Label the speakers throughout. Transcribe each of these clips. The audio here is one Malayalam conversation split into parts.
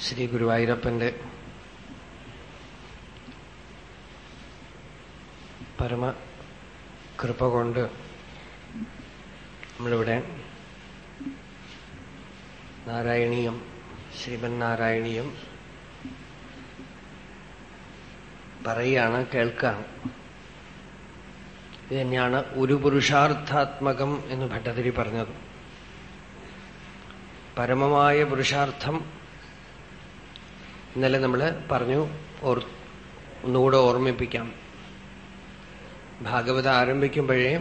Speaker 1: ശ്രീ ഗുരുവായൂരപ്പന്റെ പരമ കൃപ കൊണ്ട് നമ്മളിവിടെ നാരായണീയം ശ്രീമൻ നാരായണീയം പറയുകയാണ് കേൾക്കാം ഇത് തന്നെയാണ് ഒരു പുരുഷാർത്ഥാത്മകം എന്ന് ഭട്ടതിരി പറഞ്ഞത്. പരമമായ പുരുഷാർത്ഥം ഇന്നലെ നമ്മൾ പറഞ്ഞു ഒന്നുകൂടെ ഓർമ്മിപ്പിക്കാം. ഭാഗവത ആരംഭിക്കുമ്പോഴേ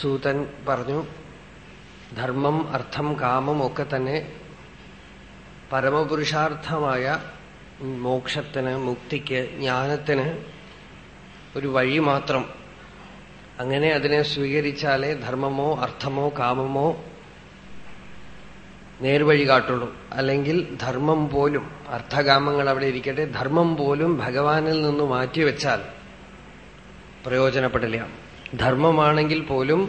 Speaker 1: സൂതൻ പറഞ്ഞു ധർമ്മം അർത്ഥം കാമം ഒക്കെ തന്നെ പരമപുരുഷാർത്ഥമായ മോക്ഷത്തിന് മുക്തിക്ക് ജ്ഞാനത്തിന് ഒരു വഴി മാത്രം. അങ്ങനെ അതിനെ സ്വീകരിച്ചാലേ ധർമ്മമോ അർത്ഥമോ കാമമോ നേർവഴി കാട്ടുള്ളൂ അല്ലെങ്കിൽ ധർമ്മം പോലും അർത്ഥകാമങ്ങൾ അവിടെ ഇരിക്കട്ടെ ധർമ്മം പോലും ഭഗവാനിൽ നിന്ന് മാറ്റിവെച്ചാൽ പ്രയോജനപ്പെടില്ല. ധർമ്മമാണെങ്കിൽ പോലും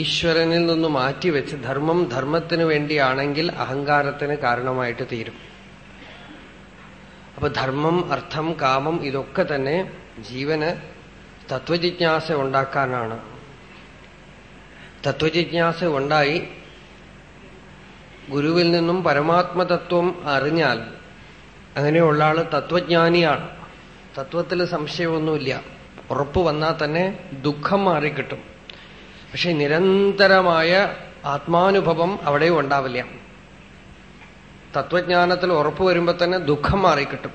Speaker 1: ഈശ്വരനിൽ നിന്ന് മാറ്റിവെച്ച് ധർമ്മം ധർമ്മത്തിന് വേണ്ടിയാണെങ്കിൽ അഹങ്കാരത്തിന് കാരണമായിട്ട് തീരും. അപ്പൊ ധർമ്മം അർത്ഥം കാമം ഇതൊക്കെ തന്നെ ജീവന് തത്വജിജ്ഞാസ ഉണ്ടാക്കാനാണ്. തത്വജിജ്ഞാസ ഉണ്ടായി ഗുരുവിൽ നിന്നും പരമാത്മതത്വം അറിഞ്ഞാൽ അങ്ങനെയുള്ള ആൾ തത്വജ്ഞാനിയാണ്. തത്വത്തിൽ സംശയമൊന്നുമില്ല. ഉറപ്പ് വന്നാൽ തന്നെ ദുഃഖം മാറിക്കിട്ടും. പക്ഷെ നിരന്തരമായ ആത്മാനുഭവം അവിടെ ഉണ്ടാവില്ല. തത്വജ്ഞാനത്തിൽ ഉറപ്പ് വരുമ്പോൾ തന്നെ ദുഃഖം മാറിക്കിട്ടും.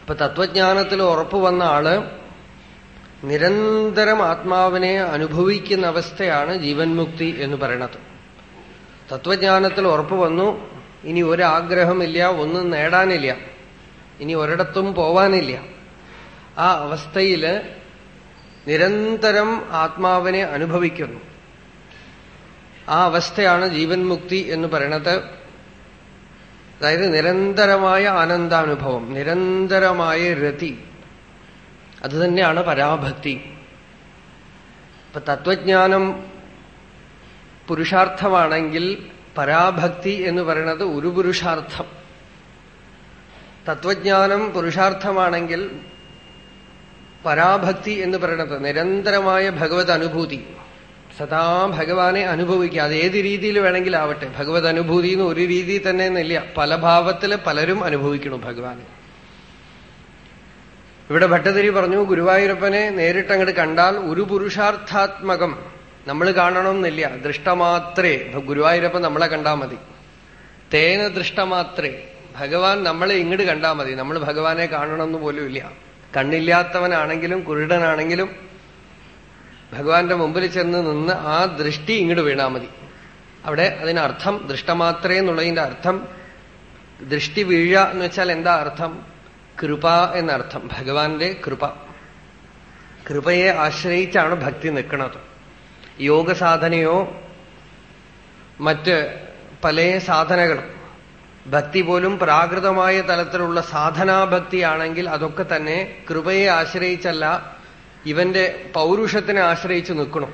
Speaker 1: അപ്പൊ തത്വജ്ഞാനത്തിൽ ഉറപ്പ് വന്ന ആൾ നിരന്തരം ആത്മാവിനെ അനുഭവിക്കുന്ന അവസ്ഥയാണ് ജീവൻമുക്തി എന്ന് പറയണത് തത്വജ്ഞാനത്തിൽ ഉറപ്പ് വന്നു. ഇനി ഒരാഗ്രഹമില്ല ഒന്നും നേടാനില്ല. ഇനി ഒരിടത്തും പോവാനില്ല. ആ അവസ്ഥയിൽ നിരന്തരം ആത്മാവിനെ അനുഭവിക്കുന്നു. ആ അവസ്ഥയാണ് ജീവൻ മുക്തി എന്ന് പറയണത്. അതായത് നിരന്തരമായ ആനന്ദാനുഭവം നിരന്തരമായ രതി. അതുതന്നെയാണ് പരാഭക്തി. ഇപ്പൊ തത്വജ്ഞാനം പുരുഷാർത്ഥമാണെങ്കിൽ പരാഭക്തി എന്ന് പറയുന്നത് ഒരു പുരുഷാർത്ഥം. തത്വജ്ഞാനം പുരുഷാർത്ഥമാണെങ്കിൽ പരാഭക്തി എന്ന് പറയുന്നത് നിരന്തരമായ ഭഗവത് അനുഭൂതി. സദാ ഭഗവാനെ അനുഭവിക്കുക. അത് ഏത് രീതിയിൽ വേണമെങ്കിലാവട്ടെ ഭഗവത് അനുഭൂതി എന്ന് ഒരു രീതിയിൽ തന്നെ എന്നില്ല. പല ഭാവത്തിൽ പലരും അനുഭവിക്കണം ഭഗവാനെ. ഇവിടെ ഭട്ടതിരി പറഞ്ഞു ഗുരുവായൂരപ്പനെ നേരിട്ടങ്ങോട്ട് കണ്ടാൽ ഒരു പുരുഷാർത്ഥാത്മകം നമ്മൾ കാണണമെന്നില്ല. ദൃഷ്ടമാത്രേ. ഗുരുവായൂരപ്പൻ നമ്മളെ കണ്ടാൽ മതി. തേന ദൃഷ്ടമാത്രേ. ഭഗവാൻ നമ്മളെ ഇങ്ങോട്ട് കണ്ടാൽ മതി. നമ്മൾ ഭഗവാനെ കാണണമെന്ന് പോലും ഇല്ല. കണ്ണില്ലാത്തവനാണെങ്കിലും കുരുടനാണെങ്കിലും ഭഗവാന്റെ മുമ്പിൽ ചെന്ന് നിന്ന് ആ ദൃഷ്ടി ഇങ്ങോട്ട് വീണാൽ മതി. അവിടെ അതിനർത്ഥം ദൃഷ്ടമാത്രേ എന്നുള്ളതിന്റെ അർത്ഥം ദൃഷ്ടി വീഴ എന്ന് വെച്ചാൽ എന്താ അർത്ഥം? കൃപ എന്നർത്ഥം. ഭഗവാന്റെ കൃപ. കൃപയെ ആശ്രയിച്ചാണ് ഭക്തി നിൽക്കുന്നത്. യോഗസാധനയോ മറ്റ് പല സാധനകളും. ഭക്തി പോലും പ്രാകൃതമായ തലത്തിലുള്ള സാധനാഭക്തിയാണെങ്കിൽ അതൊക്കെ തന്നെ കൃപയെ ആശ്രയിച്ചല്ല ഇവന്റെ പൗരുഷത്തിനെ ആശ്രയിച്ച് നിൽക്കണം.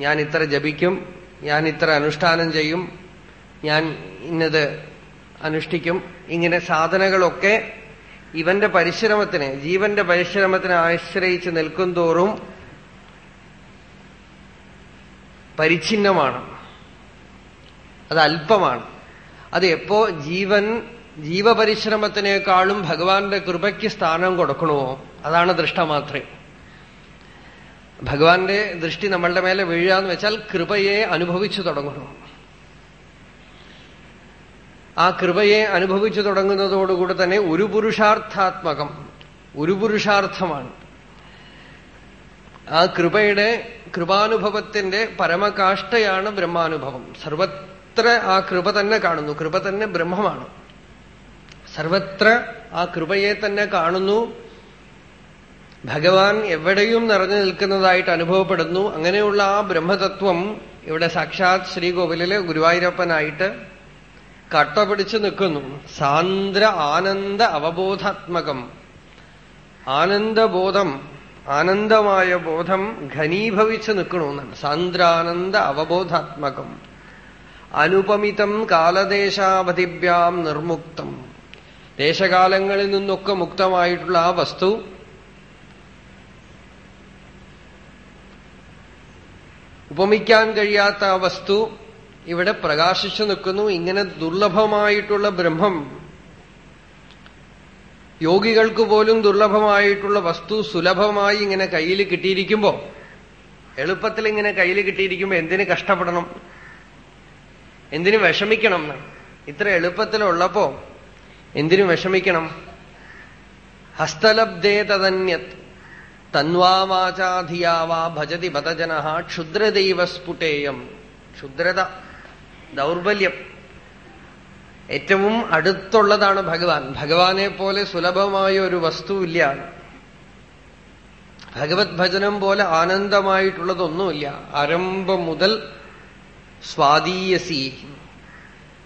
Speaker 1: ഞാൻ ഇത്ര ജപിക്കും ഞാൻ ഇത്ര അനുഷ്ഠാനം ചെയ്യും ഞാൻ ഇന്നത് അനുഷ്ഠിക്കും. ഇങ്ങനെ സാധനകളൊക്കെ ഇവന്റെ പരിശ്രമത്തിന് ജീവന്റെ പരിശ്രമത്തിനെ ആശ്രയിച്ച് നിൽക്കും തോറും പരിച്ഛിന്നമാണ്. അത് അല്പമാണ്. അത് എപ്പോ ജീവൻ ജീവപരിശ്രമത്തിനേക്കാളും ഭഗവാന്റെ കൃപയ്ക്ക് സ്ഥാനം കൊടുക്കണമോ? അതാണ് ദൃഷ്ടമാത്രേ. ഭഗവാന്റെ ദൃഷ്ടി നമ്മളുടെ മേലെ വീഴുക എന്ന് വെച്ചാൽ കൃപയെ അനുഭവിച്ചു തുടങ്ങണം? ആ കൃപയെ അനുഭവിച്ചു തുടങ്ങുന്നതോടുകൂടി തന്നെ ഒരു പുരുഷാർത്ഥാത്മകം ഒരു പുരുഷാർത്ഥമാണ്. ആ കൃപയുടെ കൃപാനുഭവത്തിന്റെ പരമകാഷ്ടയാണ് ബ്രഹ്മാനുഭവം. സർവത്ര ആ കൃപ തന്നെ കാണുന്നു. കൃപ തന്നെ ബ്രഹ്മമാണ്. സർവത്ര ആ കൃപയെ തന്നെ കാണുന്നു. ഭഗവാൻ എവിടെയും നിറഞ്ഞു നിൽക്കുന്നതായിട്ട് അനുഭവപ്പെടുന്നു. അങ്ങനെയുള്ള ആ ബ്രഹ്മതത്വം ഇവിടെ സാക്ഷാത് ശ്രീകോവിലിൽ ഗുരുവായൂരപ്പനായിട്ട് കട്ട പിടിച്ചു നിൽക്കുന്നു. സാന്ദ്ര ആനന്ദ അവബോധാത്മകം. ആനന്ദബോധം ആനന്ദമായ ബോധം ഘനീഭവിച്ച് നിൽക്കണമെന്നാണ് സാന്ദ്രാനന്ദ അവബോധാത്മകം. അനുപമിതം കാലദേശാവധിഭ്യാം നിർമുക്തം. ദേശകാലങ്ങളിൽ നിന്നൊക്കെ മുക്തമായിട്ടുള്ള ആ വസ്തു ഉപമിക്കാൻ കഴിയാത്ത ആ വസ്തു ഇവിടെ പ്രകാശിച്ചു നിൽക്കുന്നു. ഇങ്ങനെ ദുർലഭമായിട്ടുള്ള ബ്രഹ്മം യോഗികൾക്ക് പോലും ദുർലഭമായിട്ടുള്ള വസ്തു സുലഭമായി ഇങ്ങനെ കയ്യിൽ കിട്ടിയിരിക്കുമ്പോ എളുപ്പത്തിൽ ഇങ്ങനെ കയ്യിൽ കിട്ടിയിരിക്കുമ്പോ എന്തിന് കഷ്ടപ്പെടണം? എന്തിനു വിഷമിക്കണം? ഇത്ര എളുപ്പത്തിലുള്ളപ്പോ എന്തിനു വിഷമിക്കണം? ഹസ്തലബ്ധേ തദന്യത്. തന്വാമാചാധിയാവാ ഭജതി പതജന ക്ഷുദ്രദൈവസ്ഫുടേയം ക്ഷുദ്രത ദൗർബല്യം. ഏറ്റവും അടുത്തുള്ളതാണ് ഭഗവാൻ. ഭഗവാനെ പോലെ സുലഭമായ ഒരു വസ്തുവില്ല. ഭഗവത് ഭജനം പോലെ ആനന്ദമായിട്ടുള്ളതൊന്നുമില്ല. ആരംഭം മുതൽ സ്വാദീയസി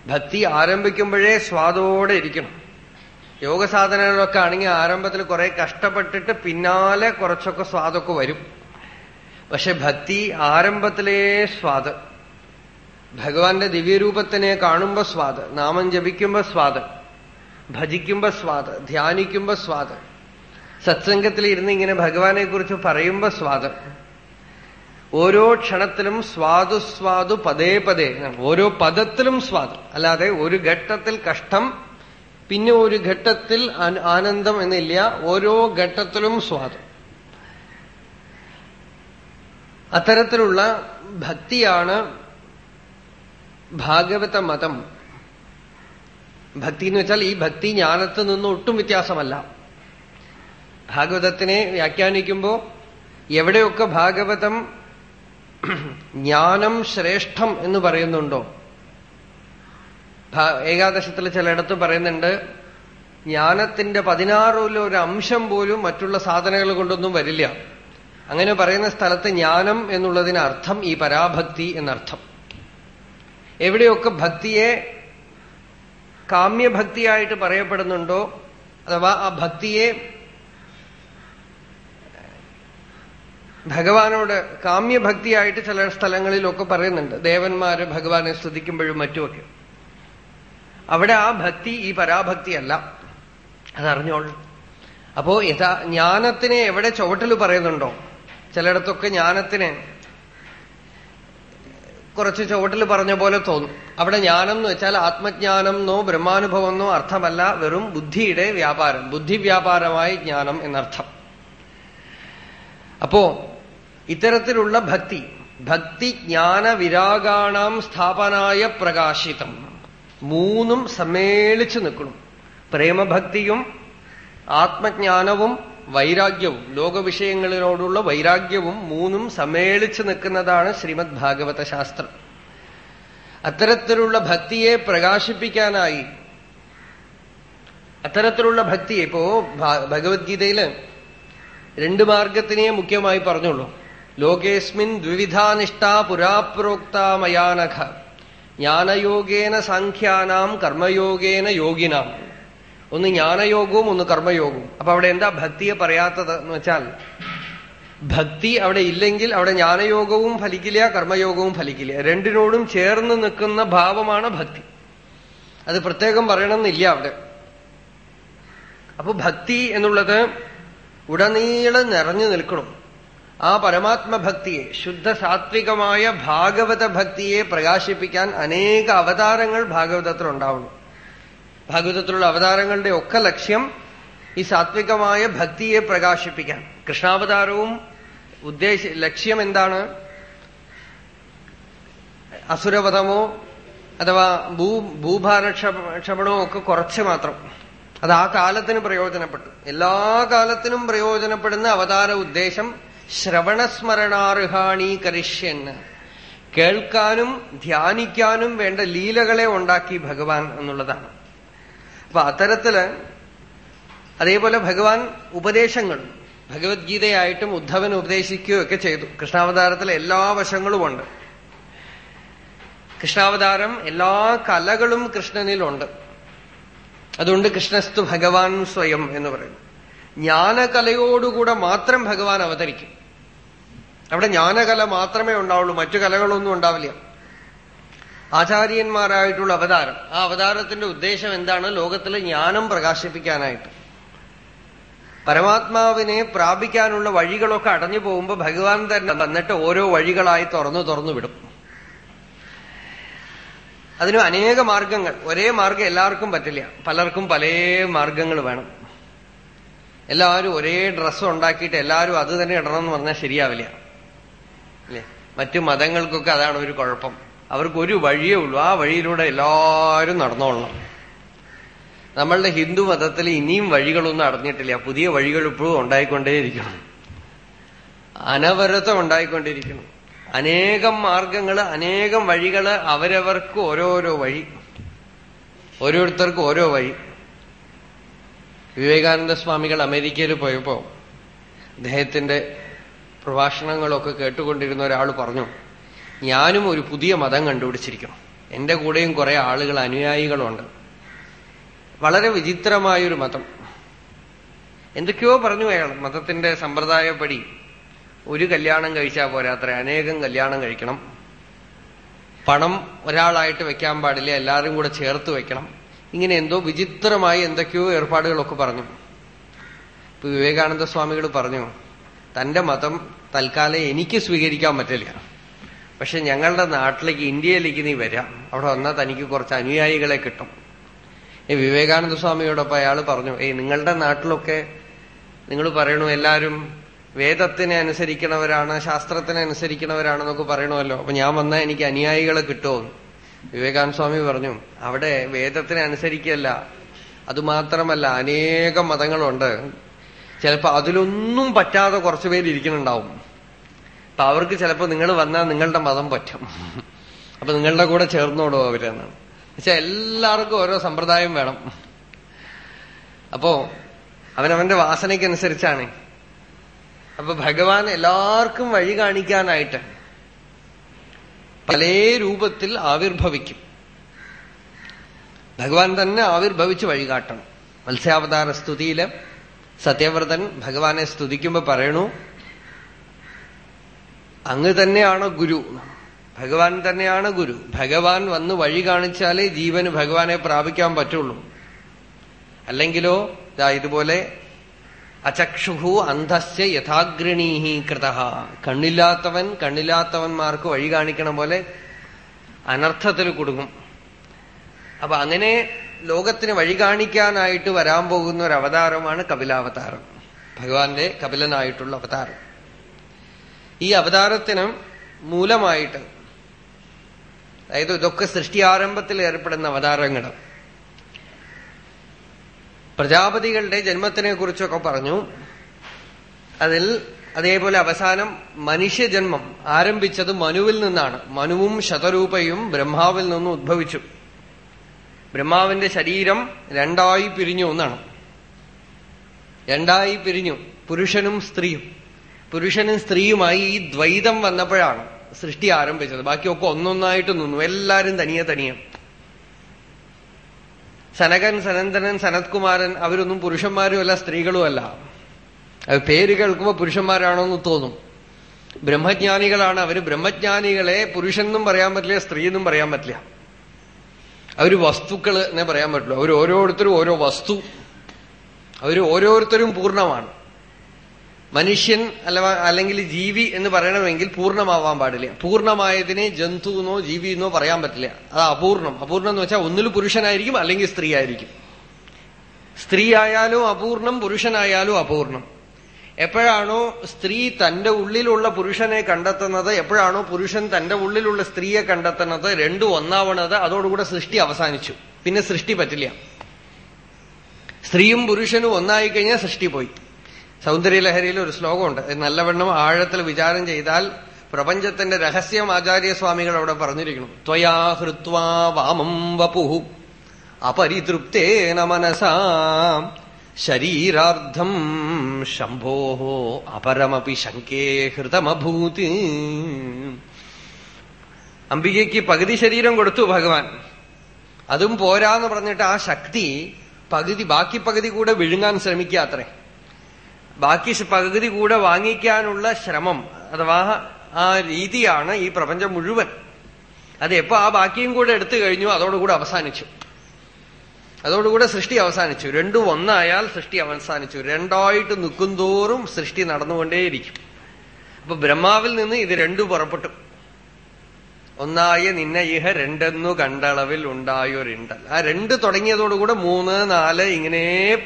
Speaker 1: ഭക്തി ആരംഭിക്കുമ്പോഴേ സ്വാദോടെ ഇരിക്കണം. യോഗസാധനങ്ങളൊക്കെ ആണെങ്കിൽ ആരംഭത്തിൽ കുറെ കഷ്ടപ്പെട്ടിട്ട് പിന്നാലെ കുറച്ചൊക്കെ സ്വാദൊക്കെ വരും. പക്ഷെ ഭക്തി ആരംഭത്തിലേ സ്വാദ്. ഭഗവാന്റെ ദിവ്യരൂപത്തിനെ കാണുമ്പോ സ്വാദ് നാമം ജപിക്കുമ്പോ സ്വാദ് ഭജിക്കുമ്പോ സ്വാദ് ധ്യാനിക്കുമ്പോ സ്വാദ് സത്സംഗത്തിൽ ഇരുന്ന് ഇങ്ങനെ ഭഗവാനെ കുറിച്ച് പറയുമ്പോ സ്വാദ്. ഓരോ ക്ഷണത്തിലും സ്വാദു സ്വാദു പതേ പതേ ഓരോ പദത്തിലും സ്വാദ്. അല്ലാതെ ഒരു ഘട്ടത്തിൽ കഷ്ടം പിന്നെ ഒരു ഘട്ടത്തിൽ ആനന്ദം എന്നില്ല ഓരോ ഘട്ടത്തിലും സ്വാദ്. അത്തരത്തിലുള്ള ഭക്തിയാണ് ഭാഗവത മതം ഭക്തി എന്ന് വെച്ചാൽ ഈ ഭക്തി ജ്ഞാനത്തിൽ നിന്ന് ഒട്ടും വ്യത്യാസമല്ല. ഭാഗവതത്തിനെ വ്യാഖ്യാനിക്കുമ്പോ എവിടെയൊക്കെ ഭാഗവതം ജ്ഞാനം ശ്രേഷ്ഠം എന്ന് പറയുന്നുണ്ടോ? ഏകാദശത്തിൽ ചിലയിടത്ത് പറയുന്നുണ്ട് ജ്ഞാനത്തിന്റെ പതിനാറിലെ ഒരു അംശം പോലും മറ്റുള്ള സാധനങ്ങൾ കൊണ്ടൊന്നും വരില്ല. അങ്ങനെ പറയുന്ന സ്ഥലത്ത് ജ്ഞാനം എന്നുള്ളതിന് അർത്ഥം ഈ പരാഭക്തി എന്നർത്ഥം. എവിടെയൊക്കെ ഭക്തിയെ കാമ്യഭക്തിയായിട്ട് പറയപ്പെടുന്നുണ്ടോ അഥവാ ആ ഭക്തിയെ ഭഗവാനോട് കാമ്യഭക്തിയായിട്ട് ചില സ്ഥലങ്ങളിലൊക്കെ പറയുന്നുണ്ട്. ദേവന്മാര് ഭഗവാനെ സ്തുതിക്കുമ്പോഴും മറ്റുമൊക്കെ. അവിടെ ആ ഭക്തി ഈ പരാഭക്തിയല്ല. അതറിഞ്ഞോളൂ. അപ്പോ യഥാ ജ്ഞാനത്തിനെ എവിടെ ചുവട്ടിൽ പറയുന്നുണ്ടോ? ചിലയിടത്തൊക്കെ ജ്ഞാനത്തിന് കുറച്ച് ചുവട്ടിൽ പറഞ്ഞ പോലെ തോന്നും. അവിടെ ജ്ഞാനം എന്ന് വെച്ചാൽ ആത്മജ്ഞാനം എന്നോ ബ്രഹ്മാനുഭവം എന്നോ അർത്ഥമല്ല വെറും ബുദ്ധിയുടെ വ്യാപാരം. ബുദ്ധി വ്യാപാരമായി ജ്ഞാനം എന്നർത്ഥം. അപ്പോ ഇത്തരത്തിലുള്ള ഭക്തി ഭക്തി ജ്ഞാന വിരാഗാണാം സ്ഥാപനായ പ്രകാശിതം. മൂന്നും സമ്മേളിച്ചു നിൽക്കണം. പ്രേമഭക്തിയും ആത്മജ്ഞാനവും വൈരാഗ്യവും ലോകവിഷയങ്ങളിനോടുള്ള വൈരാഗ്യവും മൂന്നും സമ്മേളിച്ചു നിൽക്കുന്നതാണ് ശ്രീമദ് ഭാഗവത ശാസ്ത്രം അത്തരത്തിലുള്ള ഭക്തിയെ പ്രകാശിപ്പിക്കാനായി അത്തരത്തിലുള്ള ഭക്തി ഇപ്പോ ഭഗവത്ഗീതയിൽ രണ്ട് മാർഗത്തിനെ മുഖ്യമായി പറഞ്ഞുള്ളൂ. ലോകേസ്മിൻ ദ്വിവിധാനിഷ്ഠ പുരാപ്രോക്ത മയാനഖ ജ്ഞാനയോഗേന സാഖ്യാനാം കർമ്മയോഗേന യോഗിനാം. ഒന്ന് ജ്ഞാനയോഗവും ഒന്ന് കർമ്മയോഗവും. അപ്പൊ അവിടെ എന്താ ഭക്തിയെ പറയാത്തത് എന്ന് വെച്ചാൽ ഭക്തി അവിടെ ഇല്ലെങ്കിൽ അവിടെ ജ്ഞാനയോഗവും ഫലിക്കില്ല കർമ്മയോഗവും ഫലിക്കില്ല. രണ്ടിനോടും ചേർന്ന് നിൽക്കുന്ന ഭാവമാണ് ഭക്തി. അത് പ്രത്യേകം പറയണമെന്നില്ല അവിടെ. അപ്പൊ ഭക്തി എന്നുള്ളത് ഉടനീളം നിറഞ്ഞു നിൽക്കണം. ആ പരമാത്മഭക്തിയെ ശുദ്ധ സാത്വികമായ ഭാഗവത ഭക്തിയെ പ്രകാശിപ്പിക്കാൻ അനേക അവതാരങ്ങൾ ഭാഗവതത്തിൽ ഉണ്ടാവുന്നു. ഭാഗവതത്തിലുള്ള അവതാരങ്ങളുടെ ഒക്കെ ലക്ഷ്യം ഈ സാത്വികമായ ഭക്തിയെ പ്രകാശിപ്പിക്കാൻ. കൃഷ്ണാവതാരവും ഉദ്ദേശ ലക്ഷ്യം എന്താണ്? അസുരവധമോ അഥവാ ഭൂ ഭൂഭാരക്ഷപണമോ ഒക്കെ കുറച്ച് മാത്രം. അത് ആ കാലത്തിന് പ്രയോജനപ്പെട്ടു. എല്ലാ കാലത്തിനും പ്രയോജനപ്പെടുന്ന അവതാര ഉദ്ദേശം ശ്രവണസ്മരണാർഹാണി കരിഷ്യന്. കേൾക്കാനും ധ്യാനിക്കാനും വേണ്ട ലീലകളെ ഉണ്ടാക്കി ഭഗവാൻ എന്നുള്ളതാണ്. അപ്പൊ അത്തരത്തിൽ അതേപോലെ ഭഗവാൻ ഉപദേശങ്ങൾ ഭഗവത്ഗീതയായിട്ടും ഉദ്ധവൻ ഉപദേശിക്കുകയൊക്കെ ചെയ്തു. കൃഷ്ണാവതാരത്തിലെ എല്ലാ വശങ്ങളുമുണ്ട്. കൃഷ്ണാവതാരം എല്ലാ കലകളും കൃഷ്ണനിലുണ്ട്. അതുകൊണ്ട് കൃഷ്ണസ്തു ഭഗവാൻ സ്വയം എന്ന് പറയുന്നു. ജ്ഞാനകലയോടുകൂടെ മാത്രം ഭഗവാൻ അവതരിക്കും. അവിടെ ജ്ഞാനകല മാത്രമേ ഉണ്ടാവുള്ളൂ മറ്റു കലകളൊന്നും ഉണ്ടാവില്ല. ആചാര്യന്മാരായിട്ടുള്ള അവതാരം. ആ അവതാരത്തിന്റെ ഉദ്ദേശം എന്താണ്? ലോകത്തിലെ ജ്ഞാനം പ്രകാശിപ്പിക്കാനായിട്ട്. പരമാത്മാവിനെ പ്രാപിക്കാനുള്ള വഴികളൊക്കെ അടഞ്ഞു പോകുമ്പോൾ ഭഗവാൻ തന്നെ വന്നിട്ട് ഓരോ വഴികളായി തുറന്നു തുറന്നു വിടും. അതിന് അനേക മാർഗങ്ങൾ. ഒരേ മാർഗം എല്ലാവർക്കും പറ്റില്ല. പലർക്കും പല മാർഗങ്ങൾ വേണം. എല്ലാവരും ഒരേ ഡ്രസ്സ് ഉണ്ടാക്കിയിട്ട് എല്ലാവരും അത് തന്നെ ഇടണം എന്ന് പറഞ്ഞാൽ ശരിയാവില്ല. അല്ലേ? മറ്റു മതങ്ങൾക്കൊക്കെ അതാണ് ഒരു കുഴപ്പം. അവർക്ക് ഒരു വഴിയേ ഉള്ളൂ. ആ വഴിയിലൂടെ എല്ലാവരും നടന്നോളണം. നമ്മളുടെ ഹിന്ദു മതത്തിൽ ഇനിയും വഴികളൊന്നും അടഞ്ഞിട്ടില്ല പുതിയ വഴികൾ ഇപ്പോഴും ഉണ്ടായിക്കൊണ്ടേയിരിക്കണം. അനവരതം ഉണ്ടായിക്കൊണ്ടിരിക്കണം അനേകം മാർഗങ്ങൾ അനേകം വഴികൾ അവരവർക്ക് ഓരോരോ വഴി. ഓരോരുത്തർക്ക് ഓരോ വഴി. വിവേകാനന്ദ സ്വാമികൾ അമേരിക്കയിൽ പോയപ്പോ അദ്ദേഹത്തിന്റെ പ്രഭാഷണങ്ങളൊക്കെ കേട്ടുകൊണ്ടിരുന്ന ഒരാൾ പറഞ്ഞു. ഞാനും ഒരു പുതിയ മതം കണ്ടുപിടിച്ചിരിക്കണം എന്റെ കൂടെയും കുറെ ആളുകൾ അനുയായികളുണ്ട്. വളരെ വിചിത്രമായൊരു മതം. എന്തൊക്കെയോ പറഞ്ഞു അയാൾ. മതത്തിന്റെ സമ്പ്രദായപ്പടി ഒരു കല്യാണം കഴിച്ചാൽ പോരാത്ര അനേകം കല്യാണം കഴിക്കണം. പണം ഒരാളായിട്ട് വെക്കാൻ പാടില്ല എല്ലാവരും കൂടെ ചേർത്ത് വെക്കണം. ഇങ്ങനെ എന്തോ വിചിത്രമായി എന്തൊക്കെയോ ഏർപ്പാടുകളൊക്കെ പറഞ്ഞു. ഇപ്പൊ വിവേകാനന്ദ സ്വാമികൾ പറഞ്ഞു തന്റെ മതം തൽക്കാലം എനിക്ക് സ്വീകരിക്കാൻ പറ്റില്ല. പക്ഷെ ഞങ്ങളുടെ നാട്ടിലേക്ക് ഇന്ത്യയിലേക്ക് നീ വരാം. അവിടെ വന്നാൽ തനിക്ക് കുറച്ച് അനുയായികളെ കിട്ടും. ഈ വിവേകാനന്ദ സ്വാമിയോടൊപ്പം അയാൾ പറഞ്ഞു ഏയ് നിങ്ങളുടെ നാട്ടിലൊക്കെ നിങ്ങൾ പറയണു എല്ലാവരും വേദത്തിനെ അനുസരിക്കണവരാണ് ശാസ്ത്രത്തിനെ അനുസരിക്കണവരാണെന്നൊക്കെ പറയണമല്ലോ. അപ്പൊ ഞാൻ വന്നാൽ എനിക്ക് അനുയായികളെ കിട്ടുമെന്ന് വിവേകാനന്ദ സ്വാമി പറഞ്ഞു അവിടെ വേദത്തിനെ അനുസരിക്കല്ല. അതുമാത്രമല്ല അനേകം മതങ്ങളുണ്ട്. ചിലപ്പോൾ അതിലൊന്നും പറ്റാതെ കുറച്ചു പേര് ഇരിക്കുന്നുണ്ടാവും. അപ്പൊ അവർക്ക് ചിലപ്പോ നിങ്ങൾ വന്നാൽ നിങ്ങളുടെ മതം പറ്റും. അപ്പൊ നിങ്ങളുടെ കൂടെ ചേർന്നോടോ അവരെന്നാണ് പക്ഷെ എല്ലാവർക്കും ഓരോ സമ്പ്രദായം വേണം. അപ്പോ അവനവന്റെ വാസനയ്ക്കനുസരിച്ചാണ്. അപ്പൊ ഭഗവാൻ എല്ലാവർക്കും വഴി കാണിക്കാനായിട്ട് പല രൂപത്തിൽ ആവിർഭവിക്കും. ഭഗവാൻ തന്നെ ആവിർഭവിച്ച് വഴികാട്ടണം മത്സ്യാവതാര സ്തുതിയിൽ സത്യവ്രതൻ ഭഗവാനെ സ്തുതിക്കുമ്പോ പറയണു അങ്ങ് തന്നെയാണ് ഗുരു. ഭഗവാൻ തന്നെയാണ് ഗുരു. ഭഗവാൻ വന്ന് വഴി കാണിച്ചാലേ ജീവന് ഭഗവാനെ പ്രാപിക്കാൻ പറ്റുള്ളൂ. അല്ലെങ്കിലോ ഇതാ ഇതുപോലെ അചക്ഷുഹു അന്ധസ്യ യഥാഗ്രണീഹി കൃത കണ്ണില്ലാത്തവൻ കണ്ണില്ലാത്തവന്മാർക്ക് വഴി കാണിക്കണ പോലെ അനർത്ഥത്തിൽ കൊടുക്കും അപ്പൊ അങ്ങനെ ലോകത്തിന് വഴി കാണിക്കാനായിട്ട് വരാൻ പോകുന്ന ഒരു അവതാരമാണ് കപിലാവതാരം. ഭഗവാന്റെ കപിലനായിട്ടുള്ള അവതാരം. ഈ അവതാരത്തിന് മൂലമായിട്ട് അതായത് ഇതൊക്കെ സൃഷ്ടി ആരംഭത്തിൽ ഏർപ്പെടുന്ന അവതാരങ്ങൾ. പ്രജാപതികളുടെ ജന്മത്തിനെ കുറിച്ചൊക്കെ പറഞ്ഞു. അതിൽ അതേപോലെ അവസാനം മനുഷ്യജന്മം ആരംഭിച്ചത് മനുവിൽ നിന്നാണ്. മനുവും ശതരൂപയും ബ്രഹ്മാവിൽ നിന്നും ഉദ്ഭവിച്ചു. ബ്രഹ്മാവിന്റെ ശരീരം രണ്ടായി പിരിഞ്ഞു എന്നാണ് രണ്ടായി പിരിഞ്ഞു. പുരുഷനും സ്ത്രീയും. പുരുഷനും സ്ത്രീയുമായി ഈ ദ്വൈതം വന്നപ്പോഴാണ് സൃഷ്ടി ആരംഭിച്ചത്. ബാക്കിയൊക്കെ ഒന്നൊന്നായിട്ട് നിന്നു. എല്ലാരും തനിയെ തനിയെ. സനകൻ സനന്ദനൻ സനത്കുമാരൻ അവരൊന്നും പുരുഷന്മാരുമല്ല സ്ത്രീകളുമല്ല അത് പേര് കേൾക്കുമ്പോൾ പുരുഷന്മാരാണോന്ന് തോന്നും. ബ്രഹ്മജ്ഞാനികളാണ് അവർ. ബ്രഹ്മജ്ഞാനികളെ പുരുഷനെന്നും പറയാൻ പറ്റില്ല സ്ത്രീ എന്നും പറയാൻ പറ്റില്ല. അവർ വസ്തുക്കൾ എന്നേ പറയാൻ പറ്റുള്ളൂ. അവർ ഓരോരുത്തരും ഓരോ വസ്തു. അവർ ഓരോരുത്തരും പൂർണമാണ്. മനുഷ്യൻ അല്ല അല്ലെങ്കിൽ ജീവി എന്ന് പറയണമെങ്കിൽ പൂർണമാവാൻ പാടില്ല. പൂർണമായതിനെ ജന്തു എന്നോ ജീവി എന്നോ പറയാൻ പറ്റില്ല. അത് അപൂർണം. അപൂർണം എന്ന് വെച്ചാൽ ഒന്നിൽ പുരുഷനായിരിക്കും അല്ലെങ്കിൽ സ്ത്രീ ആയിരിക്കും സ്ത്രീ ആയാലും അപൂർണം പുരുഷനായാലും അപൂർണം. എപ്പോഴാണോ സ്ത്രീ തന്റെ ഉള്ളിലുള്ള പുരുഷനെ കണ്ടെത്തുന്നത് എപ്പോഴാണോ പുരുഷൻ തന്റെ ഉള്ളിലുള്ള സ്ത്രീയെ കണ്ടെത്തുന്നത് രണ്ടും ഒന്നാവണത് അതോടുകൂടെ സൃഷ്ടി അവസാനിച്ചു. പിന്നെ സൃഷ്ടി പറ്റില്ല. സ്ത്രീയും പുരുഷനും ഒന്നായി കഴിഞ്ഞാൽ സൃഷ്ടി പോയി. സൗന്ദര്യലഹരിയിൽ ഒരു ശ്ലോകമുണ്ട്. നല്ലവണ്ണം ആഴത്തിൽ വിചാരം ചെയ്താൽ പ്രപഞ്ചത്തിന്റെ രഹസ്യം ആചാര്യസ്വാമികൾ അവിടെ പറഞ്ഞിരിക്കണം ത്വയാ ഹൃത്വാ വാമം വപുഹു അപരിതൃപ്തേന മനസാ ശരീരാർത്ഥം ശംഭോ അപരമപി ശങ്കേ ഹൃതമഭൂതി. അംബികയ്ക്ക് പകുതി ശരീരം കൊടുത്തു ഭഗവാൻ. അതും പോരാന്ന് പറഞ്ഞിട്ട് ആ ശക്തി പകുതി ബാക്കി പകുതി കൂടെ വിഴുങ്ങാൻ ശ്രമിക്കാത്രേ ബാക്കി പകുതി കൂടെ വാങ്ങിക്കാനുള്ള ശ്രമം അഥവാ ആ രീതിയാണ് ഈ പ്രപഞ്ചം മുഴുവൻ. അത് എപ്പോ ആ ബാക്കിയും കൂടെ എടുത്തു കഴിഞ്ഞു അതോടുകൂടെ അവസാനിച്ചു. അതോടുകൂടെ സൃഷ്ടി അവസാനിച്ചു. രണ്ടും ഒന്നായാൽ സൃഷ്ടി അവസാനിച്ചു. രണ്ടായിട്ട് നിൽക്കുന്തോറും സൃഷ്ടി നടന്നുകൊണ്ടേയിരിക്കും. അപ്പൊ ബ്രഹ്മാവിൽ നിന്ന് ഇത് രണ്ടു പുറപ്പെട്ടു. ഒന്നായ നിന്നെ ഇഹ രണ്ടെന്നു കണ്ടളവിൽ ഉണ്ടായൊരിണ്ടൽ. ആ രണ്ട് തുടങ്ങിയതോടുകൂടെ മൂന്ന് നാല് ഇങ്ങനെ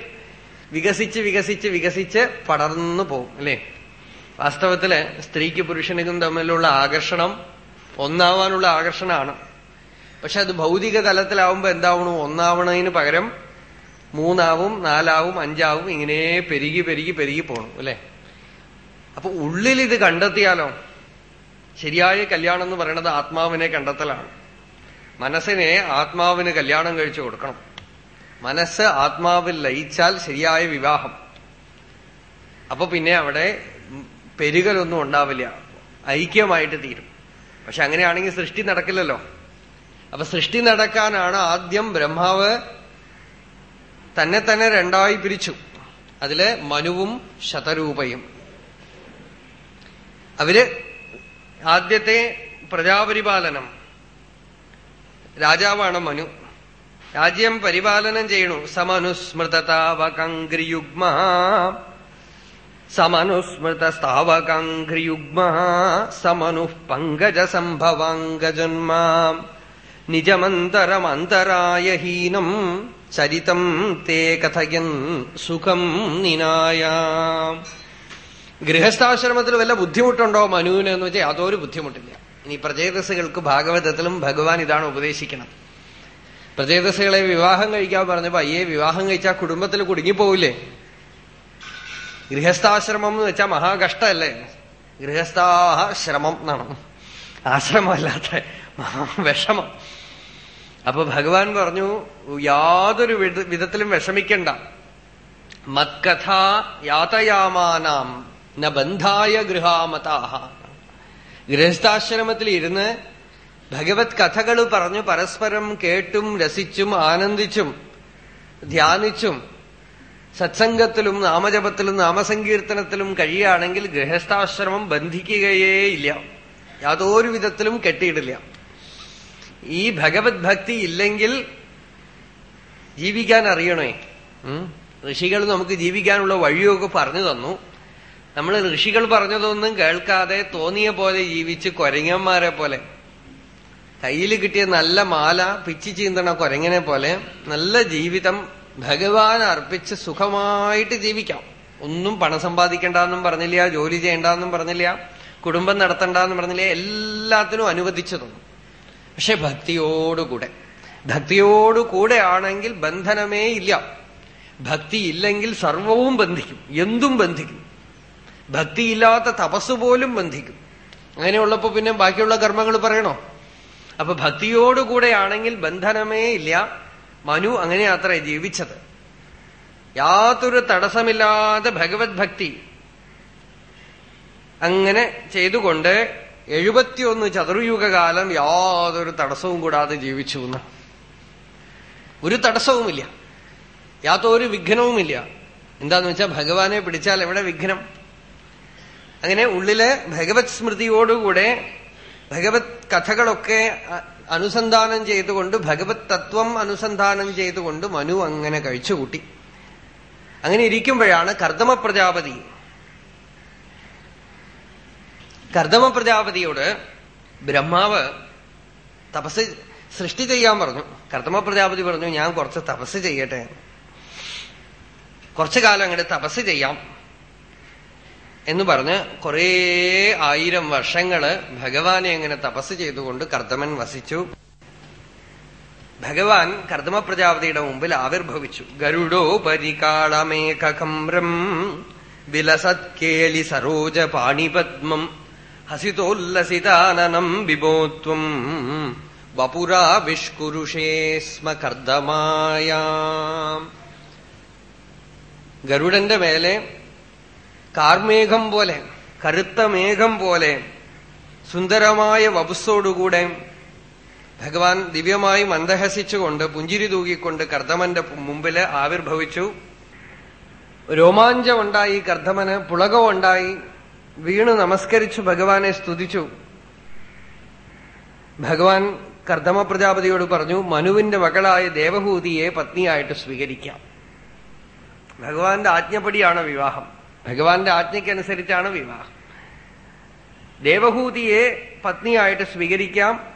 Speaker 1: വികസിച്ച് വികസിച്ച് വികസിച്ച് പടർന്നു പോകും അല്ലേ? വാസ്തവത്തിൽ സ്ത്രീക്ക് പുരുഷനും തമ്മിലുള്ള ആകർഷണം ഒന്നാവാനുള്ള ആകർഷണമാണ്. പക്ഷെ അത് ഭൗതിക തലത്തിലാവുമ്പോ എന്താവണു? ഒന്നാവണതിന് പകരം മൂന്നാവും നാലാവും അഞ്ചാവും ഇങ്ങനെ പെരുകി പെരുകി പെരുകി പോകണം അല്ലെ? അപ്പൊ ഉള്ളിൽ ഇത് കണ്ടെത്തിയാലോ? ശരിയായ കല്യാണം എന്ന് പറയുന്നത് ആത്മാവിനെ കണ്ടെത്തലാണ്. മനസ്സിനെ ആത്മാവിന് കല്യാണം കഴിച്ചു കൊടുക്കണം. മനസ്സ് ആത്മാവിൽ ലയിച്ചാൽ ശരിയായ വിവാഹം. അപ്പൊ പിന്നെ അവിടെ പെരുകലൊന്നും ഉണ്ടാവില്ല. ഐക്യമായിട്ട് തീരും. പക്ഷെ അങ്ങനെയാണെങ്കിൽ സൃഷ്ടി നടക്കില്ലല്ലോ. അപ്പൊ സൃഷ്ടി നടക്കാനാണ് ആദ്യം ബ്രഹ്മാവ് തന്നെ തന്നെ രണ്ടായി പിരിച്ചു. അതിൽ മനുവും ശതരൂപയും. അവർ ആദ്യത്തെ പ്രജാപരിപാലനം. രാജാവാണ് മനു. രാജ്യം പരിപാലനം ചെയ്യണു. സമനുസ്മൃതതാവകങ്ക്രിയുഗ്മ സമനുസ്മൃതസ്താവകങ്ക്രിയുഗ്മ സമനു പങ്കജ സംഭവാംഗജന്മ നിജമന്തരമന്തരായഹീനം ചരിതം തേ കഥയൻ സുഖം നിനായ. ഗൃഹസ്ഥാശ്രമത്തിൽ വല്ല ബുദ്ധിമുട്ടുണ്ടോ മനുവിന് എന്ന് വെച്ചാൽ യാതൊരു ബുദ്ധിമുട്ടില്ല. ഇനി പ്രചേതസ്സുകൾക്ക് ഭാഗവതത്തിലും ഭഗവാൻ ഇതാണ് ഉപദേശിക്കണം പ്രചേതസുകളെ വിവാഹം കഴിക്കാൻ പറഞ്ഞപ്പോ അയ്യേ വിവാഹം കഴിച്ചാൽ കുടുംബത്തിൽ കുടുങ്ങിപ്പോവില്ലേ? ഗൃഹസ്ഥാശ്രമം എന്ന് വെച്ചാൽ മഹാകഷ്ടല്ലേ? ഗൃഹസ്ഥാശ്രമം എന്നാണ്. ആശ്രമമല്ലാത്ത വിഷമം അപ്പൊ ഭഗവാൻ പറഞ്ഞു യാതൊരു വിധത്തിലും വിഷമിക്കണ്ട. മത്കഥ യാതയാമാനാം ന ബന്ധായ ഗൃഹാമതാഹ. ഗൃഹസ്ഥാശ്രമത്തിൽ ഇരുന്ന് ഭഗവത് കഥകൾ പറഞ്ഞു പരസ്പരം കേട്ടും രസിച്ചും ആനന്ദിച്ചും ധ്യാനിച്ചും സത്സംഗത്തിലും നാമജപത്തിലും നാമസങ്കീർത്തനത്തിലും കഴിയുകയാണെങ്കിൽ ഗൃഹസ്ഥാശ്രമം ബന്ധിക്കുകയേ ഇല്ല യാതൊരു വിധത്തിലും കെട്ടിയിടില്ല. ഈ ഭഗവത് ഭക്തി ഇല്ലെങ്കിൽ ജീവിക്കാൻ അറിയണേ. ഋഷികൾ നമുക്ക് ജീവിക്കാനുള്ള വഴിയൊക്കെ പറഞ്ഞു തന്നു. നമ്മൾ ഋഷികൾ പറഞ്ഞതൊന്നും കേൾക്കാതെ തോന്നിയ പോലെ ജീവിച്ച് കൊരങ്ങന്മാരെ പോലെ കയ്യിൽ കിട്ടിയ നല്ല മാല പിച്ചി ചീന്തണ കൊരങ്ങനെ പോലെ നല്ല ജീവിതം ഭഗവാൻ അർപ്പിച്ച് സുഖമായിട്ട് ജീവിക്കാം. ഒന്നും പണം സമ്പാദിക്കണ്ടെന്നും പറഞ്ഞില്ല ജോലി ചെയ്യണ്ടെന്നും പറഞ്ഞില്ല കുടുംബം നടത്തണ്ടെന്നും പറഞ്ഞില്ല എല്ലാത്തിനും അനുവദിച്ചു തന്നു പക്ഷെ ഭക്തിയോടുകൂടെ. ഭക്തിയോടുകൂടെ ആണെങ്കിൽ ബന്ധനമേ ഇല്ല. ഭക്തി ഇല്ലെങ്കിൽ സർവവും ബന്ധിക്കും. എന്തും ബന്ധിക്കും. ഭക്തിയില്ലാത്ത തപസ് പോലും ബന്ധിക്കും. അങ്ങനെയുള്ളപ്പോ പിന്നെ ബാക്കിയുള്ള കർമ്മങ്ങൾ പറയണോ? അപ്പൊ ഭക്തിയോടുകൂടെയാണെങ്കിൽ ബന്ധനമേ ഇല്ല. മനു അങ്ങനെ അത്ര ജീവിച്ചത്. യാതൊരു തടസ്സമില്ലാതെ ഭഗവത് ഭക്തി. അങ്ങനെ ചെയ്തുകൊണ്ട് എഴുപത്തിയൊന്ന് ചതുർയുഗകാലം യാതൊരു തടസ്സവും കൂടാതെ ജീവിച്ചു എന്ന്. ഒരു തടസ്സവുമില്ല. യാതൊരു വിഘ്നവുമില്ല. എന്താന്ന് വെച്ചാൽ ഭഗവാനെ പിടിച്ചാൽ എവിടെ വിഘ്നം? അങ്ങനെ ഉള്ളിൽ ഭഗവത് സ്മൃതിയോടുകൂടെ ഭഗവത് കഥകളൊക്കെ അനുസന്ധാനം ചെയ്തുകൊണ്ട് ഭഗവത് തത്വം അനുസന്ധാനം ചെയ്തുകൊണ്ട് മനു അങ്ങനെ കഴിച്ചുകൂട്ടി. അങ്ങനെ ഇരിക്കുമ്പോഴാണ് കർദമ പ്രജാപതി. കർദമ പ്രജാപതിയോട് ബ്രഹ്മാവ് തപസ് സൃഷ്ടി ചെയ്യാൻ പറഞ്ഞു. കർദമ പ്രജാപതി പറഞ്ഞു ഞാൻ കുറച്ച് തപസ് ചെയ്യട്ടെ. കുറച്ചു കാലം അങ്ങോട്ട് തപസ് ചെയ്യാം. എന്ന് പറഞ്ഞ് കുറേ ആയിരം വർഷങ്ങൾ ഭഗവാനെ അങ്ങനെ തപസ് ചെയ്തുകൊണ്ട് കർദ്ദമൻ വസിച്ചു. ഭഗവാൻ കർദ്ദമ പ്രജാപതിയുടെ മുമ്പിൽ ആവിർഭവിച്ചു. ഗരുഡോ പരികാളമേകം വിലസത്കേളി സരോജ പാണിപത്മം ഹസിതോല്ലസിതാനനം വിഭോത്വം വപുരാവിഷ്കുരുഷേ സ്മ കർദ്ദമായ. ഗരുഡന്റെ മേലെ കാർമേഘം പോലെ കറുത്ത മേഘം പോലെ സുന്ദരമായ വപുസ്സോടുകൂടെ ഭഗവാൻ ദിവ്യമായി മന്ദഹസിച്ചുകൊണ്ട് പുഞ്ചിരി തൂകിക്കൊണ്ട് കർദമന്റെ മുമ്പിൽ ആവിർഭവിച്ചു. രോമാഞ്ചമുണ്ടായി കർദമന് പുളകമുണ്ടായി വീണു നമസ്കരിച്ചു ഭഗവാനെ സ്തുതിച്ചു. ഭഗവാൻ കർദമ പ്രജാപതിയോട് പറഞ്ഞു മനുവിന്റെ മകളായ ദേവഹൂതിയെ പത്നിയായിട്ട് സ്വീകരിക്കാം. ഭഗവാന്റെ ആജ്ഞപടിയാണ് വിവാഹം. ഭഗവാന്റെ ആജ്ഞയ്ക്കനുസരിച്ചാണ് വിവാഹം. ദേവഹൂതിയെ പത്നിയായിട്ട് സ്വീകരിക്കാം.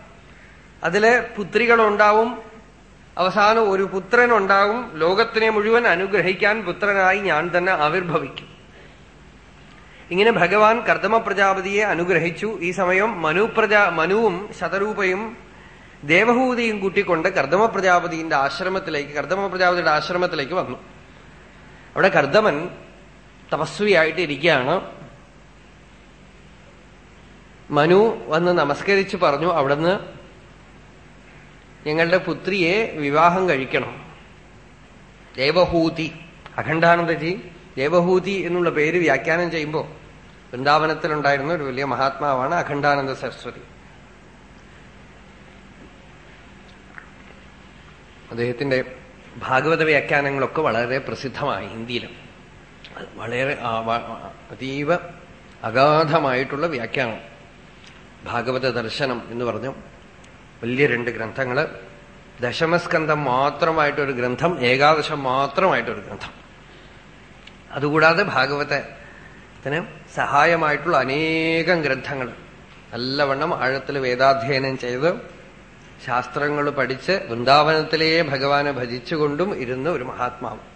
Speaker 1: അതിൽ പുത്രികളുണ്ടാവും. അവസാനം ഒരു പുത്രൻ പുത്രനുണ്ടാവും. ലോകത്തിനെ മുഴുവൻ അനുഗ്രഹിക്കാൻ പുത്രനായി ഞാൻ തന്നെ ആവിർഭവിക്കും. ഇങ്ങനെ ഭഗവാൻ കർദമ പ്രജാപതിയെ അനുഗ്രഹിച്ചു. ഈ സമയം മനു പ്രജാ മനുവും ശതരൂപയും ദേവഹൂതിയും കൂട്ടിക്കൊണ്ട് കർദമ പ്രജാപതിന്റെ ആശ്രമത്തിലേക്ക് കർദമ പ്രജാപതിയുടെ ആശ്രമത്തിലേക്ക് വന്നു. അവിടെ കർദമൻ തപസ്വിയായിട്ട് ഇരിക്കുകയാണ് മനു വന്ന് നമസ്കരിച്ച് പറഞ്ഞു അവിടുന്ന് ഞങ്ങളുടെ പുത്രിയെ വിവാഹം കഴിക്കണം. ദേവഹൂതി. അഖണ്ഡാനന്ദജി ദേവഹൂതി എന്നുള്ള പേര് വ്യാഖ്യാനം ചെയ്യുമ്പോൾ വൃന്ദാവനത്തിലുണ്ടായിരുന്ന ഒരു വലിയ മഹാത്മാവാണ് അഖണ്ഡാനന്ദ സരസ്വതി. അദ്ദേഹത്തിന്റെ ഭാഗവത വ്യാഖ്യാനങ്ങളൊക്കെ വളരെ പ്രസിദ്ധമായി ഹിന്ദിയിലും. വളരെ അതീവ അഗാധമായിട്ടുള്ള വ്യാഖ്യാനം. ഭാഗവത ദർശനം എന്ന് പറഞ്ഞു. വലിയ രണ്ട് ഗ്രന്ഥങ്ങൾ. ദശമസ്കന്ധം മാത്രമായിട്ടൊരു ഗ്രന്ഥം ഏകാദശം മാത്രമായിട്ടൊരു ഗ്രന്ഥം. അതുകൂടാതെ ഭാഗവതത്തിന് സഹായമായിട്ടുള്ള അനേകം ഗ്രന്ഥങ്ങൾ നല്ലവണ്ണം ആഴത്തിൽ വേദാധ്യയനം ചെയ്ത് ശാസ്ത്രങ്ങൾ പഠിച്ച് വൃന്ദാവനത്തിലേ ഭഗവാനെ ഭജിച്ചുകൊണ്ടും ഇരുന്ന ഒരു മഹാത്മാവ്.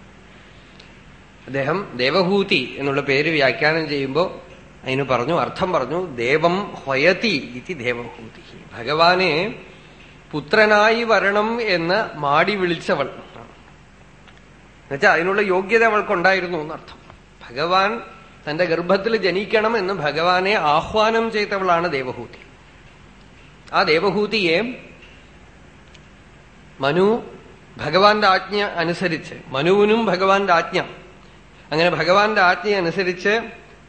Speaker 1: അദ്ദേഹം ദേവഹൂതി എന്നുള്ള പേര് വ്യാഖ്യാനം ചെയ്യുമ്പോൾ അതിന് പറഞ്ഞു അർത്ഥം പറഞ്ഞു ദേവം ഹൊയതി ഇതി ദേവഹൂതി ഭഗവാനെ പുത്രനായി വരണം എന്ന് മാടി വിളിച്ചവൾ. എന്നുവെച്ചാൽ അതിനുള്ള യോഗ്യത അവൾക്കുണ്ടായിരുന്നു എന്നർത്ഥം. ഭഗവാൻ തന്റെ ഗർഭത്തിൽ ജനിക്കണം എന്ന് ഭഗവാനെ ആഹ്വാനം ചെയ്തവളാണ് ദേവഹൂതി ആ ദേവഹൂതിയെ മനു ഭഗവാന്റെ ആജ്ഞ അനുസരിച്ച് മനുവിനും ഭഗവാന്റെ ആജ്ഞ അങ്ങനെ ഭഗവാന്റെ ആജ്ഞ അനുസരിച്ച്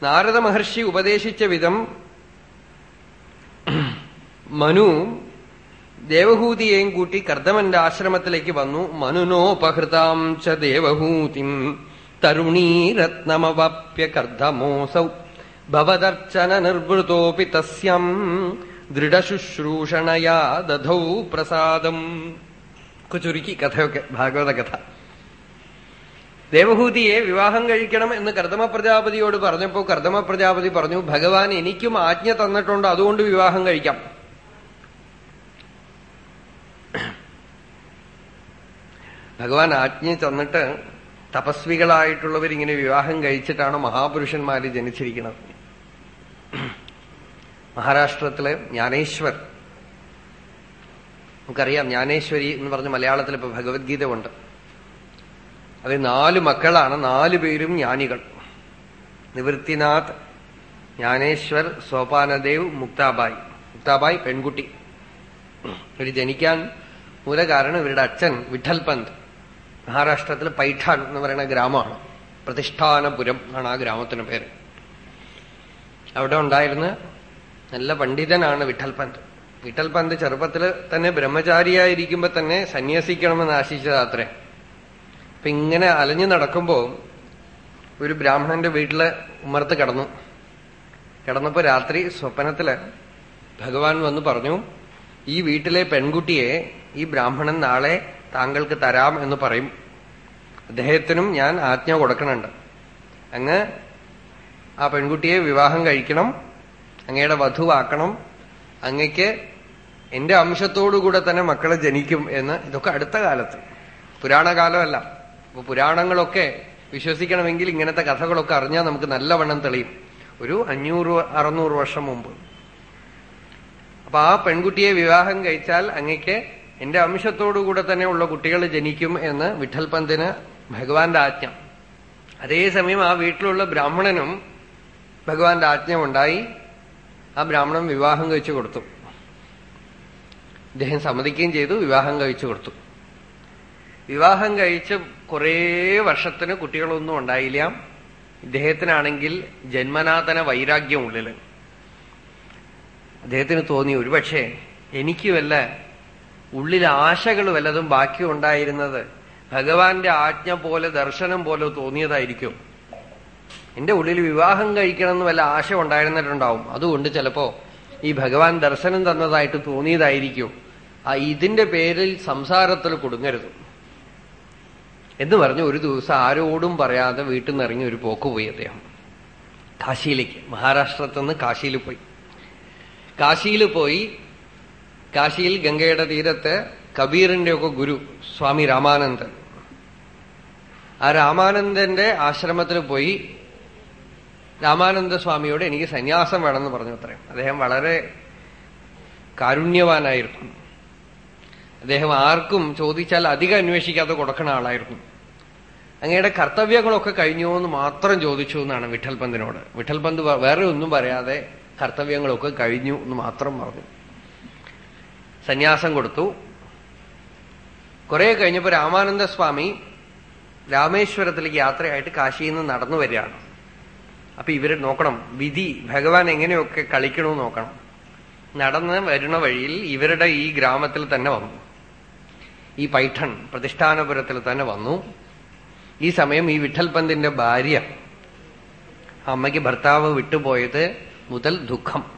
Speaker 1: നാരദ മഹർഷി ഉപദേശിച്ച വിധം മനു ദേവഹൂതിയെയും കൂട്ടി കർദമന്റെ ആശ്രമത്തിലേക്ക് വന്നു. മനുനോപഹൃതാം ച ദേവഹൂതിം തരുണീരത്നമവാപ്യ കർദമോസൗ ഭവദർച്ചന നിർവൃതോപി തസ്യം ദൃഢശുശ്രൂഷണയാ ദധൗ പ്രസാദം ചുരുക്കി കഥയൊക്കെ ഭാഗവത കഥ ദേവഹൂതിയെ വിവാഹം കഴിക്കണം എന്ന് കർദമ പ്രജാപതിയോട് പറഞ്ഞപ്പോ കർദമ പ്രജാപതി പറഞ്ഞു ഭഗവാൻ എനിക്കും ആജ്ഞ തന്നിട്ടുണ്ട് അതുകൊണ്ട് വിവാഹം കഴിക്കാം. ഭഗവാൻ ആജ്ഞ തന്നിട്ട് തപസ്വികളായിട്ടുള്ളവരിങ്ങനെ വിവാഹം കഴിച്ചിട്ടാണ് മഹാപുരുഷന്മാര് ജനിച്ചിരിക്കുന്നത്. മഹാരാഷ്ട്രത്തിലെ ജ്ഞാനേശ്വർ. നമുക്കറിയാം ജ്ഞാനേശ്വരി എന്ന് പറഞ്ഞ് മലയാളത്തിൽ ഇപ്പൊ ഭഗവത്ഗീത ഉണ്ട് അവർ നാല് മക്കളാണ് നാലു പേരും ജ്ഞാനികൾ. നിവൃത്തിനാഥ് ജ്ഞാനേശ്വർ സോപാനദേവ് മുക്താബായി. മുക്താബായി പെൺകുട്ടി. ഇവർ ജനിക്കാൻ മൂലകാരണം ഇവരുടെ അച്ഛൻ വിഠൽ പന്ത്. മഹാരാഷ്ട്രത്തിൽ പൈഠാൻ എന്ന് പറയുന്ന ഗ്രാമമാണ്. പ്രതിഷ്ഠാനപുരം ആണ് ആ ഗ്രാമത്തിന് പേര്. അവിടെ ഉണ്ടായിരുന്ന നല്ല പണ്ഡിതനാണ് വിഠൽ പന്ത്. വിഠൽ പന്ത് ചെറുപ്പത്തിൽ തന്നെ ബ്രഹ്മചാരിയായിരിക്കുമ്പോ തന്നെ സന്യസിക്കണമെന്ന് ആശിച്ചതാത്രേ അപ്പൊ ഇങ്ങനെ അലഞ്ഞു നടക്കുമ്പോ ഒരു ബ്രാഹ്മണന്റെ വീട്ടിൽ ഉമ്മർത്ത് കിടന്നു. കിടന്നപ്പോ രാത്രി സ്വപ്നത്തിൽ ഭഗവാൻ വന്ന് പറഞ്ഞു ഈ വീട്ടിലെ പെൺകുട്ടിയെ ഈ ബ്രാഹ്മണൻ നാളെ താങ്കൾക്ക് തരാം എന്ന് പറയും. അദ്ദേഹത്തിനും ഞാൻ ആജ്ഞ കൊടുക്കണുണ്ട്. അങ്ങ് ആ പെൺകുട്ടിയെ വിവാഹം കഴിക്കണം അങ്ങയുടെ വധുവാക്കണം അങ്ങയ്ക്ക് എന്റെ അംശത്തോടുകൂടെ തന്നെ മക്കളെ ജനിക്കും എന്ന്. ഇതൊക്കെ അടുത്ത കാലത്ത്. പുരാണകാലമല്ല. അപ്പൊ പുരാണങ്ങളൊക്കെ വിശ്വസിക്കണമെങ്കിൽ ഇങ്ങനത്തെ കഥകളൊക്കെ അറിഞ്ഞാൽ നമുക്ക് നല്ലവണ്ണം തെളിയും. ഒരു അഞ്ഞൂറ് അറുന്നൂറ് വർഷം മുമ്പ്. അപ്പൊ ആ പെൺകുട്ടിയെ വിവാഹം കഴിച്ചാൽ അങ്ങക്ക് എന്റെ അംശത്തോടുകൂടെ തന്നെ ഉള്ള കുട്ടികൾ ജനിക്കും എന്ന് വിഠൽ പന്തിന് ഭഗവാന്റെ ആജ്ഞ. അതേസമയം ആ വീട്ടിലുള്ള ബ്രാഹ്മണനും ഭഗവാന്റെ ആജ്ഞ ഉണ്ടായി ആ ബ്രാഹ്മണൻ വിവാഹം കഴിച്ചു കൊടുത്തു. അദ്ദേഹം സമ്മതിക്കുകയും ചെയ്തു വിവാഹം കഴിച്ചു കൊടുത്തു. വിവാഹം കഴിച്ച് കുറേ വർഷത്തിന് കുട്ടികളൊന്നും ഉണ്ടായില്ല. ഇദ്ദേഹത്തിനാണെങ്കിൽ ജന്മനാഥന വൈരാഗ്യം ഉള്ളിൽ. അദ്ദേഹത്തിന് തോന്നി ഒരുപക്ഷെ എനിക്ക് വല്ല ഉള്ളിൽ ആശകൾ വല്ലതും ബാക്കി ഉണ്ടായിരുന്നത് ഭഗവാന്റെ ആജ്ഞ പോലെ ദർശനം പോലെ തോന്നിയതായിരിക്കും. എന്റെ ഉള്ളിൽ വിവാഹം കഴിക്കണം എന്ന് വല്ല ആശ ഉണ്ടായിരുന്നിട്ടുണ്ടാവും. അതുകൊണ്ട് ചിലപ്പോ ഈ ഭഗവാൻ ദർശനം തന്നതായിട്ട് തോന്നിയതായിരിക്കും. ആ ഇതിന്റെ പേരിൽ സംസാരത്തിൽ കുടുങ്ങരുത്. എന്ന് പറഞ്ഞ് ഒരു ദിവസം ആരോടും പറയാതെ വീട്ടിൽ നിന്ന് ഇറങ്ങി ഒരു പോക്ക് പോയി അദ്ദേഹം. കാശിയിലേക്ക്. മഹാരാഷ്ട്രത്തിൽ നിന്ന് കാശിയിൽ പോയി. കാശിയിൽ പോയി. കാശിയിൽ ഗംഗയുടെ തീരത്ത് കബീറിന്റെ ഒക്കെ ഗുരു സ്വാമി രാമാനന്ദൻ. ആ രാമാനന്ദന്റെ ആശ്രമത്തിൽ പോയി രാമാനന്ദ സ്വാമിയോട് എനിക്ക് സന്യാസം വേണമെന്ന് പറഞ്ഞു അത്രയും. അദ്ദേഹം വളരെ കാരുണ്യവാനായിരുന്നു. അദ്ദേഹം ആർക്കും ചോദിച്ചാൽ അധികം അന്വേഷിക്കാതെ കൊടുക്കുന്ന ആളായിരുന്നു. അങ്ങയുടെ കർത്തവ്യങ്ങളൊക്കെ കഴിഞ്ഞോ എന്ന് മാത്രം ചോദിച്ചു എന്നാണ് വിഠൽ പന്തിനോട്. വിഠൽ പന്ത് വേറെ ഒന്നും പറയാതെ കർത്തവ്യങ്ങളൊക്കെ കഴിഞ്ഞു എന്ന് മാത്രം പറഞ്ഞു. സന്യാസം കൊടുത്തു. കുറെ കഴിഞ്ഞപ്പോ രാമാനന്ദ സ്വാമി രാമേശ്വരത്തിലേക്ക് യാത്രയായിട്ട് കാശിയിൽ നിന്ന് നടന്നു വരികയാണ്. അപ്പൊ ഇവർ നോക്കണം വിധി ഭഗവാൻ എങ്ങനെയൊക്കെ കളിക്കണമെന്ന് നോക്കണം. നടന്ന് വരുന്ന വഴിയിൽ ഇവരുടെ ഈ ഗ്രാമത്തിൽ തന്നെ വന്നു. ഈ പൈഠൺ പ്രതിഷ്ഠാനപുരത്തിൽ തന്നെ വന്നു. ഈ സമയം ഈ വിഠൽ പന്തിന്റെ ഭാര്യ അമ്മയ്ക്ക് ഭർത്താവ് വിട്ടുപോയത് മുതൽ ദുഃഖം.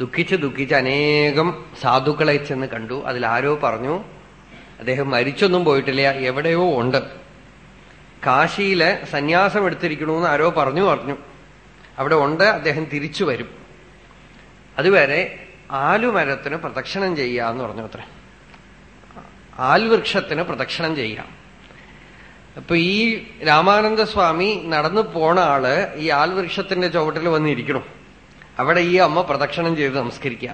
Speaker 1: ദുഃഖിച്ച് ദുഃഖിച്ച് അനേകം സാധുക്കളെ ചെന്ന് കണ്ടു. അതിലാരോ പറഞ്ഞു അദ്ദേഹം മരിച്ചൊന്നും പോയിട്ടില്ല എവിടെയോ ഉണ്ട്. കാശിയിൽ സന്യാസം എടുത്തിരിക്കണമെന്ന് ആരോ പറഞ്ഞു പറഞ്ഞു. അവിടെ ഉണ്ട് അദ്ദേഹം തിരിച്ചു വരും. അതുവരെ ആലുമരത്തിന് പ്രദക്ഷിണം ചെയ്യാന്ന് പറഞ്ഞു അത്ര. ആൽവൃക്ഷത്തിന് പ്രദക്ഷിണം ചെയ്യാം. അപ്പൊ ഈ രാമാനന്ദ സ്വാമി നടന്നു പോണ ആൾ ഈ ആൽവൃക്ഷത്തിന്റെ ചുവട്ടിൽ വന്നിരിക്കണം അവിടെ ഈ അമ്മ പ്രദക്ഷിണം ചെയ്ത് നമസ്കരിക്കുക.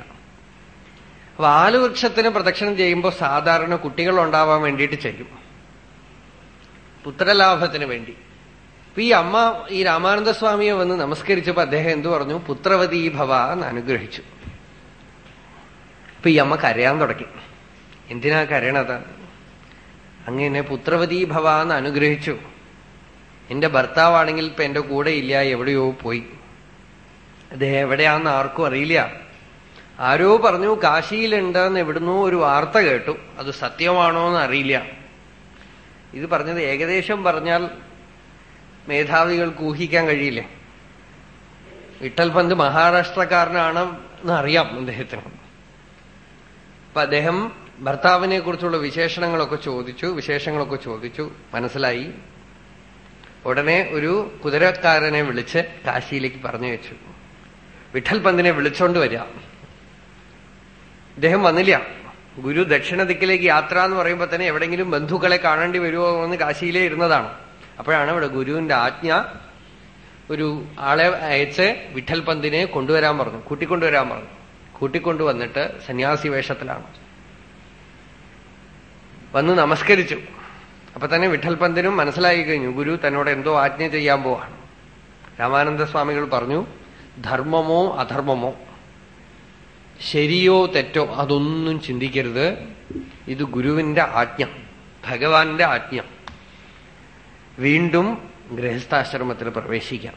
Speaker 1: അപ്പൊ ആലുവൃക്ഷത്തിന് പ്രദക്ഷിണം ചെയ്യുമ്പോൾ സാധാരണ കുട്ടികൾ ഉണ്ടാവാൻ വേണ്ടിയിട്ട് ചെയ്യും പുത്രലാഭത്തിന് വേണ്ടി. അപ്പൊ ഈ അമ്മ ഈ രാമാനന്ദ സ്വാമിയെ വന്ന് നമസ്കരിച്ചപ്പോ അദ്ദേഹം എന്തു പറഞ്ഞു? പുത്രവതി ഭവ എന്ന് അനുഗ്രഹിച്ചു. അപ്പൊ ഈ അമ്മ കരയാൻ തുടങ്ങി. എന്തിനാ കരയണത് അങ്ങനെ പുത്രവതി ഭവ എന്ന് അനുഗ്രഹിച്ചു. എന്റെ ഭർത്താവാണെങ്കിൽ ഇപ്പൊ എന്റെ കൂടെ ഇല്ല എവിടെയോ പോയി. അദ്ദേഹം എവിടെയാന്ന് ആർക്കും അറിയില്ല. ആരോ പറഞ്ഞു കാശിയിലുണ്ടെന്ന് എവിടുന്നോ ഒരു വാർത്ത കേട്ടു. അത് സത്യമാണോ എന്ന് അറിയില്ല. ഇത് പറഞ്ഞത് ഏകദേശം പറഞ്ഞാൽ മേധാവികൾക്ക് ഊഹിക്കാൻ കഴിയില്ലേ? വിട്ടൽ പന്ത് മഹാരാഷ്ട്രക്കാരനാണ് എന്നറിയാം അദ്ദേഹത്തിന്. അപ്പൊ അദ്ദേഹം ഭർത്താവിനെ കുറിച്ചുള്ള വിശേഷണങ്ങളൊക്കെ ചോദിച്ചു വിശേഷങ്ങളൊക്കെ ചോദിച്ചു മനസ്സിലായി. ഉടനെ ഒരു കുതിരക്കാരനെ വിളിച്ച് കാശിയിലേക്ക് പറഞ്ഞു വെച്ചു. വിഠൽ പന്തിനെ വിളിച്ചോണ്ട് വരിക. ഇദ്ദേഹം വന്നില്ല. ഗുരു ദക്ഷിണ ദിക്കിലേക്ക് യാത്ര എന്ന് പറയുമ്പോൾ തന്നെ എവിടെങ്കിലും ബന്ധുക്കളെ കാണേണ്ടി വരുമോ എന്ന് കാശിയിലേ ഇരുന്നതാണ്. അപ്പോഴാണ് ഇവിടെ ഗുരുവിന്റെ ആജ്ഞ. ഒരു ആളെ അയച്ച് വിഠൽ പന്തിനെ കൊണ്ടുവരാൻ പറഞ്ഞു കൂട്ടിക്കൊണ്ടുവരാൻ പറഞ്ഞു. കൂട്ടിക്കൊണ്ടുവന്നിട്ട് സന്യാസി വേഷത്തിലാണ്. വന്ന് നമസ്കരിച്ചു. അപ്പൊ തന്നെ വിഠൽ മനസ്സിലായി കഴിഞ്ഞു. ഗുരു തന്നോട് എന്തോ ആജ്ഞ ചെയ്യാൻ പോവാണ്. രാമാനന്ദ സ്വാമികൾ പറഞ്ഞു ധർമ്മമോ അധർമ്മമോ? ശരിയോ തെറ്റോ അതൊന്നും ചിന്തിക്കരുത്. ഇത് ഗുരുവിന്റെ ആജ്ഞ ഭഗവാന്റെ ആജ്ഞ. വീണ്ടും ഗൃഹസ്ഥാശ്രമത്തിൽ പ്രവേശിക്കാം.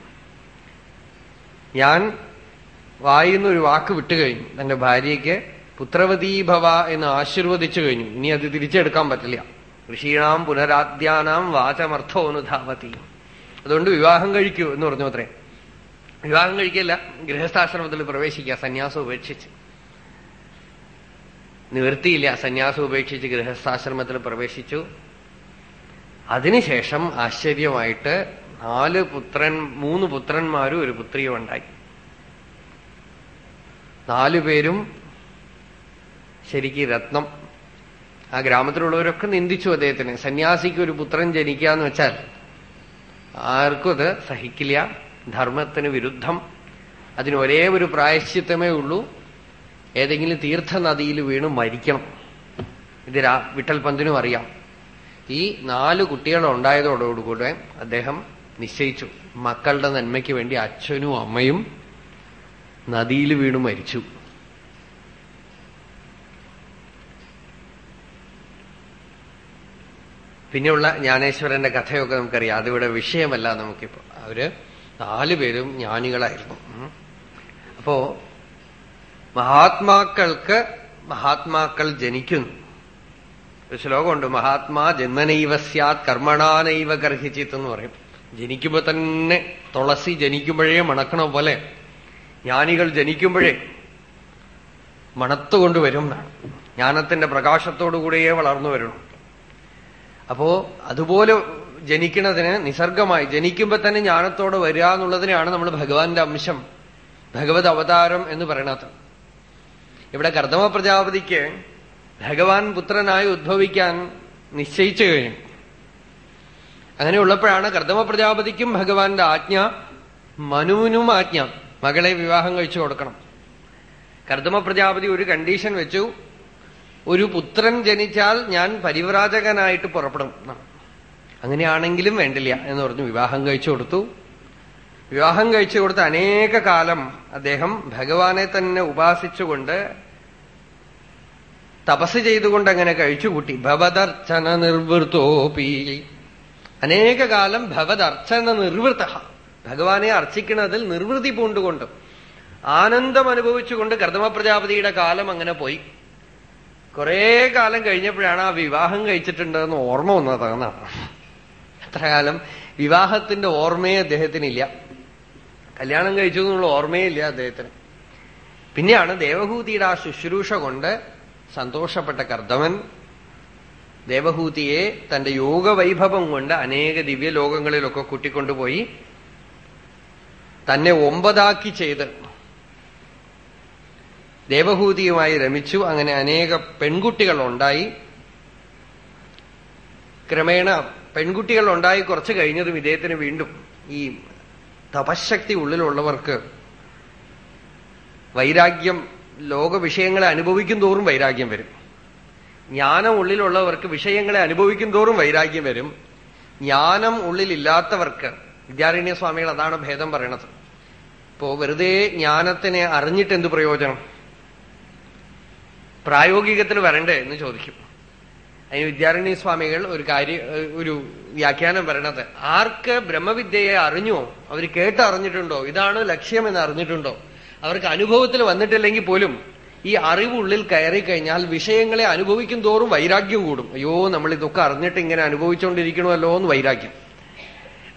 Speaker 1: ഞാൻ വായിന്നൊരു വാക്ക് വിട്ടുകഴിഞ്ഞു. തന്റെ ഭാര്യയ്ക്ക് പുത്രവതീഭവ എന്ന് ആശീർവദിച്ചു കഴിഞ്ഞു. ഇനി അത് തിരിച്ചെടുക്കാൻ പറ്റില്ല. ഋഷീണാം പുനരാദ്യാനാം വാചമർത്ഥോനുധാവതി അതുകൊണ്ട് വിവാഹം കഴിക്കൂ എന്ന് പറഞ്ഞു അത്രേ. വിവാഹം കഴിക്കില്ല ഗൃഹസ്ഥാശ്രമത്തിൽ പ്രവേശിക്കുക സന്യാസം ഉപേക്ഷിച്ച്. നിവൃത്തിയില്ല സന്യാസം ഉപേക്ഷിച്ച് ഗൃഹസ്ഥാശ്രമത്തിൽ പ്രവേശിച്ചു. അതിനുശേഷം ആശ്ചര്യമായിട്ട് നാല് പുത്രൻ മൂന്ന് പുത്രന്മാരും ഒരു പുത്രിയും ഉണ്ടായി. നാലുപേരും ശരിക്ക് രത്നം. ആ ഗ്രാമത്തിലുള്ളവരൊക്കെ നിന്ദിച്ചു അദ്ദേഹത്തിന്. സന്യാസിക്ക് ഒരു പുത്രൻ ജനിക്കാന്ന് വെച്ചാൽ ആർക്കും അത് സഹിക്കില്ല. ധർമ്മത്തിന് വിരുദ്ധം. അതിന് ഒരേ ഒരു പ്രായശ്ചിത്തമേ ഉള്ളൂ. ഏതെങ്കിലും തീർത്ഥനദിയിൽ വീണ് മരിക്കണം. ഇത് രാ വിട്ടൽ പന്തിനും അറിയാം. ഈ നാല് കുട്ടികൾ ഉണ്ടായതോടുകൂടെ അദ്ദേഹം നിശ്ചയിച്ചു. മക്കളുടെ നന്മയ്ക്ക് വേണ്ടി അച്ഛനും അമ്മയും നദിയിൽ വീണ് മരിച്ചു. പിന്നെയുള്ള ജ്ഞാനേശ്വരന്റെ കഥയൊക്കെ നമുക്കറിയാം. അതിവിടെ വിഷയമല്ല നമുക്കിപ്പോ. അവർ നാലുപേരും ജ്ഞാനികളായിരുന്നു. അപ്പോ മഹാത്മാക്കൾക്ക് മഹാത്മാക്കൾ ജനിക്കുന്നു. ഒരു ശ്ലോകമുണ്ട്. മഹാത്മാ ജന്മനൈവ സ്യാത് കർമ്മണാനൈവ ഗർഹിച്ചിത്ത് എന്ന് പറയും. ജനിക്കുമ്പോ തന്നെ തുളസി ജനിക്കുമ്പോഴേ മണക്കണ പോലെ ജ്ഞാനികൾ ജനിക്കുമ്പോഴേ മണത്തുകൊണ്ട് വരും എന്നാണ്. ജ്ഞാനത്തിന്റെ പ്രകാശത്തോടുകൂടിയേ വളർന്നു വരണം അപ്പോ അതുപോലെ ജനിക്കുന്നതിന് നിസർഗമായി ജനിക്കുമ്പോ തന്നെ ജ്ഞാനത്തോടെ വരിക എന്നുള്ളതിനാണ് നമ്മൾ ഭഗവാന്റെ അംശം ഭഗവത് അവതാരം എന്ന് പറയണത് ഇവിടെ കർദമ പ്രജാപതിക്ക് ഭഗവാൻ പുത്രനായി ഉദ്ഭവിക്കാൻ നിശ്ചയിച്ചു കഴിഞ്ഞു. അങ്ങനെയുള്ളപ്പോഴാണ് കർദമ പ്രജാപതിക്കും ഭഗവാന്റെ ആജ്ഞ മനുവിനും ആജ്ഞ മകളെ വിവാഹം കഴിച്ചു കൊടുക്കണം. കർദമ പ്രജാപതി ഒരു കണ്ടീഷൻ വെച്ചു ഒരു പുത്രൻ ജനിച്ചാൽ ഞാൻ പരിവ്രാജകനായിട്ട് പുറപ്പെടും. അങ്ങനെയാണെങ്കിലും വേണ്ടില്ല എന്ന് പറഞ്ഞു വിവാഹം കഴിച്ചു കൊടുത്തു. വിവാഹം കഴിച്ചു കൊടുത്ത് അനേക കാലം അദ്ദേഹം ഭഗവാനെ തന്നെ ഉപാസിച്ചുകൊണ്ട് തപസ് ചെയ്തുകൊണ്ട് അങ്ങനെ കഴിച്ചുകൂട്ടി. ഭവദർച്ചന നിർവൃത്തോപി അനേക കാലം ഭവദർച്ചന നിർവൃത്ത ഭഗവാനെ അർച്ചിക്കുന്നതിൽ നിർവൃതി പൂണ്ടുകൊണ്ട് ആനന്ദം അനുഭവിച്ചുകൊണ്ട് കർദമ പ്രജാപതിയുടെ കാലം അങ്ങനെ പോയി. കുറേ കാലം കഴിഞ്ഞപ്പോഴാണ് ആ വിവാഹം കഴിച്ചിട്ടുണ്ടെന്ന് ഓർമ്മ വന്നതാണ് എത്ര കാലം വിവാഹത്തിന്റെ ഓർമ്മയെ അദ്ദേഹത്തിനില്ല. കല്യാണം കഴിച്ചു എന്നുള്ള ഓർമ്മയില്ല അദ്ദേഹത്തിന്. പിന്നെയാണ് ദേവഹൂതിയുടെ ആ ശുശ്രൂഷ കൊണ്ട് സന്തോഷപ്പെട്ട കർദ്ദവൻ ദേവഹൂതിയെ തന്റെ യോഗവൈഭവം കൊണ്ട് അനേക ദിവ്യലോകങ്ങളിലൊക്കെ കൂട്ടിക്കൊണ്ടുപോയി തന്നെ ഒമ്പതാക്കി ചെയ്ത് ദേവഹൂതിയുമായി രമിച്ചു. അങ്ങനെ അനേക പെൺകുട്ടികൾ ഉണ്ടായി ക്രമേണ പെൺകുട്ടികൾ ഉണ്ടായി കുറച്ച് കഴിഞ്ഞതും ഇദ്ദേഹത്തിന് വീണ്ടും ഈ തപശക്തി ഉള്ളിലുള്ളവർക്ക് വൈരാഗ്യം ലോകവിഷയങ്ങളെ അനുഭവിക്കും തോറും വൈരാഗ്യം വരും. ജ്ഞാനം ഉള്ളിലുള്ളവർക്ക് വിഷയങ്ങളെ അനുഭവിക്കും തോറും വൈരാഗ്യം വരും. ജ്ഞാനം ഉള്ളിലില്ലാത്തവർക്ക് വിദ്യാരണ്യ സ്വാമികൾ അതാണ് ഭേദം പറയണത്. ഇപ്പോ വെറുതെ ജ്ഞാനത്തിനെ അറിഞ്ഞിട്ട് എന്ത് പ്രയോജനം? പ്രായോഗികത്തിൽ വരണ്ടേ എന്ന് ചോദിക്കും. അതിന് വിദ്യാരണ്യ സ്വാമികൾ ഒരു കാര്യ ഒരു വ്യാഖ്യാനം വരണത് ആർക്ക് ബ്രഹ്മവിദ്യയെ അറിഞ്ഞോ അവർ കേട്ടറിഞ്ഞിട്ടുണ്ടോ? ഇതാണ് ലക്ഷ്യം എന്ന് അറിഞ്ഞിട്ടുണ്ടോ? അവർക്ക് അനുഭവത്തിൽ വന്നിട്ടില്ലെങ്കിൽ പോലും ഈ അറിവ് ഉള്ളിൽ കയറി കഴിഞ്ഞാൽ വിഷയങ്ങളെ അനുഭവിക്കും തോറും വൈരാഗ്യം കൂടും. അയ്യോ നമ്മൾ ഇതൊക്കെ അറിഞ്ഞിട്ട് ഇങ്ങനെ അനുഭവിച്ചുകൊണ്ടിരിക്കണമല്ലോ എന്ന് വൈരാഗ്യം.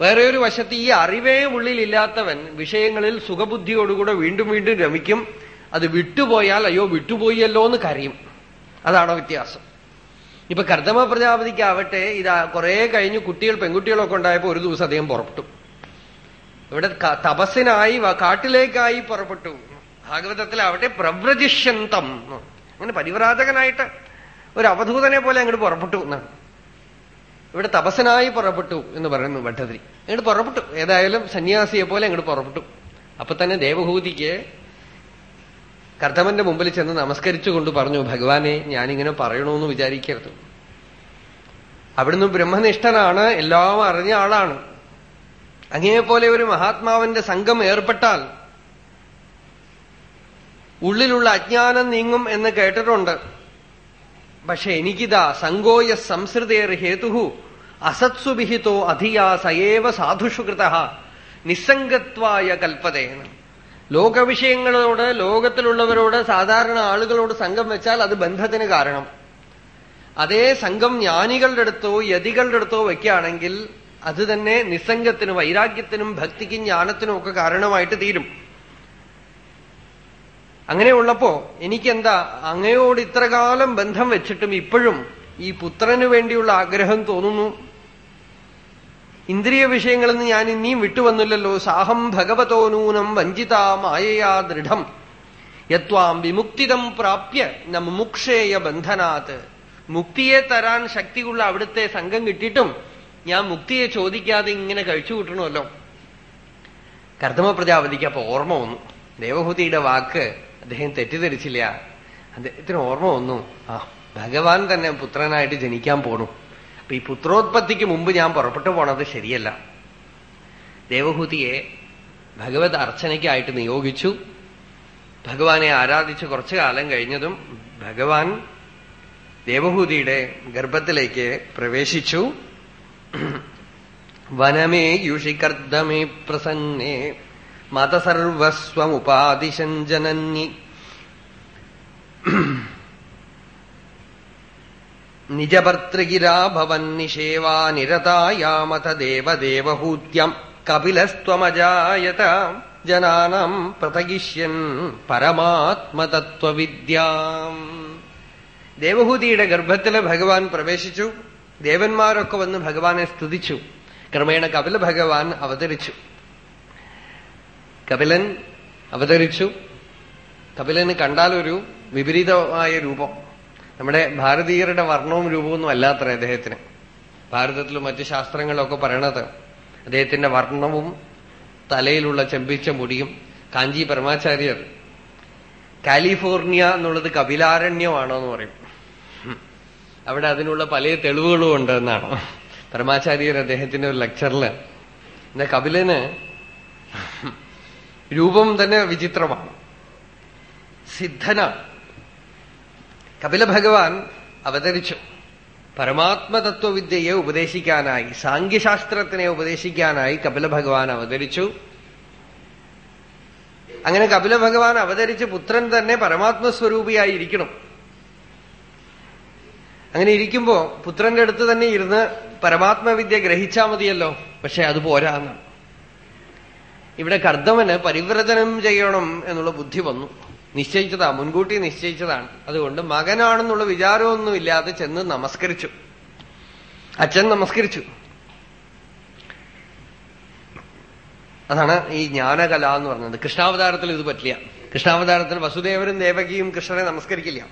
Speaker 1: വേറെ ഒരു വശത്ത് ഈ അറിവേ ഉള്ളിലില്ലാത്തവൻ വിഷയങ്ങളിൽ സുഖബുദ്ധിയോടുകൂടെ വീണ്ടും വീണ്ടും രമിക്കും. അത് വിട്ടുപോയാൽ അയ്യോ വിട്ടുപോയല്ലോ എന്ന് കരയും. അതാണോ വ്യത്യാസം. ഇപ്പൊ കർദമ പ്രജാപതിക്കാവട്ടെ ഇത് കുറെ കഴിഞ്ഞ് കുട്ടികൾ പെൺകുട്ടികളൊക്കെ ഉണ്ടായപ്പോ ഒരു ദിവസം അദ്ദേഹം പുറപ്പെട്ടു. ഇവിടെ തപസ്സിനായി കാട്ടിലേക്കായി പുറപ്പെട്ടു. ഭാഗവതത്തിലാവട്ടെ പ്രവ്രജിഷ്യന്തം അങ്ങനെ പരിവ്രാജകനായിട്ട് ഒരു അവധൂതനെ പോലെ അങ്ങോട്ട് പുറപ്പെട്ടു എന്നാണ് ഇവിടെ തപസ്സനായി പുറപ്പെട്ടു എന്ന് പറയുന്നു ഭട്ടതിരി. അങ്ങോട്ട് പുറപ്പെട്ടു. ഏതായാലും സന്യാസിയെ പോലെ അങ്ങോട്ട് പുറപ്പെട്ടു. അപ്പൊ തന്നെ ദേവഹൂതിക്ക് കർത്തമന്റെ മുമ്പിൽ ചെന്ന് നമസ്കരിച്ചുകൊണ്ട് പറഞ്ഞു ഭഗവാനെ ഞാനിങ്ങനെ പറയണമെന്ന് വിചാരിക്കരുത്. അവിടുന്ന് ബ്രഹ്മനിഷ്ഠനാണ് എല്ലാം അറിഞ്ഞ ആളാണ്. അങ്ങേപോലെ ഒരു മഹാത്മാവിന്റെ സംഘം ഏർപ്പെട്ടാൽ ഉള്ളിലുള്ള അജ്ഞാനം നീങ്ങും എന്ന് കേട്ടിട്ടുണ്ട്. പക്ഷെ എനിക്കിതാ സംഗോയ സംസൃതേർ ഹേതു അസത്സുവിഹിതോ അധിയാ സയേവ സാധുഷുകൃത നിസ്സംഗത്വായ കൽപ്പതേന്ന് ലോകവിഷയങ്ങളോട് ലോകത്തിലുള്ളവരോട് സാധാരണ ആളുകളോട് സംഘം വെച്ചാൽ അത് ബന്ധത്തിന് കാരണം. അതേ സംഘം ജ്ഞാനികളുടെ അടുത്തോ യതികളുടെ അടുത്തോ വയ്ക്കുകയാണെങ്കിൽ അത് തന്നെ നിസ്സംഗത്തിനും വൈരാഗ്യത്തിനും ഭക്തിക്കും ജ്ഞാനത്തിനും ഒക്കെ കാരണമായിട്ട് തീരും. അങ്ങനെയുള്ളപ്പോ എനിക്കെന്താ അങ്ങയോട് ഇത്രകാലം ബന്ധം വെച്ചിട്ടും ഇപ്പോഴും ഈ പുത്രന് വേണ്ടിയുള്ള ആഗ്രഹം തോന്നുന്നു. ഇന്ദ്രിയ വിഷയങ്ങളിൽ നിന്ന് ഞാൻ ഇനിയും വിട്ടുവന്നില്ലല്ലോ. സാഹം ഭഗവതോ നൂനം വഞ്ചിതാ മായയാ ദൃഢം. യത്വാം വിമുക്തിതം പ്രാപ്യ ന മുമുക്ഷേയ ബന്ധനാത്. മുക്തിയെ തരാൻ ശക്തിയുള്ള അവിടുത്തെ സംഘം കിട്ടിയിട്ടും ഞാൻ മുക്തിയെ ചോദിക്കാതെ ഇങ്ങനെ കഴിച്ചു കൂട്ടണമല്ലോ. കർദ്ദമ പ്രജാപതിക്ക് അപ്പൊ ഓർമ്മ വന്നു. ദേവഹൂതിയുടെ വാക്ക് അദ്ദേഹം തെറ്റിദ്ധരിച്ചില്ല. അദ്ദേഹത്തിന് ഓർമ്മ വന്നു. ആ ഭഗവാൻ തന്നെ പുത്രനായിട്ട് ജനിക്കാൻ പോണു. അപ്പൊ ഈ പുത്രോത്പത്തിക്ക് മുമ്പ് ഞാൻ പുറപ്പെട്ടു പോണത് ശരിയല്ല. ദേവഹൂതിയെ ഭഗവത് അർച്ചനയ്ക്കായിട്ട് നിയോഗിച്ചു. ഭഗവാനെ ആരാധിച്ച് കുറച്ചു കാലം കഴിഞ്ഞതും ഭഗവാൻ ദേവഹൂതിയുടെ ഗർഭത്തിലേക്ക് പ്രവേശിച്ചു. വനമേ യുഷികർദ്ദമേ പ്രസന്നേ മതസർവസ്വമുപാദിശഞ്ജനന്നി നിജഭർത്തൃഗിരാ ഭവന്നിഷേവാ നിരതായാമത ദേവദേവഹൂത്യം. കപിലസ്ത്വമജായത. ജനാനം പ്രതകിഷ്യൻ പരമാത്മതത്വവിദ്യാം. ദേവഹൂതിയുടെ ഗർഭത്തിൽ ഭഗവാൻ പ്രവേശിച്ചു. ദേവന്മാരൊക്കെ വന്ന് ഭഗവാനെ സ്തുതിച്ചു. ക്രമേണ കപില ഭഗവാൻ അവതരിച്ചു. കപിലൻ അവതരിച്ചു. കപിലന് കണ്ടാലൊരു വിപരീതമായ രൂപം. നമ്മുടെ ഭാരതീയരുടെ വർണവും രൂപമൊന്നും അല്ലാത്ര അദ്ദേഹത്തിന്. ഭാരതത്തിലും മറ്റു ശാസ്ത്രങ്ങളൊക്കെ പറയണത് അദ്ദേഹത്തിന്റെ വർണവും തലയിലുള്ള ചെമ്പിച്ച മുടിയും കാഞ്ചി പരമാചാര്യർ കാലിഫോർണിയ എന്നുള്ളത് കപിലാരണ്യമാണോ എന്ന് പറയും അവിടെ അതിനുള്ള പല തെളിവുകളും ഉണ്ട് എന്നാണ്. പരമാചാര്യർ അദ്ദേഹത്തിന്റെ ഒരു ലെക്ചറിൽ എന്ന കപിലന് രൂപം തന്നെ വിചിത്രമാണ്. സിദ്ധനാണ്. കപില ഭഗവാൻ അവതരിച്ചു. പരമാത്മതത്വവിദ്യയെ ഉപദേശിക്കാനായി സാങ്കേശാസ്ത്രത്തിനെ ഉപദേശിക്കാനായി കപില ഭഗവാൻ അവതരിച്ചു. അങ്ങനെ കപില ഭഗവാൻ അവതരിച്ച് പുത്രൻ തന്നെ പരമാത്മസ്വരൂപിയായിരിക്കണം അങ്ങനെ ഇരിക്കുമ്പോ പുത്രന്റെ അടുത്ത് തന്നെ ഇരുന്ന് പരമാത്മവിദ്യ ഗ്രഹിച്ചാൽ മതിയല്ലോ പക്ഷെ അത് പോരാന്ന്. ഇവിടെ കർദ്ദവന് പരിവ്രജനം ചെയ്യണം എന്നുള്ള ബുദ്ധി വന്നു. നിശ്ചയിച്ചതാ മുൻകൂട്ടി നിശ്ചയിച്ചതാണ്. അതുകൊണ്ട് മകനാണെന്നുള്ള വിചാരമൊന്നുമില്ലാതെ ചെന്ന് നമസ്കരിച്ചു. അച്ഛൻ നമസ്കരിച്ചു. അതാണ് ഈ ജ്ഞാനകല എന്ന് പറഞ്ഞത്. കൃഷ്ണാവതാരത്തിൽ ഇത് പറ്റില്ല. കൃഷ്ണാവതാരത്തിൽ വസുദേവനും ദേവകിയും കൃഷ്ണനെ നമസ്കരിക്കില്ല.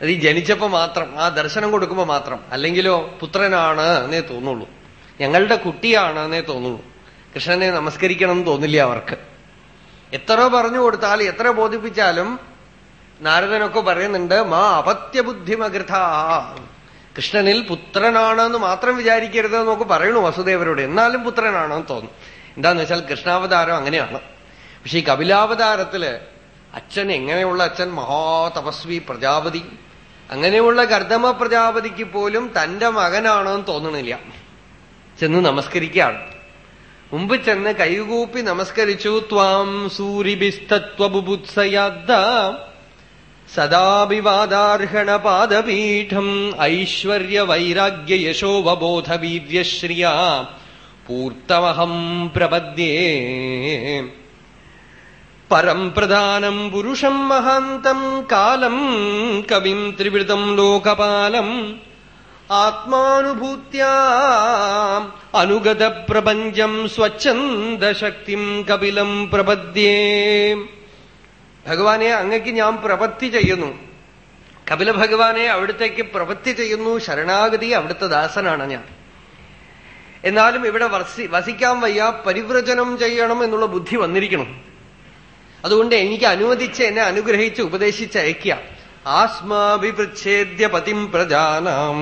Speaker 1: അത് ഈ ജനിച്ചപ്പോ മാത്രം ആ ദർശനം കൊടുക്കുമ്പോ മാത്രം. അല്ലെങ്കിലോ പുത്രനാണ് എന്നേ തോന്നുള്ളൂ. ഞങ്ങളുടെ കുട്ടിയാണ് എന്നേ തോന്നുള്ളൂ. കൃഷ്ണനെ നമസ്കരിക്കണം എന്ന് തോന്നില്ല അവർക്ക്. എത്ര പറഞ്ഞു കൊടുത്താൽ എത്ര ബോധിപ്പിച്ചാലും നാരദനൊക്കെ പറയുന്നുണ്ട് മാ അപത്യബുദ്ധിമകൃഥ കൃഷ്ണനിൽ പുത്രനാണെന്ന് മാത്രം വിചാരിക്കരുത് എന്നൊക്കെ പറയണു വസുദേവരോട്. എന്നാലും പുത്രനാണെന്ന് തോന്നും. എന്താന്ന് വെച്ചാൽ കൃഷ്ണാവതാരം അങ്ങനെയാണ്. പക്ഷെ ഈ കപിലാവതാരത്തിൽ അച്ഛൻ എങ്ങനെയുള്ള അച്ഛൻ? മഹാതപസ്വി പ്രജാപതി. അങ്ങനെയുള്ള കർദമ പ്രജാപതിക്ക് പോലും തന്റെ മകനാണെന്ന് തോന്നണില്ല. ചെന്ന് നമസ്കരിക്കുകയാണ്. മുമ്പ് ചെന്ന് കൈകൂപ്പി നമസ്കരിച്ചു ത്വാം സൂരിബിസ്തത്വബുഭുത്സയാദ്ദ സദാഭിവാദാർഹണ പാദപീഠം ഐശ്വര്യ വൈരാഗ്യ യശോവബോധ വീര്യശ്രിയ പൂർത്തമഹം പ്രപദ്യേ. പരം പ്രധാനം പുരുഷം മഹാന്തം കാലം കവിം ത്രിവൃതം ലോകപാലം ആത്മാനുഭൂത്യാ അനുഗത പ്രപഞ്ചം സ്വച്ഛന്ദശക്തിം കപിലം പ്രപദ്യേ. ഭഗവാനെ അങ്ങക്ക് ഞാൻ പ്രപത്തി ചെയ്യുന്നു. കപില ഭഗവാനെ അവിടുത്തേക്ക് പ്രപത്തി ചെയ്യുന്നു ശരണാഗതി അവിടുത്തെ ദാസനാണ് ഞാൻ. എന്നാലും ഇവിടെ വസി വസിക്കാൻ വയ്യ പരിവ്രജനം ചെയ്യണം എന്നുള്ള ബുദ്ധി വന്നിരിക്കണം. അതുകൊണ്ട് എനിക്ക് അനുവദിച്ച് എന്നെ അനുഗ്രഹിച്ച് ഉപദേശിച്ച് അയക്കുക ആസ്മാഭിപൃച്ഛേദ്യ പതിം പ്രജാനാം.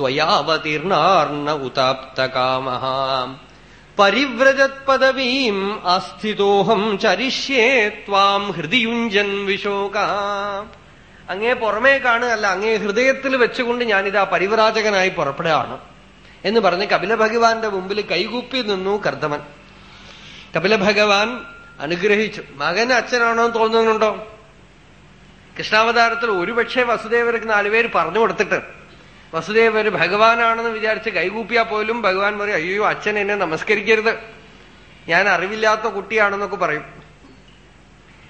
Speaker 1: ത്വയാവതീർണാർണ ഉതാപ്തകാമഃ പരിവ്രജത് പദവീം ആസ്ഥിതോഹം ചരിഷ്യേ ത്വാം ഹൃദിയുഞ്ജൻ വിശോക. അങ്ങേ പുറമേ കാണുകയല്ല അങ്ങേ ഹൃദയത്തിൽ വെച്ചുകൊണ്ട് ഞാനിതാ പരിവ്രാജകനായി പുറപ്പെടുകയാണ് എന്ന് പറഞ്ഞ് കപില ഭഗവാന്റെ മുമ്പിൽ കൈകൂപ്പി നിന്നു കർദ്ദമൻ. കപില ഭഗവാൻ അനുഗ്രഹിച്ചു. മകൻ അച്ഛനാണോ തോന്നുന്നുണ്ടോ? കൃഷ്ണാവതാരത്തിൽ ഒരുപക്ഷെ വസുദേവർക്ക് നാലുപേര് പറഞ്ഞു കൊടുത്തിട്ട് വസുദേവർ ഭഗവാനാണെന്ന് വിചാരിച്ച് കൈകൂപ്പിയാ പോലും ഭഗവാൻ പറയും അയ്യോ അച്ഛൻ എന്നെ നമസ്കരിക്കരുത്. ഞാൻ അറിവില്ലാത്ത കുട്ടിയാണെന്നൊക്കെ പറയും.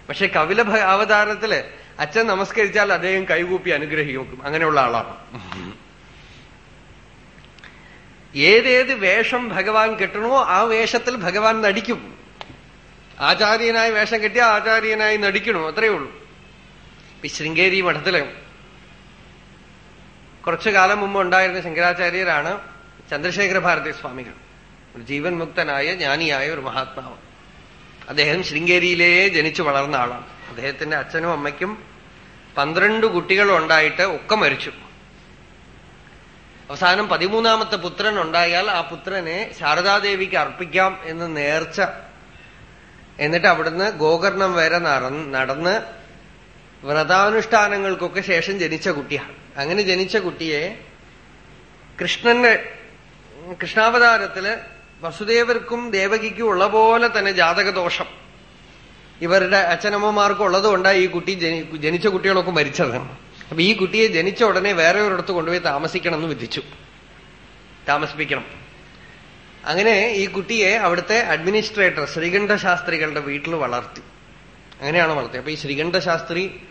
Speaker 1: പക്ഷെ കവില അവതാരത്തിൽ അച്ഛൻ നമസ്കരിച്ചാൽ അദ്ദേഹം കൈകൂപ്പി അനുഗ്രഹിക്കും. അങ്ങനെയുള്ള ആളാണ്. ഏതേത് വേഷം ഭഗവാൻ കെട്ടണോ ആ വേഷത്തിൽ ഭഗവാൻ നടിക്കും. ആചാര്യനായി വേഷം കെട്ടിയ ആചാര്യനായി നടിക്കണോ? അത്രയേ ഉള്ളൂ. ശൃംഗേരി മഠത്തിൽ കുറച്ചു കാലം മുമ്പ് ഉണ്ടായിരുന്ന ശങ്കരാചാര്യരാണ് ചന്ദ്രശേഖര ഭാരതി സ്വാമികൾ. ഒരു ജീവൻ മുക്തനായ ജ്ഞാനിയായ ഒരു മഹാത്മാവ്. അദ്ദേഹം ശൃംഗേരിയിലേ ജനിച്ചു വളർന്ന ആളാണ്. അദ്ദേഹത്തിന്റെ അച്ഛനും അമ്മയ്ക്കും പന്ത്രണ്ട് കുട്ടികളുണ്ടായിട്ട് ഒക്കെ മരിച്ചു. അവസാനം പതിമൂന്നാമത്തെ പുത്രൻ ഉണ്ടായാൽ ആ പുത്രനെ ശാരദാദേവിക്ക് അർപ്പിക്കാം എന്ന് നേർച്ച. എന്നിട്ട് അവിടുന്ന് ഗോകർണം വരെ നടന്ന് വ്രതാനുഷ്ഠാനങ്ങൾക്കൊക്കെ ശേഷം ജനിച്ച കുട്ടിയാണ്. അങ്ങനെ ജനിച്ച കുട്ടിയെ കൃഷ്ണന്റെ കൃഷ്ണാവതാരത്തിൽ വസുദേവർക്കും ദേവകിക്കും ഉള്ള പോലെ തന്നെ ജാതകദോഷം. ഇവരുടെ അച്ഛനമ്മമാർക്കും ഉള്ളതുകൊണ്ടാണ് ഈ കുട്ടി ജനിച്ച കുട്ടികളൊക്കെ മരിച്ചത്. അപ്പൊ ഈ കുട്ടിയെ ജനിച്ച ഉടനെ വേറെ ഒരിടത്ത് കൊണ്ടുപോയി താമസിക്കണം എന്ന് വിധിച്ചു. താമസിപ്പിക്കണം. അങ്ങനെ ഈ കുട്ടിയെ അവിടുത്തെ അഡ്മിനിസ്ട്രേറ്റർ ശ്രീകണ്ഠ ശാസ്ത്രികളുടെ വീട്ടിൽ വളർത്തി. അങ്ങനെയാണ് വളർത്തിയത്. അപ്പൊ ഈ ശ്രീകണ്ഠ ശാസ്ത്രി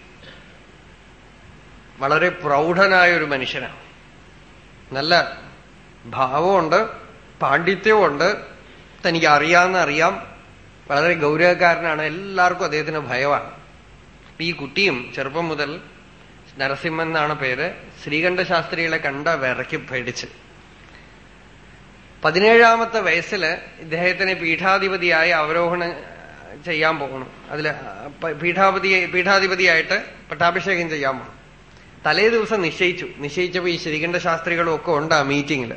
Speaker 1: വളരെ പ്രൗഢനായ ഒരു മനുഷ്യനാണ്. നല്ല ഭാവമുണ്ട് പാണ്ഡിത്യമുണ്ട് തനിക്ക് അറിയാമെന്ന് അറിയാം. വളരെ ഗൗരവക്കാരനാണ്. എല്ലാവർക്കും അദ്ദേഹത്തിന് ഭയമാണ്. ഈ കുട്ടിയും ചെറുപ്പം മുതൽ നരസിംഹൻ എന്നാണ് പേര്. ശ്രീകണ്ഠ ശാസ്ത്രികളെ കണ്ട വിറക്കി പേടിച്ച്. പതിനേഴാമത്തെ വയസ്സിൽ ഇദ്ദേഹത്തിന് പീഠാധിപതിയായി അവരോഹണം ചെയ്യാൻ പോകണം അതിൽ പീഠാപതി പീഠാധിപതിയായിട്ട് പട്ടാഭിഷേകം ചെയ്യാൻ പോകണം തലേ ദിവസം നിശ്ചയിച്ചു. നിശ്ചയിച്ചപ്പോ ഈ ശ്രീകണ്ഠ ശാസ്ത്രികളും ഒക്കെ ഉണ്ട് ആ മീറ്റിംഗിൽ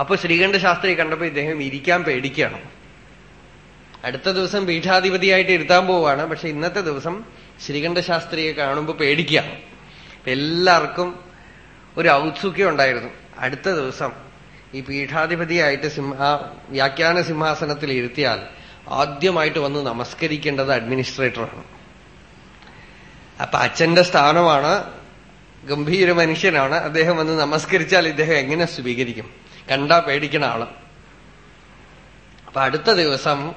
Speaker 1: അപ്പൊ ശ്രീകണ്ഠ ശാസ്ത്രി കണ്ടപ്പോ ഇദ്ദേഹം ഇരിക്കാൻ പേടിക്കണം അടുത്ത ദിവസം പീഠാധിപതിയായിട്ട് ഇരുത്താൻ പോവാണ് പക്ഷെ ഇന്നത്തെ ദിവസം ശ്രീകണ്ഠ ശാസ്ത്രിയെ കാണുമ്പോൾ പേടിക്കുകയാണ്. എല്ലാവർക്കും ഒരു ഔത്സുഖ്യം ഉണ്ടായിരുന്നു. അടുത്ത ദിവസം ഈ പീഠാധിപതിയായിട്ട് സിംഹ വ്യാഖ്യാന സിംഹാസനത്തിൽ ഇരുത്തിയാൽ ആദ്യമായിട്ട് വന്ന് നമസ്കരിക്കേണ്ടത് അഡ്മിനിസ്ട്രേറ്ററാണ്. അപ്പൊ അച്ഛന്റെ സ്ഥാനമാണ് ഗംഭീര മനുഷ്യനാണ്. അദ്ദേഹം വന്ന് നമസ്കരിച്ചാൽ ഇദ്ദേഹം എങ്ങനെ സ്വീകരിക്കും? കണ്ടാ പേടിക്കണ ആൾ. അപ്പൊ അടുത്ത ദിവസം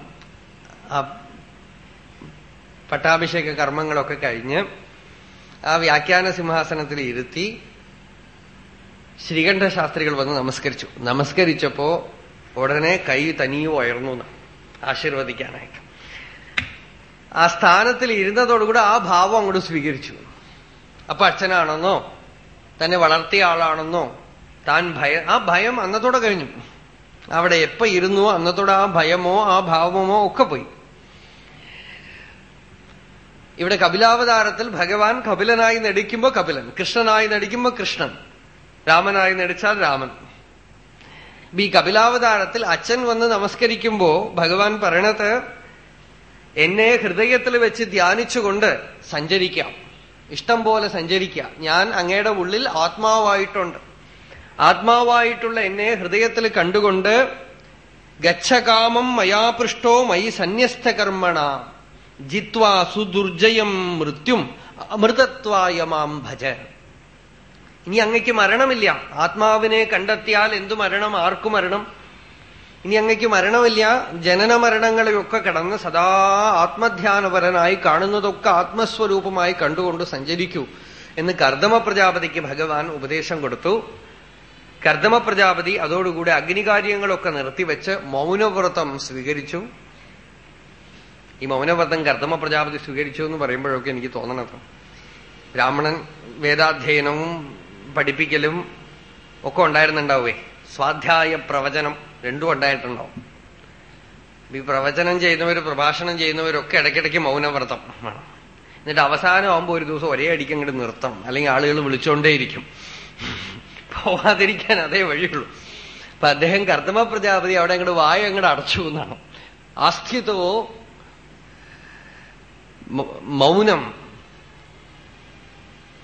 Speaker 1: ആ പട്ടാഭിഷേക കർമ്മങ്ങളൊക്കെ കഴിഞ്ഞ് ആ വ്യാഖ്യാന സിംഹാസനത്തിൽ ഇരുത്തി ശ്രീകണ്ഠ ശാസ്ത്രികൾ വന്ന് നമസ്കരിച്ചു. നമസ്കരിച്ചപ്പോ ഉടനെ കൈ തനിയോ ഉയർന്നു ആശീർവദിക്കാനായിട്ട്. ആ സ്ഥാനത്തിൽ ഇരുന്നതോടുകൂടെ ആ ഭാവം അങ്ങോട്ട് സ്വീകരിച്ചു. അപ്പൊ അച്ഛനാണെന്നോ തന്നെ വളർത്തിയ ആളാണെന്നോ താൻ ഭയ ആ ഭയം അന്നത്തോടെ കഴിഞ്ഞു. അവിടെ എപ്പോ ഇരുന്നു അന്നത്തോടെ ആ ഭയമോ ആ ഭാവമോ ഒക്കെ പോയി. ഇവിടെ കപിലാവതാരത്തിൽ ഭഗവാൻ കപിലനായി നടിക്കുമ്പോ കപിലൻ കൃഷ്ണനായി നടിക്കുമ്പോ കൃഷ്ണൻ രാമനായി നടിച്ചാൽ രാമൻ. ഈ കപിലാവതാരത്തിൽ അച്ഛൻ വന്ന് നമസ്കരിക്കുമ്പോ ഭഗവാൻ പറയണത് എന്നെ ഹൃദയത്തിൽ വെച്ച് ധ്യാനിച്ചുകൊണ്ട് സഞ്ചരിക്കാം. ഇഷ്ടം പോലെ സഞ്ചരിക്കുക. ഞാൻ അങ്ങയുടെ ഉള്ളിൽ ആത്മാവായിട്ടുണ്ട്. ആത്മാവായിട്ടുള്ള എന്നെ ഹൃദയത്തിൽ കണ്ടുകൊണ്ട് ഗച്ഛകാമം മയാപൃഷ്ടോ മൈ സന്യസ്തകർമ്മണ. ജിത്വാ സുദുർജയം മൃത്യും അമൃതത്വായ മാം ഭജ. ഇനി അങ്ങയ്ക്ക് മരണമില്ല. ആത്മാവിനെ കണ്ടെത്തിയാൽ എന്തു മരണം? ആർക്കു മരണം? ഇനി അങ്ങയ്ക്ക് മരണമില്ല. ജനന മരണങ്ങളെയൊക്കെ കടന്ന് സദാ ആത്മധ്യാനപരനായി കാണുന്നതൊക്കെ ആത്മസ്വരൂപമായി കണ്ടുകൊണ്ട് സഞ്ചരിക്കൂ എന്ന് കർദമ പ്രജാപതിക്ക് ഭഗവാൻ ഉപദേശം കൊടുത്തു. കർദമ പ്രജാപതി അതോടുകൂടി അഗ്നികാര്യങ്ങളൊക്കെ നിർത്തിവെച്ച് മൗനവ്രതം സ്വീകരിച്ചു. ഈ മൗനവ്രതം കർദമ പ്രജാപതി സ്വീകരിച്ചു എന്ന് പറയുമ്പോഴൊക്കെ എനിക്ക് തോന്നണത്. ബ്രാഹ്മണൻ വേദാധ്യയനവും പഠിപ്പിക്കലും ഒക്കെ ഉണ്ടായിരുന്നുണ്ടാവേ. സ്വാധ്യായ പ്രവചനം. രണ്ടും ഉണ്ടായിട്ടുണ്ടോ? ഈ പ്രവചനം ചെയ്യുന്നവർ പ്രഭാഷണം ചെയ്യുന്നവരൊക്കെ ഇടയ്ക്കിടയ്ക്ക് മൗനവ്രതം വേണം. എന്നിട്ട് അവസാനമാകുമ്പോൾ ഒരു ദിവസം ഒരേ അടിക്ക് അങ്ങോട്ട് നിർത്തം അല്ലെങ്കിൽ ആളുകൾ വിളിച്ചോണ്ടേയിരിക്കും. പോവാതിരിക്കാൻ അതേ വഴിയുള്ളൂ. അപ്പൊ അദ്ദേഹം കർത്തമ പ്രജാപതി അവിടെ അങ്ങോട്ട് വായ അങ്ങോട്ട് അടച്ചു എന്നാണ്. ആസ്ഥിതവോ മൗനം.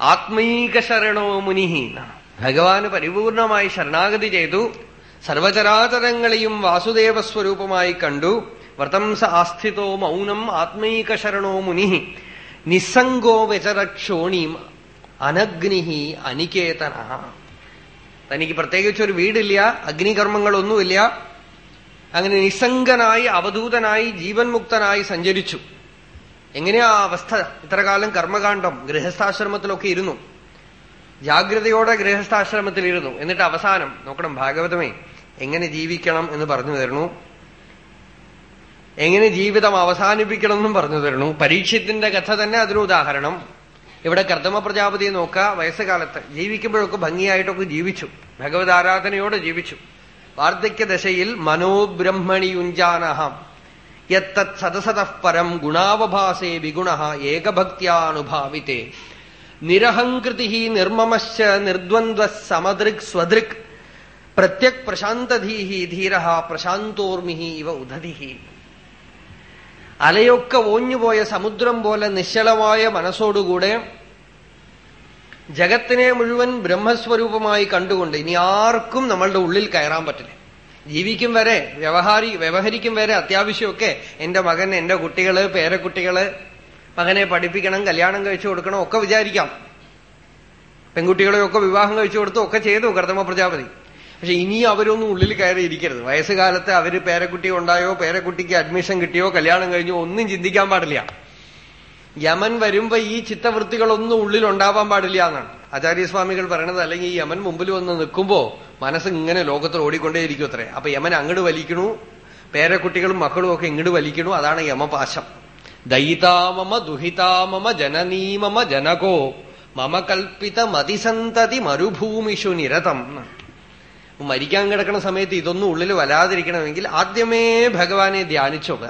Speaker 1: ആത്മീക ശരണോ മുനിഹി ഭഗവാന് പരിപൂർണമായി ശരണാഗതി ചെയ്തു. സർവചരാചരങ്ങളെയും വാസുദേവസ്വരൂപമായി കണ്ടു. വ്രതംസ ആസ്ഥിതോ മൗനം ആത്മൈകശരണോ മുനി. നിസ്സംഗോ വ്യചരക്ഷോണീം അനഗ്നിഹി അനികേതന. തനിക്ക് പ്രത്യേകിച്ച് ഒരു വീടില്ല അഗ്നികർമ്മങ്ങളൊന്നുമില്ല. അങ്ങനെ നിസ്സംഗനായി അവധൂതനായി ജീവൻ മുക്തനായി സഞ്ചരിച്ചു. എങ്ങനെയാ അവസ്ഥ? ഇത്രകാലം കർമ്മകാന്ഡം ഗൃഹസ്ഥാശ്രമത്തിലൊക്കെ ഇരുന്നു. ജാഗ്രതയോടെ ഗൃഹസ്ഥാശ്രമത്തിലിരുന്നു. എന്നിട്ട് അവസാനം നോക്കണം ഭാഗവതമേ എങ്ങനെ ജീവിക്കണം എന്ന് പറഞ്ഞു തരണു. എങ്ങനെ ജീവിതം അവസാനിപ്പിക്കണം എന്നും പറഞ്ഞു തരണു. പരീക്ഷത്തിന്റെ കഥ തന്നെ അതിന് ഉദാഹരണം. ഇവിടെ കർദ്ദമ പ്രജാപതിയെ നോക്കുക വയസ്സുകാലത്ത്. ജീവിക്കുമ്പോഴൊക്കെ ഭംഗിയായിട്ടൊക്കെ ജീവിച്ചു. ഭഗവത് ആരാധനയോടെ ജീവിച്ചു. വാർദ്ധക്യദശയിൽ മനോബ്രഹ്മണിയുഞ്ചാനഹം. യത്തത് സദസത പരം ഗുണാവഭാസേ വിഗുണ ഏകഭക്തിയാനുഭാവിത്തെ നിരഹംകൃതി നിർമ്മമശ്ച നിർദ്വന്ദ്വ സമദൃക് സ്വദൃക്. പ്രത്യക് പ്രശാന്തധീഹി ധീര പ്രശാന്തോർമിഹി ഇവ ഉദധിഹി. അലയൊക്കെ ഓഞ്ഞുപോയ സമുദ്രം പോലെ നിശ്ചലമായ മനസ്സോടുകൂടെ ജഗത്തിനെ മുഴുവൻ ബ്രഹ്മസ്വരൂപമായി കണ്ടുകൊണ്ട് ഇനി ആർക്കും നമ്മളുടെ ഉള്ളിൽ കയറാൻ പറ്റില്ല. ജീവിക്കും വരെ വ്യവഹാരി വ്യവഹരിക്കും വരെ അത്യാവശ്യമൊക്കെ എന്റെ മകൻ എന്റെ കുട്ടികൾ പേരക്കുട്ടികൾ മകനെ പഠിപ്പിക്കണം കല്യാണം കഴിച്ചു കൊടുക്കണം ഒക്കെ വിചാരിക്കാം. പെൺകുട്ടികളെയൊക്കെ വിവാഹം കഴിച്ചു കൊടുത്തു ഒക്കെ ചെയ്തു കർത്തമ പ്രജാപതി പക്ഷെ ഇനി അവരൊന്നും ഉള്ളിൽ കയറി ഇരിക്കരുത്. വയസ്സുകാലത്ത് അവർ പേരക്കുട്ടി ഉണ്ടായോ പേരക്കുട്ടിക്ക് അഡ്മിഷൻ കിട്ടിയോ കല്യാണം കഴിഞ്ഞോ ഒന്നും ചിന്തിക്കാൻ പാടില്ല. യമൻ വരുമ്പോ ഈ ചിത്തവൃത്തികളൊന്നും ഉള്ളിൽ ഉണ്ടാവാൻ പാടില്ല എന്നാണ്. ആചാര്യസ്വാമികൾ പറയണത് അല്ലെങ്കിൽ യമൻ മുമ്പിൽ വന്ന് നിൽക്കുമ്പോ മനസ്സ് ഇങ്ങനെ ലോകത്തിൽ ഓടിക്കൊണ്ടേയിരിക്കും അത്രേ. അപ്പൊ യമൻ അങ്ങോട്ട് വലിക്കണു പേരക്കുട്ടികളും മക്കളും ഒക്കെ ഇങ്ങോട്ട് വലിക്കണു അതാണ് യമപാശം. ദയിതാമമ ദുഹിതാമമ ജനനീമമ ജനകോ മമ കൽപ്പിത മതിസന്തതി മരുഭൂമിഷു നിരതം. മരിക്കാൻ കിടക്കുന്ന സമയത്ത് ഇതൊന്നും ഉള്ളിൽ വരാതിരിക്കണമെങ്കിൽ ആദ്യമേ ഭഗവാനെ ധ്യാനിച്ചോക.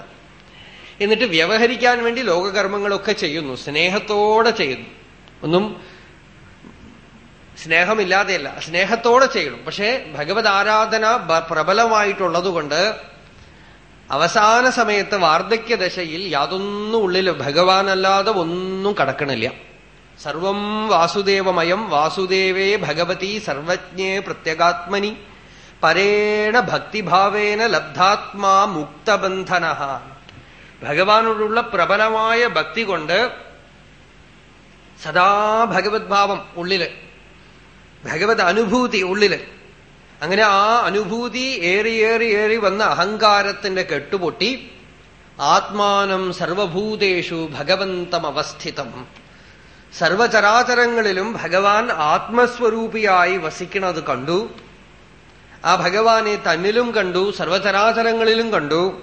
Speaker 1: എന്നിട്ട് വ്യവഹരിക്കാൻ വേണ്ടി ലോകകർമ്മങ്ങളൊക്കെ ചെയ്യുന്നു സ്നേഹത്തോടെ ചെയ്യുന്നു. ഒന്നും സ്നേഹമില്ലാതെയല്ല സ്നേഹത്തോടെ ചെയ്യണം. പക്ഷേ ഭഗവത് ആരാധന പ്രബലമായിട്ടുള്ളതുകൊണ്ട് അവസാന സമയത്ത് വാർദ്ധക്യദശയിൽ യാതൊന്നും ഉള്ളിൽ ഭഗവാനല്ലാതെ ഒന്നും കടക്കണില്ല. സർവം വാസുദേവമയം. വാസുദേവേ ഭഗവതി സർവജ്ഞേ പ്രത്യഗാത്മനി. പരേണ ഭക്തിഭാവേന ലബ്ധാത്മാ മുക്തബന്ധന. ഭഗവാനോടുള്ള പ്രബലമായ ഭക്തി കൊണ്ട് സദാ ഭഗവത് ഭാവം ഉള്ളിൽ ഭഗവത് അനുഭൂതി ഉള്ളിൽ അങ്ങനെ ആ അനുഭൂതി ഏറി ഏറി ഏറി വന്ന അഹങ്കാരത്തിന്റെ കെട്ടുപൊട്ടി ആത്മാനം സർവഭൂതേഷു ഭഗവന്തം അവസ്ഥിതം സർവചരാചരങ്ങളിലും ഭഗവാൻ ആത്മസ്വരൂപിയായി വസിക്കുന്നത് കണ്ടു. ആ ഭഗവാനെ തന്നിലും കണ്ടു സർവചരാചരങ്ങളിലും കണ്ടു.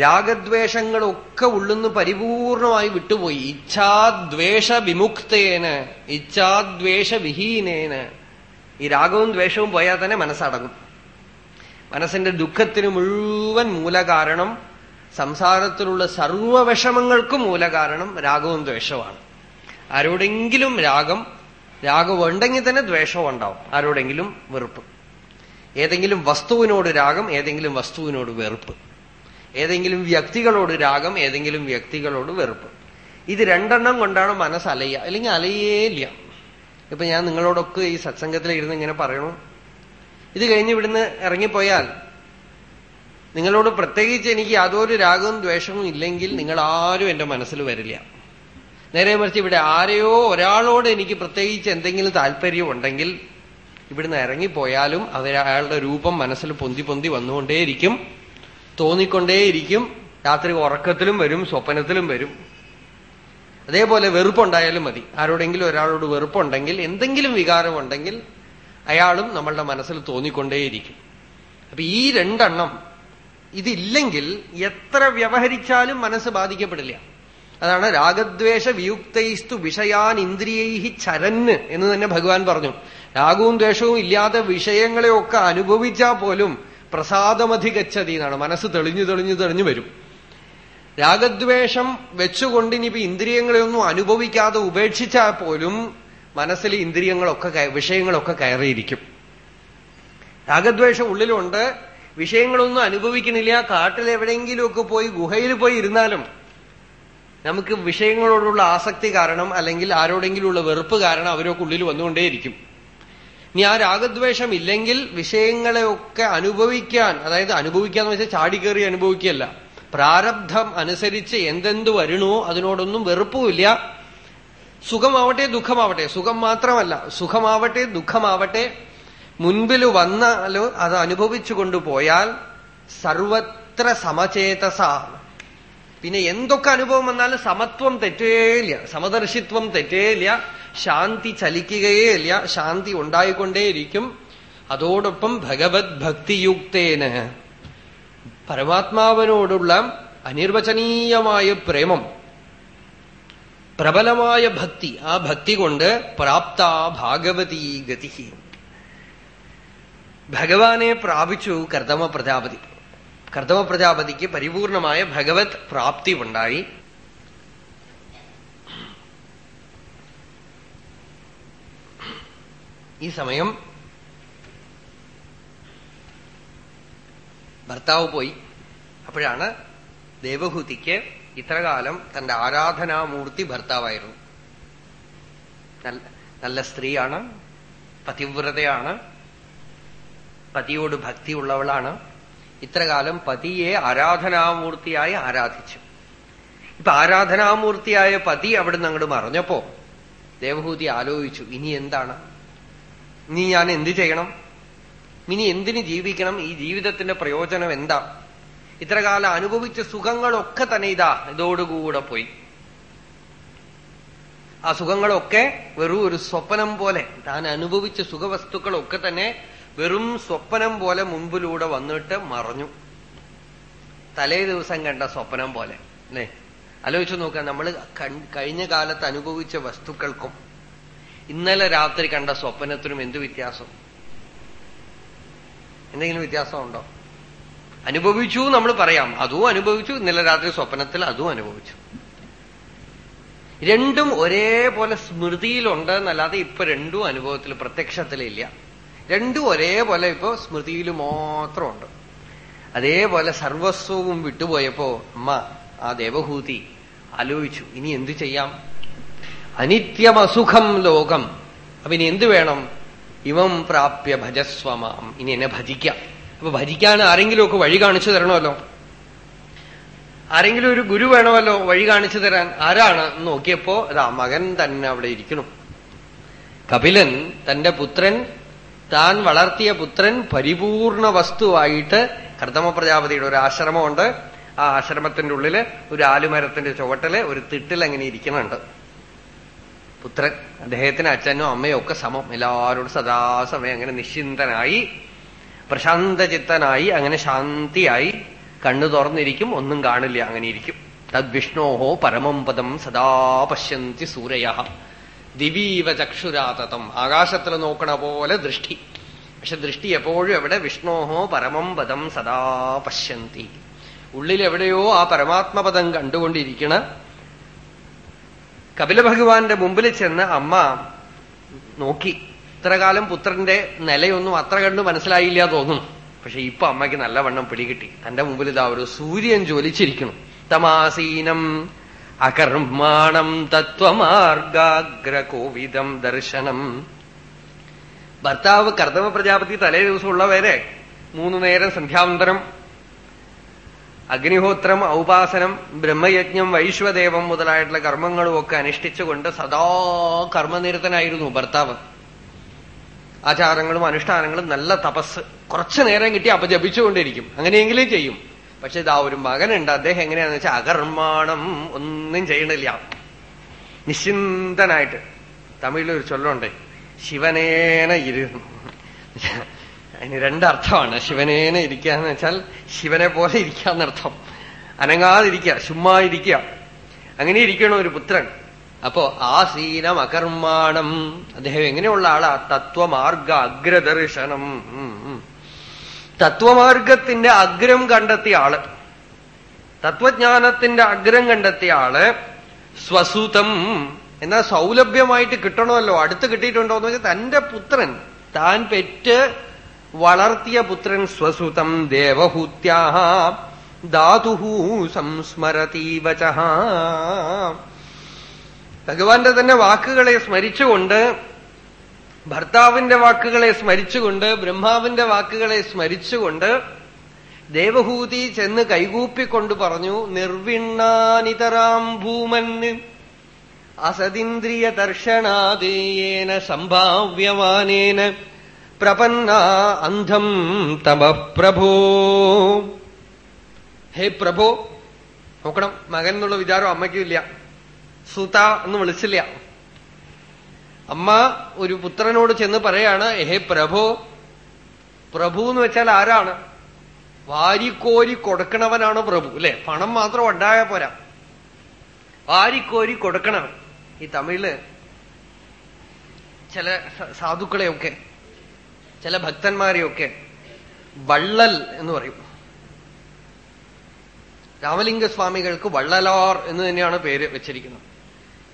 Speaker 1: രാഗദ്വേഷങ്ങളൊക്കെ ഉള്ളുന്ന് പരിപൂർണമായി വിട്ടുപോയി. ഇച്ഛാദ്വേഷ വിമുക്തേന് ഇച്ഛാദ്വേഷ വിഹീനേന് ഈ രാഗവും ദ്വേഷവും പോയാൽ തന്നെ മനസ്സടങ്ങും. മനസ്സിന്റെ ദുഃഖത്തിന് മുഴുവൻ മൂലകാരണം സംസാരത്തിലുള്ള സർവവിഷമങ്ങൾക്കും മൂലകാരണം രാഗവും ദ്വേഷവുമാണ്. ആരോടെങ്കിലും രാഗം രാഗം ഉണ്ടെങ്കിൽ തന്നെ ദ്വേഷവും ഉണ്ടാവും. ആരോടെങ്കിലും വെറുപ്പ്. ഏതെങ്കിലും വസ്തുവിനോട് രാഗം ഏതെങ്കിലും വസ്തുവിനോട് വെറുപ്പ്. ഏതെങ്കിലും വ്യക്തികളോട് രാഗം ഏതെങ്കിലും വ്യക്തികളോട് വെറുപ്പ്. ഇത് രണ്ടെണ്ണം കൊണ്ടാണ് മനസ്സ് അലയ്യ അല്ലെങ്കിൽ അലയേ ഇല്ല ഇപ്പൊ ഞാൻ നിങ്ങളോടൊക്കെ ഈ സത്സംഗത്തിൽ ഇരുന്ന് ഇങ്ങനെ പറയണു. ഇത് കഴിഞ്ഞ് ഇവിടുന്ന് ഇറങ്ങിപ്പോയാൽ നിങ്ങളോട് പ്രത്യേകിച്ച് എനിക്ക് യാതൊരു രാഗവും ദ്വേഷവും ഇല്ലെങ്കിൽ നിങ്ങൾ ആരും എന്റെ മനസ്സിൽ വരില്ല. നേരെ മറിച്ച് ഇവിടെ ആരെയോ ഒരാളോട് എനിക്ക് പ്രത്യേകിച്ച് എന്തെങ്കിലും താല്പര്യം ഉണ്ടെങ്കിൽ ഇവിടുന്ന് ഇറങ്ങിപ്പോയാലും അവരയാളുടെ രൂപം മനസ്സിൽ പൊന്തി പൊന്തി വന്നുകൊണ്ടേയിരിക്കും. തോന്നിക്കൊണ്ടേയിരിക്കും. രാത്രി ഉറക്കത്തിലും വരും സ്വപ്നത്തിലും വരും. അതേപോലെ വെറുപ്പുണ്ടായാലും മതി. ആരോടെങ്കിലും ഒരാളോട് വെറുപ്പുണ്ടെങ്കിൽ എന്തെങ്കിലും വികാരമുണ്ടെങ്കിൽ അയാളും നമ്മളുടെ മനസ്സിൽ തോന്നിക്കൊണ്ടേയിരിക്കും. അപ്പൊ ഈ രണ്ടെണ്ണം ഇതില്ലെങ്കിൽ എത്ര വ്യവഹരിച്ചാലും മനസ്സ് ബാധിക്കപ്പെടില്ല. അതാണ് രാഗദ്വേഷ വിയുക്തൈസ്തു വിഷയാൻ ഇന്ദ്രിയൈഹി ചരന്ന് എന്ന് തന്നെ ഭഗവാൻ പറഞ്ഞു. രാഗവും ദ്വേഷവും ഇല്ലാതെ വിഷയങ്ങളെയൊക്കെ അനുഭവിച്ചാൽ പോലും പ്രസാദമധികച്ചതി എന്നാണ്. മനസ്സ് തെളിഞ്ഞു തെളിഞ്ഞു തെളിഞ്ഞു വരും. രാഗദ്വേഷം വെച്ചുകൊണ്ട് ഇനിയിപ്പോ ഇന്ദ്രിയങ്ങളെയൊന്നും അനുഭവിക്കാതെ ഉപേക്ഷിച്ചാൽ പോലും മനസ്സിൽ ഇന്ദ്രിയങ്ങളൊക്കെ വിഷയങ്ങളൊക്കെ കയറിയിരിക്കും. രാഗദ്വേഷം ഉള്ളിലുണ്ട്. വിഷയങ്ങളൊന്നും അനുഭവിക്കണില്ല. കാട്ടിൽ എവിടെയെങ്കിലുമൊക്കെ പോയി ഗുഹയിൽ പോയി ഇരുന്നാലും നമുക്ക് വിഷയങ്ങളോടുള്ള ആസക്തി കാരണം അല്ലെങ്കിൽ ആരോടെങ്കിലും ഉള്ള വെറുപ്പ് കാരണം അവരൊക്കെ ഉള്ളിൽ വന്നുകൊണ്ടേയിരിക്കും. ഇനി ആ രാഗദ്വേഷം ഇല്ലെങ്കിൽ വിഷയങ്ങളെയൊക്കെ അനുഭവിക്കാൻ അതായത് അനുഭവിക്കാന്ന് വെച്ചാൽ ചാടിക്കേറി അനുഭവിക്കുകയല്ല. പ്രാരബ്ധം അനുസരിച്ച് എന്തെന്ത് വരണോ അതിനോടൊന്നും വെറുപ്പുമില്ല. സുഖമാവട്ടെ ദുഃഖമാവട്ടെ. സുഖം മാത്രമല്ല സുഖമാവട്ടെ ദുഃഖമാവട്ടെ. മുൻപിൽ വന്നാലോ അത് അനുഭവിച്ചു കൊണ്ടുപോയാൽ സർവത്ര സമചേതസ. പിന്നെ എന്തൊക്കെ അനുഭവം വന്നാലും സമത്വം തെറ്റേയില്ല. സമദർശിത്വം തെറ്റേയില്ല. ശാന്തി ചലിക്കുകയേ ഇല്ല ശാന്തി ഉണ്ടായിക്കൊണ്ടേയിരിക്കും. അതോടൊപ്പം ഭഗവത് ഭക്തിയുക്തേന്. പരമാത്മാവിനോടുള്ള അനിർവചനീയമായ പ്രേമം. പ്രബലമായ ഭക്തി. ആ ഭക്തി കൊണ്ട് പ്രാപ്ത ഭാഗവതി ഗതി ഭഗവാനെ പ്രാപിച്ചു കർദമ പ്രജാപതി. കർദമ പ്രജാപതിക്ക് പരിപൂർണമായ ഭഗവത് പ്രാപ്തി ഉണ്ടായി ഈ സമയം ഭർത്താവ് പോയി. അപ്പോഴാണ് ദേവഹൂതിക്ക് ഇത്രകാലം തന്റെ ആരാധനാമൂർത്തി ഭർത്താവായിരുന്നു. നല്ല സ്ത്രീയാണ് പതിവ്രതയാണ് പതിയോട് ഭക്തിയുള്ളവളാണ്. ഇത്രകാലം പതിയെ ആരാധനാമൂർത്തിയായി ആരാധിച്ചു. ഇപ്പൊ ആരാധനാമൂർത്തിയായ പതി അവിടുന്ന് അങ്ങോട്ട് മറഞ്ഞപ്പോ ദേവഹൂതി ആലോചിച്ചു ഇനി എന്താണ്? ഇനി ഞാൻ എന്ത് ചെയ്യണം? ഇനി എന്തിന് ജീവിക്കണം? ഈ ജീവിതത്തിന്റെ പ്രയോജനം എന്താ? ഇത്രകാലം അനുഭവിച്ച സുഖങ്ങളൊക്കെ തന്നെ ഇതാ ഇതോടുകൂടെ പോയി. ആ സുഖങ്ങളൊക്കെ വെറും ഒരു സ്വപ്നം പോലെ താൻ അനുഭവിച്ച സുഖവസ്തുക്കളൊക്കെ തന്നെ വെറും സ്വപ്നം പോലെ മുമ്പിലൂടെ വന്നിട്ട് മറഞ്ഞു. തലേ ദിവസം കണ്ട സ്വപ്നം പോലെ അല്ലേ? ആലോചിച്ചു നോക്കാം നമ്മൾ കഴിഞ്ഞ കാലത്ത് അനുഭവിച്ച വസ്തുക്കൾക്കും ഇന്നലെ രാത്രി കണ്ട സ്വപ്നത്തിനും എന്ത് വ്യത്യാസം? എന്തെങ്കിലും വ്യത്യാസമുണ്ടോ അനുഭവിച്ചു നമ്മൾ പറയാം. അതും അനുഭവിച്ചു ഇന്നലെ രാത്രി സ്വപ്നത്തിൽ അതും അനുഭവിച്ചു. രണ്ടും ഒരേപോലെ സ്മൃതിയിലുണ്ട് എന്നല്ലാതെ ഇപ്പൊ രണ്ടും അനുഭവത്തിൽ പ്രത്യക്ഷത്തിലില്ല. രണ്ടും ഒരേപോലെ ഇപ്പോ സ്മൃതിയിൽ മാത്രമുണ്ട്. അതേപോലെ സർവസ്വവും വിട്ടുപോയപ്പോ അമ്മ ആ ദേവഹൂതി ആലോചിച്ചു ഇനി എന്തു ചെയ്യാം? അനിത്യമസുഖം ലോകം. അപ്പൊ ഇനി എന്ത് വേണം? ഇവം പ്രാപ്യ ഭജസ്വമാം. ഇനി എന്നെ ഭജിക്കാം. അപ്പൊ ഭജിക്കാൻ ആരെങ്കിലുമൊക്കെ വഴി കാണിച്ചു തരണമല്ലോ? ആരെങ്കിലും ഒരു ഗുരു വേണമല്ലോ വഴി കാണിച്ചു തരാൻ? ആരാണ്? എന്ന് നോക്കിയപ്പോ അതാ മകൻ തന്നെ അവിടെ ഇരിക്കണം കപിലൻ തന്റെ പുത്രൻ താൻ വളർത്തിയ പുത്രൻ പരിപൂർണ വസ്തുവായിട്ട് കർദമ പ്രജാപതിയുടെ ഒരു ആശ്രമമുണ്ട്. ആ ആശ്രമത്തിന്റെ ഉള്ളിൽ ഒരു ആലുമരത്തിന്റെ ചുവട്ടിൽ ഒരു തിട്ടിൽ അങ്ങനെ ഇരിക്കുന്നുണ്ട്. പുത്രൻ അദ്ദേഹത്തിന് അച്ഛനും അമ്മയും ഒക്കെ സമം. എല്ലാവരോടും സദാസമയം അങ്ങനെ നിശ്ചിന്തനായി പ്രശാന്തചിത്തനായി അങ്ങനെ ശാന്തിയായി കണ്ണു തുറന്നിരിക്കും. ഒന്നും കാണില്ല അങ്ങനെ ഇരിക്കും. തദ്വിഷ്ണോഹോ പരമം പദം സദാ പശ്യന്തി സൂരയ ദിവീവ ചക്ഷുരാതതം ആകാശത്തിൽ നോക്കണ പോലെ ദൃഷ്ടി. പക്ഷെ ദൃഷ്ടി എപ്പോഴും എവിടെ? വിഷ്ണോഹോ പരമം പദം സദാ പശ്യന്തി. ഉള്ളിൽ എവിടെയോ ആ പരമാത്മപദം കണ്ടുകൊണ്ടിരിക്കണ. കപിലഭഗവാന്റെ മുമ്പിൽ ചെന്ന് അമ്മ നോക്കി. ഇത്രകാലം പുത്രന്റെ നിലയൊന്നും അത്ര കണ്ടു മനസ്സിലായില്ല തോന്നുന്നു പക്ഷെ ഇപ്പൊ അമ്മയ്ക്ക് നല്ലവണ്ണം പിടികിട്ടി. തന്റെ മുമ്പിൽ ഇതാ ഒരു സൂര്യൻ ജ്വലിച്ചിരിക്കണം തമാസീനം അകർമാണം തത്വമാർഗാഗ്രകോവിദം ദർശനം. ഭർത്താവ് കർദമ പ്രജാപതി തലേ ദിവസമുള്ളവരെ മൂന്നു നേരം സന്ധ്യാന്തരം അഗ്നിഹോത്രം ഔപാസനം ബ്രഹ്മയജ്ഞം വൈശ്വദേവം മുതലായിട്ടുള്ള കർമ്മങ്ങളും ഒക്കെ അനുഷ്ഠിച്ചുകൊണ്ട് സദാ കർമ്മനിരതനായിരുന്നു ഭർത്താവ്. ആചാരങ്ങളും അനുഷ്ഠാനങ്ങളും നല്ല തപസ് കുറച്ചു നേരം കിട്ടി അപജപിച്ചുകൊണ്ടിരിക്കും ജപിച്ചുകൊണ്ടിരിക്കും. അങ്ങനെയെങ്കിലും ചെയ്യും. പക്ഷെ ഇതാ ഒരു മകനുണ്ട്. അദ്ദേഹം എങ്ങനെയാന്ന് വെച്ചാൽ അകർമാണം ഒന്നും ചെയ്യണില്ല. നിശ്ചിന്തനായിട്ട് തമിഴിൽ ഒരു ചൊല്ലുണ്ട്. ശിവനേന ഇരുന്നു. അതിന് രണ്ടർത്ഥമാണ്. ശിവനേന ഇരിക്കുക എന്ന് വെച്ചാൽ ശിവനെ പോലെ ഇരിക്കുക എന്നർത്ഥം അനങ്ങാതിരിക്കുക ചുമ്മാ ഇരിക്കുക അങ്ങനെ ഇരിക്കണം ഒരു പുത്രൻ. അപ്പോ ആസീനം അകർമാണം. അദ്ദേഹം എങ്ങനെയുള്ള ആളാ? തത്വമാർഗ അഗ്രദർശനം. തത്വമാർഗത്തിന്റെ അഗ്രം കണ്ടെത്തിയ ആൾ. തത്വജ്ഞാനത്തിന്റെ അഗ്രം കണ്ടെത്തിയ ആൾ സ്വസുതം. എന്നാ സൗലഭ്യമായിട്ട് കിട്ടണമല്ലോ. അടുത്ത് കിട്ടിയിട്ടുണ്ടോ എന്ന് വെച്ചാൽ തന്റെ പുത്രൻ താൻ പെറ്റ് വളർത്തിയ പുത്രൻ സ്വസുതം. ദേവഹൂത്യാഹ ധാതുഹു സംസ്മരതീവച ഭഗവാന്റെ തന്നെ വാക്കുകളെ സ്മരിച്ചുകൊണ്ട് ഭർത്താവിന്റെ വാക്കുകളെ സ്മരിച്ചുകൊണ്ട് ബ്രഹ്മാവിന്റെ വാക്കുകളെ സ്മരിച്ചുകൊണ്ട് ദേവഹൂതി ചെന്ന് കൈകൂപ്പിക്കൊണ്ട് പറഞ്ഞു നിർവിണ്ണാനിതരാം ഭൂമന് അസതിന്ദ്രിയ ദർശനാദേയേന സംഭാവ്യമാനേന പ്രപന്ന അന്ധം തമ പ്രഭോ. ഹേ പ്രഭോ നോക്കണം മകൻ എന്നുള്ള വിചാരം അമ്മയ്ക്കില്ല സുത എന്ന് വിളിച്ചില്ല. അമ്മ ഒരു പുത്രനോട് ചെന്ന് പറയാണ് ഹേ പ്രഭോ പ്രഭു എന്ന് വെച്ചാൽ ആരാണ്? വാരിക്കോരി കൊടുക്കണവനാണ് പ്രഭു. അല്ലെ? പണം മാത്രം ഉണ്ടായ പോരാ. വാരിക്കോരി കൊടുക്കണവൻ. ഈ തമിഴിൽ ചില സാധുക്കളെയൊക്കെ ചില ഭക്തന്മാരെയൊക്കെ വള്ളൽ എന്ന് പറയും. രാമലിംഗസ്വാമികൾക്ക് വള്ളലാർ എന്ന് തന്നെയാണ് പേര് വെച്ചിരിക്കുന്നത്.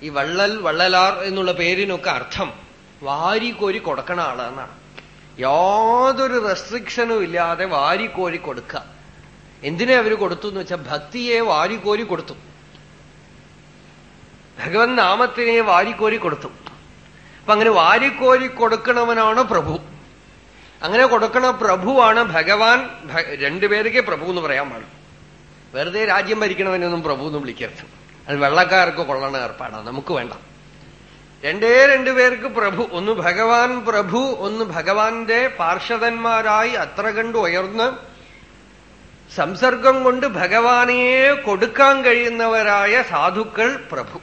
Speaker 1: ഈ വള്ളൽ വള്ളലാർ എന്നുള്ള പേരിനൊക്കെ അർത്ഥം വാരിക്കോരി കൊടുക്കണ ആളെന്നാണ്. യാതൊരു റെസ്ട്രിക്ഷനും ഇല്ലാതെ വാരിക്കോരി കൊടുക്കുക. എന്തിനെ അവർ കൊടുത്തു എന്ന് വെച്ചാൽ ഭക്തിയെ വാരിക്കോരി കൊടുത്തു. ഭഗവൻ നാമത്തിനെ വാരിക്കോരി കൊടുത്തു. അപ്പൊ അങ്ങനെ വാരിക്കോരി കൊടുക്കണവനാണ് പ്രഭു. അങ്ങനെ കൊടുക്കണ പ്രഭുവാണ് ഭഗവാൻ. രണ്ടുപേർക്ക് പ്രഭു എന്ന് പറയാൻ പാടും വെറുതെ രാജ്യം ഭരിക്കണവനൊന്നും പ്രഭു എന്ന് വിളിക്കരുത്. അത് വെള്ളക്കാർക്ക് കൊള്ളണ ഏർപ്പാടാണ് നമുക്ക് വേണ്ട. രണ്ടേ പേർക്ക് പ്രഭു ഒന്ന് ഭഗവാൻ പ്രഭു ഒന്ന് ഭഗവാന്റെ പാർഷദന്മാരായി അത്ര കണ്ട് ഉയർന്ന് സംസർഗം കൊണ്ട് ഭഗവാനെയെ കൊടുക്കാൻ കഴിയുന്നവരായ സാധുക്കൾ പ്രഭു.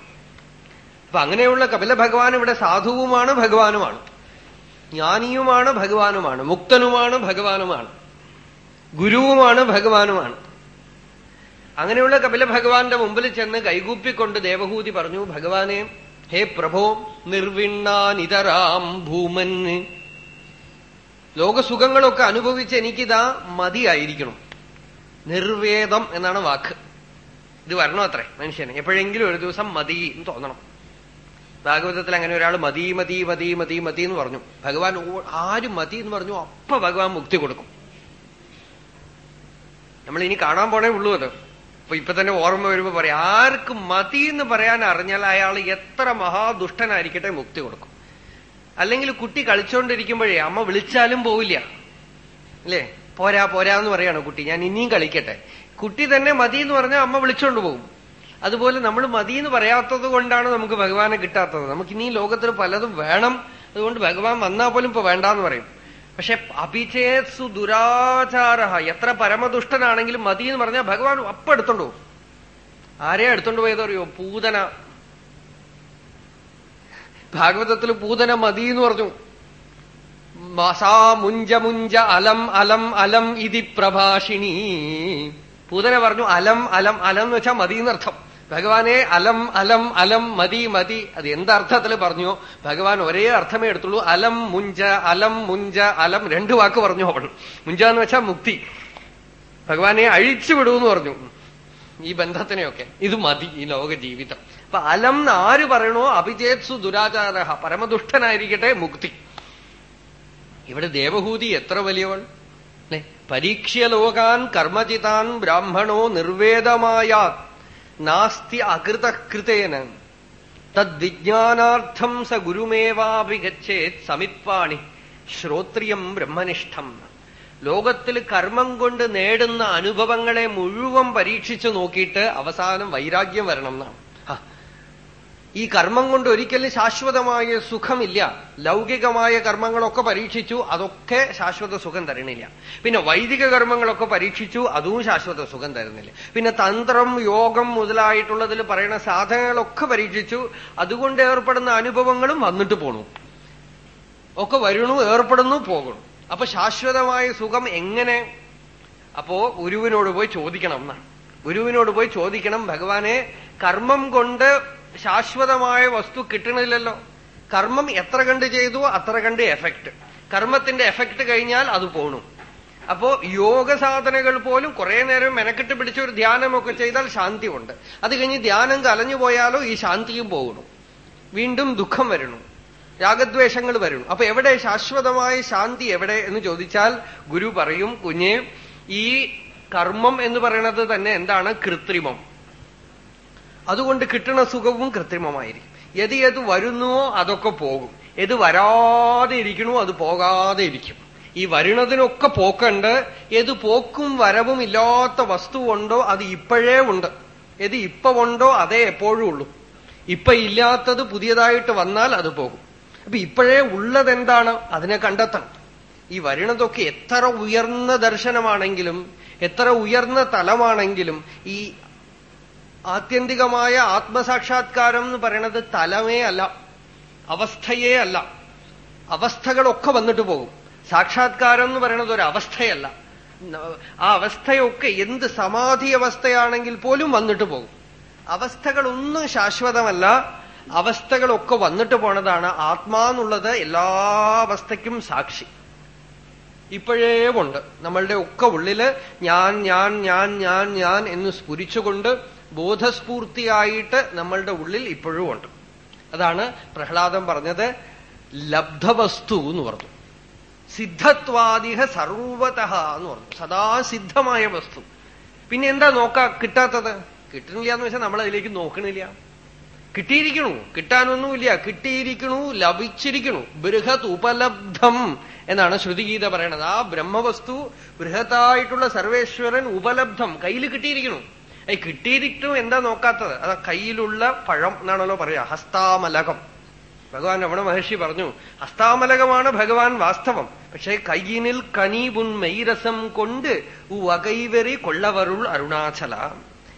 Speaker 1: അപ്പൊ അങ്ങനെയുള്ള കപില ഭഗവാൻ ഇവിടെ സാധുവുമാണ് ഭഗവാനുമാണ്. ജ്ഞാനിയുമാണ് ഭഗവാനുമാണ്. മുക്തനുമാണ് ഭഗവാനുമാണ്. ഗുരുവുമാണ് ഭഗവാനുമാണ്. അങ്ങനെയുള്ള കപില ഭഗവാന്റെ മുമ്പിൽ ചെന്ന് കൈകൂപ്പിക്കൊണ്ട് ദേവഹൂതി പറഞ്ഞു ഭഗവാനെ ഹേ പ്രഭോ നിർവിണ്ണാനിതരാം ഭൂമൻ. ലോകസുഖങ്ങളൊക്കെ അനുഭവിച്ച് എനിക്കിതാ മതിയായിരിക്കണം. നിർവേദം എന്നാണ് വാക്ക്. ഇത് വരണം അത്രേ മനുഷ്യന്. എപ്പോഴെങ്കിലും ഒരു ദിവസം മതി എന്ന് തോന്നണം. ഭാഗവതത്തിൽ അങ്ങനെ ഒരാൾ മതി മതി മതി മതി മതി എന്ന് പറഞ്ഞു. ഭഗവാൻ ആര് മതി എന്ന് പറഞ്ഞു അപ്പൊ ഭഗവാൻ മുക്തി കൊടുക്കും. നമ്മൾ ഇനി കാണാൻ പോണേ ഉള്ളൂ അത്. അപ്പൊ ഇപ്പൊ തന്നെ ഓർമ്മ വരുമ്പോ പറയാം ആർക്ക് മതി എന്ന് പറയാൻ അറിഞ്ഞാൽ അയാൾ എത്ര മഹാദുഷ്ടനായിരിക്കട്ടെ മുക്തി കൊടുക്കും. അല്ലെങ്കിൽ കുട്ടി കളിച്ചോണ്ടിരിക്കുമ്പോഴേ അമ്മ വിളിച്ചാലും പോവില്ല. അല്ലേ? പോരാ പോരാ എന്ന് പറയാണ് കുട്ടി. ഞാൻ ഇനിയും കളിക്കട്ടെ. കുട്ടി തന്നെ മതി എന്ന് പറഞ്ഞാൽ അമ്മ വിളിച്ചോണ്ട് പോകും. അതുപോലെ നമ്മൾ മതി എന്ന് പറയാത്തത് കൊണ്ടാണ് നമുക്ക് ഭഗവാനെ കിട്ടാത്തത്. നമുക്ക് ഇനി ലോകത്തിൽ പലതും വേണം. അതുകൊണ്ട് ഭഗവാൻ വന്നാൽ പോലും ഇപ്പൊ വേണ്ടെന്ന് പറയും. പക്ഷെ അഭിചേത്സു ദുരാചാര എത്ര പരമദുഷ്ടനാണെങ്കിലും മതി എന്ന് പറഞ്ഞാൽ ഭഗവാൻ അപ്പം എടുത്തോണ്ടു ആരെയാ എടുത്തോണ്ട് പോയത് അറിയോ? പൂതന. ഭാഗവതത്തിൽ പൂതന മതി എന്ന് പറഞ്ഞു. സാ മുഞ്ച മുഞ്ച അലം അലം അലം ഇതി പ്രഭാഷിണി. പൂതന പറഞ്ഞു അലം അലം അലം എന്ന് വെച്ചാൽ മതി എന്നർത്ഥം ഭഗവാനെ അലം അലം അലം മതി മതി. അത് എന്തർത്ഥത്തിൽ പറഞ്ഞു? ഭഗവാൻ ഒരേ അർത്ഥമേ എടുത്തുള്ളൂ. അലം മുഞ്ച അലം മുഞ്ച അലം രണ്ട് വാക്ക് പറഞ്ഞു അവൾ. മുഞ്ച എന്ന് വെച്ചാൽ മുക്തി. ഭഗവാനെ അഴിച്ചു വിടൂന്ന് പറഞ്ഞു. ഈ ബന്ധത്തിനെയൊക്കെ. ഇത് മതി ഈ ലോക ജീവിതം. അപ്പൊ അലം ആര് പറയണോ? അഭിജേത്സു ദുരാചാര പരമദുഷ്ടനായിരിക്കട്ടെ മുക്തി. ഇവിടെ ദേവഹൂതി എത്ര വലിയവൾ? അല്ലെ പരീക്ഷ്യ ലോകാൻ കർമ്മചിതാൻ ബ്രാഹ്മണോ നിർവേദമായാത്. നാസ്തി അകൃതകൃതേന. തദ്വിജ്ഞാനാർത്ഥം സ ഗുരുമേവാപി ഗച്ഛേത് സമിത്വാണി ശ്രോത്രിയം ബ്രഹ്മനിഷ്ഠം. ലോകത്തിൽ കർമ്മം കൊണ്ട് നേടുന്ന അനുഭവങ്ങളെ മുഴുവൻ പരീക്ഷിച്ചു നോക്കിയിട്ട് അവസാനം വൈരാഗ്യം വരണം എന്നാണ് ഈ കർമ്മം കൊണ്ട് ഒരിക്കലും ശാശ്വതമായ സുഖമില്ല. ലൗകികമായ കർമ്മങ്ങളൊക്കെ പരീക്ഷിച്ചു അതൊക്കെ ശാശ്വത സുഖം തരണില്ല. പിന്നെ വൈദിക കർമ്മങ്ങളൊക്കെ പരീക്ഷിച്ചു അതും ശാശ്വത സുഖം തരുന്നില്ല. പിന്നെ തന്ത്രം യോഗം മുതലായിട്ടുള്ളതിൽ പറയുന്ന സാധനങ്ങളൊക്കെ പരീക്ഷിച്ചു അതുകൊണ്ട് ഏർപ്പെടുന്ന അനുഭവങ്ങളും വന്നിട്ട് പോണു. ഒക്കെ വരുന്നു ഏർപ്പെടുന്നു പോകണു. അപ്പൊ ശാശ്വതമായ സുഖം എങ്ങനെ? അപ്പോ ഗുരുവിനോട് പോയി ചോദിക്കണം എന്നാണ്. ഗുരുവിനോട് പോയി ചോദിക്കണം ഭഗവാനെ കർമ്മം കൊണ്ട് ശാശ്വതമായ വസ്തു കിട്ടണില്ലല്ലോ. കർമ്മം എത്ര കണ്ട് ചെയ്തു അത്ര കണ്ട് എഫക്ട് കർമ്മത്തിന്റെ എഫക്ട് കഴിഞ്ഞാൽ അത് പോണു. അപ്പോ യോഗ സാധനകൾ പോലും കുറെ നേരം മെനക്കെട്ട് പിടിച്ച ഒരു ധ്യാനമൊക്കെ ചെയ്താൽ ശാന്തി ഉണ്ട് അത് കഴിഞ്ഞ് ധ്യാനം കലഞ്ഞു പോയാലോ ഈ ശാന്തിയും പോകണു വീണ്ടും ദുഃഖം വരണു. രാഗദ്വേഷങ്ങൾ വരണു. അപ്പൊ എവിടെ ശാശ്വതമായ ശാന്തി എവിടെ എന്ന് ചോദിച്ചാൽ ഗുരു പറയും കുഞ്ഞെ ഈ കർമ്മം എന്ന് പറയുന്നത് തന്നെ എന്താണ്? കൃത്രിമം. അതുകൊണ്ട് കിട്ടുന്ന സുഖവും കൃത്രിമമായിരിക്കും. എത് ഏത് വരുന്നുവോ അതൊക്കെ പോകും. എത് വരാതെ ഇരിക്കണോ അത് പോകാതെ ഇരിക്കും. ഈ വരുന്നതിനൊക്കെ പോക്കുണ്ട്. ഏത് പോക്കും വരവും ഇല്ലാത്ത വസ്തു ഉണ്ടോ അത് ഇപ്പോഴേ ഉണ്ട്. ഏത് ഇപ്പൊ ഉണ്ടോ അതേ എപ്പോഴും ഉള്ളൂ. ഇപ്പൊ ഇല്ലാത്തത് പുതിയതായിട്ട് വന്നാൽ അത് പോകും. അപ്പൊ ഇപ്പോഴേ ഉള്ളതെന്താണ് അതിനെ കണ്ടെത്തണം. ഈ വരുന്നതൊക്കെ എത്ര ഉയർന്ന ദർശനമാണെങ്കിലും എത്ര ഉയർന്ന തലമാണെങ്കിലും ഈ ആത്യന്തികമായ ആത്മസാക്ഷാത്കാരം എന്ന് പറയുന്നത് തലമേ അല്ല അവസ്ഥയേ അല്ല. അവസ്ഥകളൊക്കെ വന്നിട്ട് പോകും. സാക്ഷാത്കാരം എന്ന് പറയുന്നത് ഒരു അവസ്ഥയല്ല ആ അവസ്ഥയൊക്കെ എന്ത് സമാധി അവസ്ഥയാണെങ്കിൽ പോലും വന്നിട്ട് പോകും. അവസ്ഥകളൊന്നും ശാശ്വതമല്ല. അവസ്ഥകളൊക്കെ വന്നിട്ട് പോണതാണ് ആത്മാന്നുള്ളത് എല്ലാ അവസ്ഥയ്ക്കും സാക്ഷി. ഇപ്പോഴേ ഉണ്ട്. നമ്മളുടെ ഒക്കെ ഉള്ളിൽ ഞാൻ ഞാൻ ഞാൻ ഞാൻ ഞാൻ എന്ന് സ്ഫുരിച്ചുകൊണ്ട് ബോധസ്ഫൂർത്തിയായിട്ട് നമ്മളുടെ ഉള്ളിൽ ഇപ്പോഴും ഉണ്ട്. അതാണ് പ്രഹ്ലാദം പറഞ്ഞത് ലബ്ധവസ്തു എന്ന് പറഞ്ഞു. സിദ്ധത്വാദിഹ സർവത എന്ന് പറഞ്ഞു. സദാ സിദ്ധമായ വസ്തു. പിന്നെ എന്താ നോക്കാ കിട്ടാത്തത്? കിട്ടണില്ല എന്ന് വെച്ചാൽ നമ്മൾ അതിലേക്ക് നോക്കണില്ല. കിട്ടിയിരിക്കണു കിട്ടാനൊന്നുമില്ല. കിട്ടിയിരിക്കണു ലഭിച്ചിരിക്കണു. ബൃഹത് ഉപലബ്ധം എന്നാണ് ശ്രുതിഗീത പറയണത്. ആ ബ്രഹ്മവസ്തു ബൃഹത്തായിട്ടുള്ള സർവേശ്വരൻ ഉപലബ്ധം. കയ്യിൽ കിട്ടിയിരിക്കണു. ഈ കിട്ടിയിരിക്കും എന്താ നോക്കാത്തത്? അത് കയ്യിലുള്ള പഴം എന്നാണല്ലോ പറയാ ഹസ്താമലകം. ഭഗവാൻ രമണ മഹർഷി പറഞ്ഞു ഹസ്താമലകമാണ് ഭഗവാൻ വാസ്തവം. പക്ഷേ കയ്യിനിൽ കനീപുൻ മെയ്രസം കൊണ്ട് വകൈവെറി കൊള്ളവരുൾ അരുണാചല.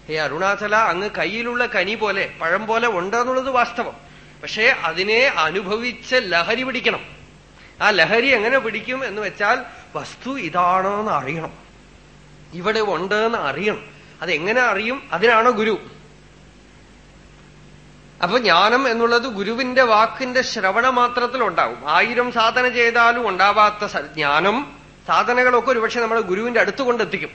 Speaker 1: ഹേ അരുണാചല അങ്ങ് കയ്യിലുള്ള കനി പോലെ പഴം പോലെ ഉണ്ടെന്നുള്ളത് വാസ്തവം. പക്ഷേ അതിനെ അനുഭവിച്ച ലഹരി പിടിക്കണം. ആ ലഹരി എങ്ങനെ പിടിക്കും എന്ന് വെച്ചാൽ വസ്തു ഇതാണോ എന്ന് അറിയണം. ഇവിടെ ഉണ്ട് എന്ന് അറിയണം. അതെങ്ങനെ അറിയും? അതിനാണോ ഗുരു. അപ്പൊ ജ്ഞാനം എന്നുള്ളത് ഗുരുവിന്റെ വാക്കിന്റെ ശ്രവണ മാത്രത്തിൽ ഉണ്ടാവും ആയിരം സാധന ചെയ്താലും ഉണ്ടാവാത്ത ജ്ഞാനം സാധനകളൊക്കെ ഒരുപക്ഷെ നമ്മൾ ഗുരുവിന്റെ അടുത്ത് കൊണ്ടെത്തിക്കും.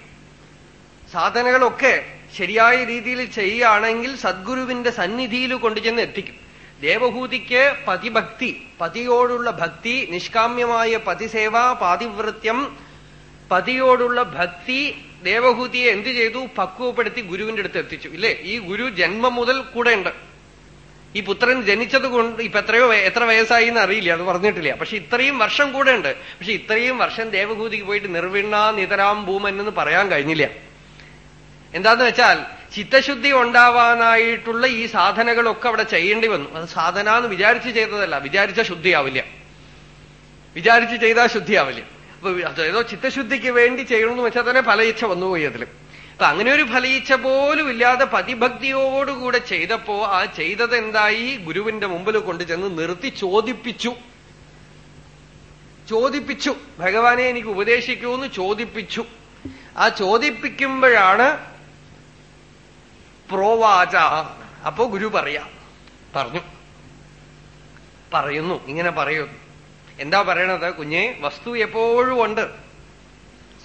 Speaker 1: സാധനകളൊക്കെ ശരിയായ രീതിയിൽ ചെയ്യുകയാണെങ്കിൽ സദ്ഗുരുവിന്റെ സന്നിധിയിൽ കൊണ്ടുചെന്ന് എത്തിക്കും. ദേവഭൂതിക്ക് പതിഭക്തി പതിയോടുള്ള ഭക്തി നിഷ്കാമ്യമായ പതിസേവ പാതിവൃത്യം പതിയോടുള്ള ഭക്തി ദേവഭൂതിയെ എന്ത് ചെയ്തു? പക്വപ്പെടുത്തി ഗുരുവിന്റെ അടുത്ത് എത്തിച്ചു. ഇല്ലേ? ഈ ഗുരു ജന്മം മുതൽ കൂടെ ഉണ്ട്. ഈ പുത്രൻ ജനിച്ചത് കൊണ്ട് ഇപ്പൊ എത്രയോ എത്ര വയസ്സായി എന്ന് അറിയില്ല അത് പറഞ്ഞിട്ടില്ല. പക്ഷെ ഇത്രയും വർഷം കൂടെ ഉണ്ട്. പക്ഷെ ഇത്രയും വർഷം ദേവഭൂതിക്ക് പോയിട്ട് നിർവിണ്ണ നിതരാം ഭൂമൻ എന്ന് പറയാൻ കഴിഞ്ഞില്ല. എന്താന്ന് വെച്ചാൽ ചിത്തശുദ്ധി ഉണ്ടാവാനായിട്ടുള്ള ഈ സാധനകളൊക്കെ അവിടെ ചെയ്യേണ്ടി വന്നു. അത് സാധന എന്ന് വിചാരിച്ച് ചെയ്തതല്ല. വിചാരിച്ച ശുദ്ധിയാവില്ല. വിചാരിച്ച് ചെയ്താൽ ശുദ്ധിയാവില്ല. ഏതോ ചിത്തശുദ്ധിക്ക് വേണ്ടി ചെയ്യണമെന്ന് വെച്ചാൽ തന്നെ ഫലയിച്ച വന്നുപോയി അതിൽ അപ്പൊ അങ്ങനെ ഒരു ഫലയിച്ച പോലും ഇല്ലാതെ പതിഭക്തിയോടുകൂടെ ചെയ്തപ്പോ ആ ചെയ്തത് എന്തായി? ഗുരുവിന്റെ മുമ്പിൽ കൊണ്ടുചെന്ന് നിർത്തി ചോദിപ്പിച്ചു. ചോദിപ്പിച്ചു. ഭഗവാനെ എനിക്ക് ഉപദേശിക്കൂ എന്ന് ചോദിപ്പിച്ചു. ആ ചോദിപ്പിക്കുമ്പോഴാണ് പ്രോവാച. അപ്പോ ഗുരു പറയാ. പറഞ്ഞു. പറയുന്നു. ഇങ്ങനെ പറയുന്നു എന്താ പറയണത് കുഞ്ഞെ? വസ്തു എപ്പോഴും ഉണ്ട്.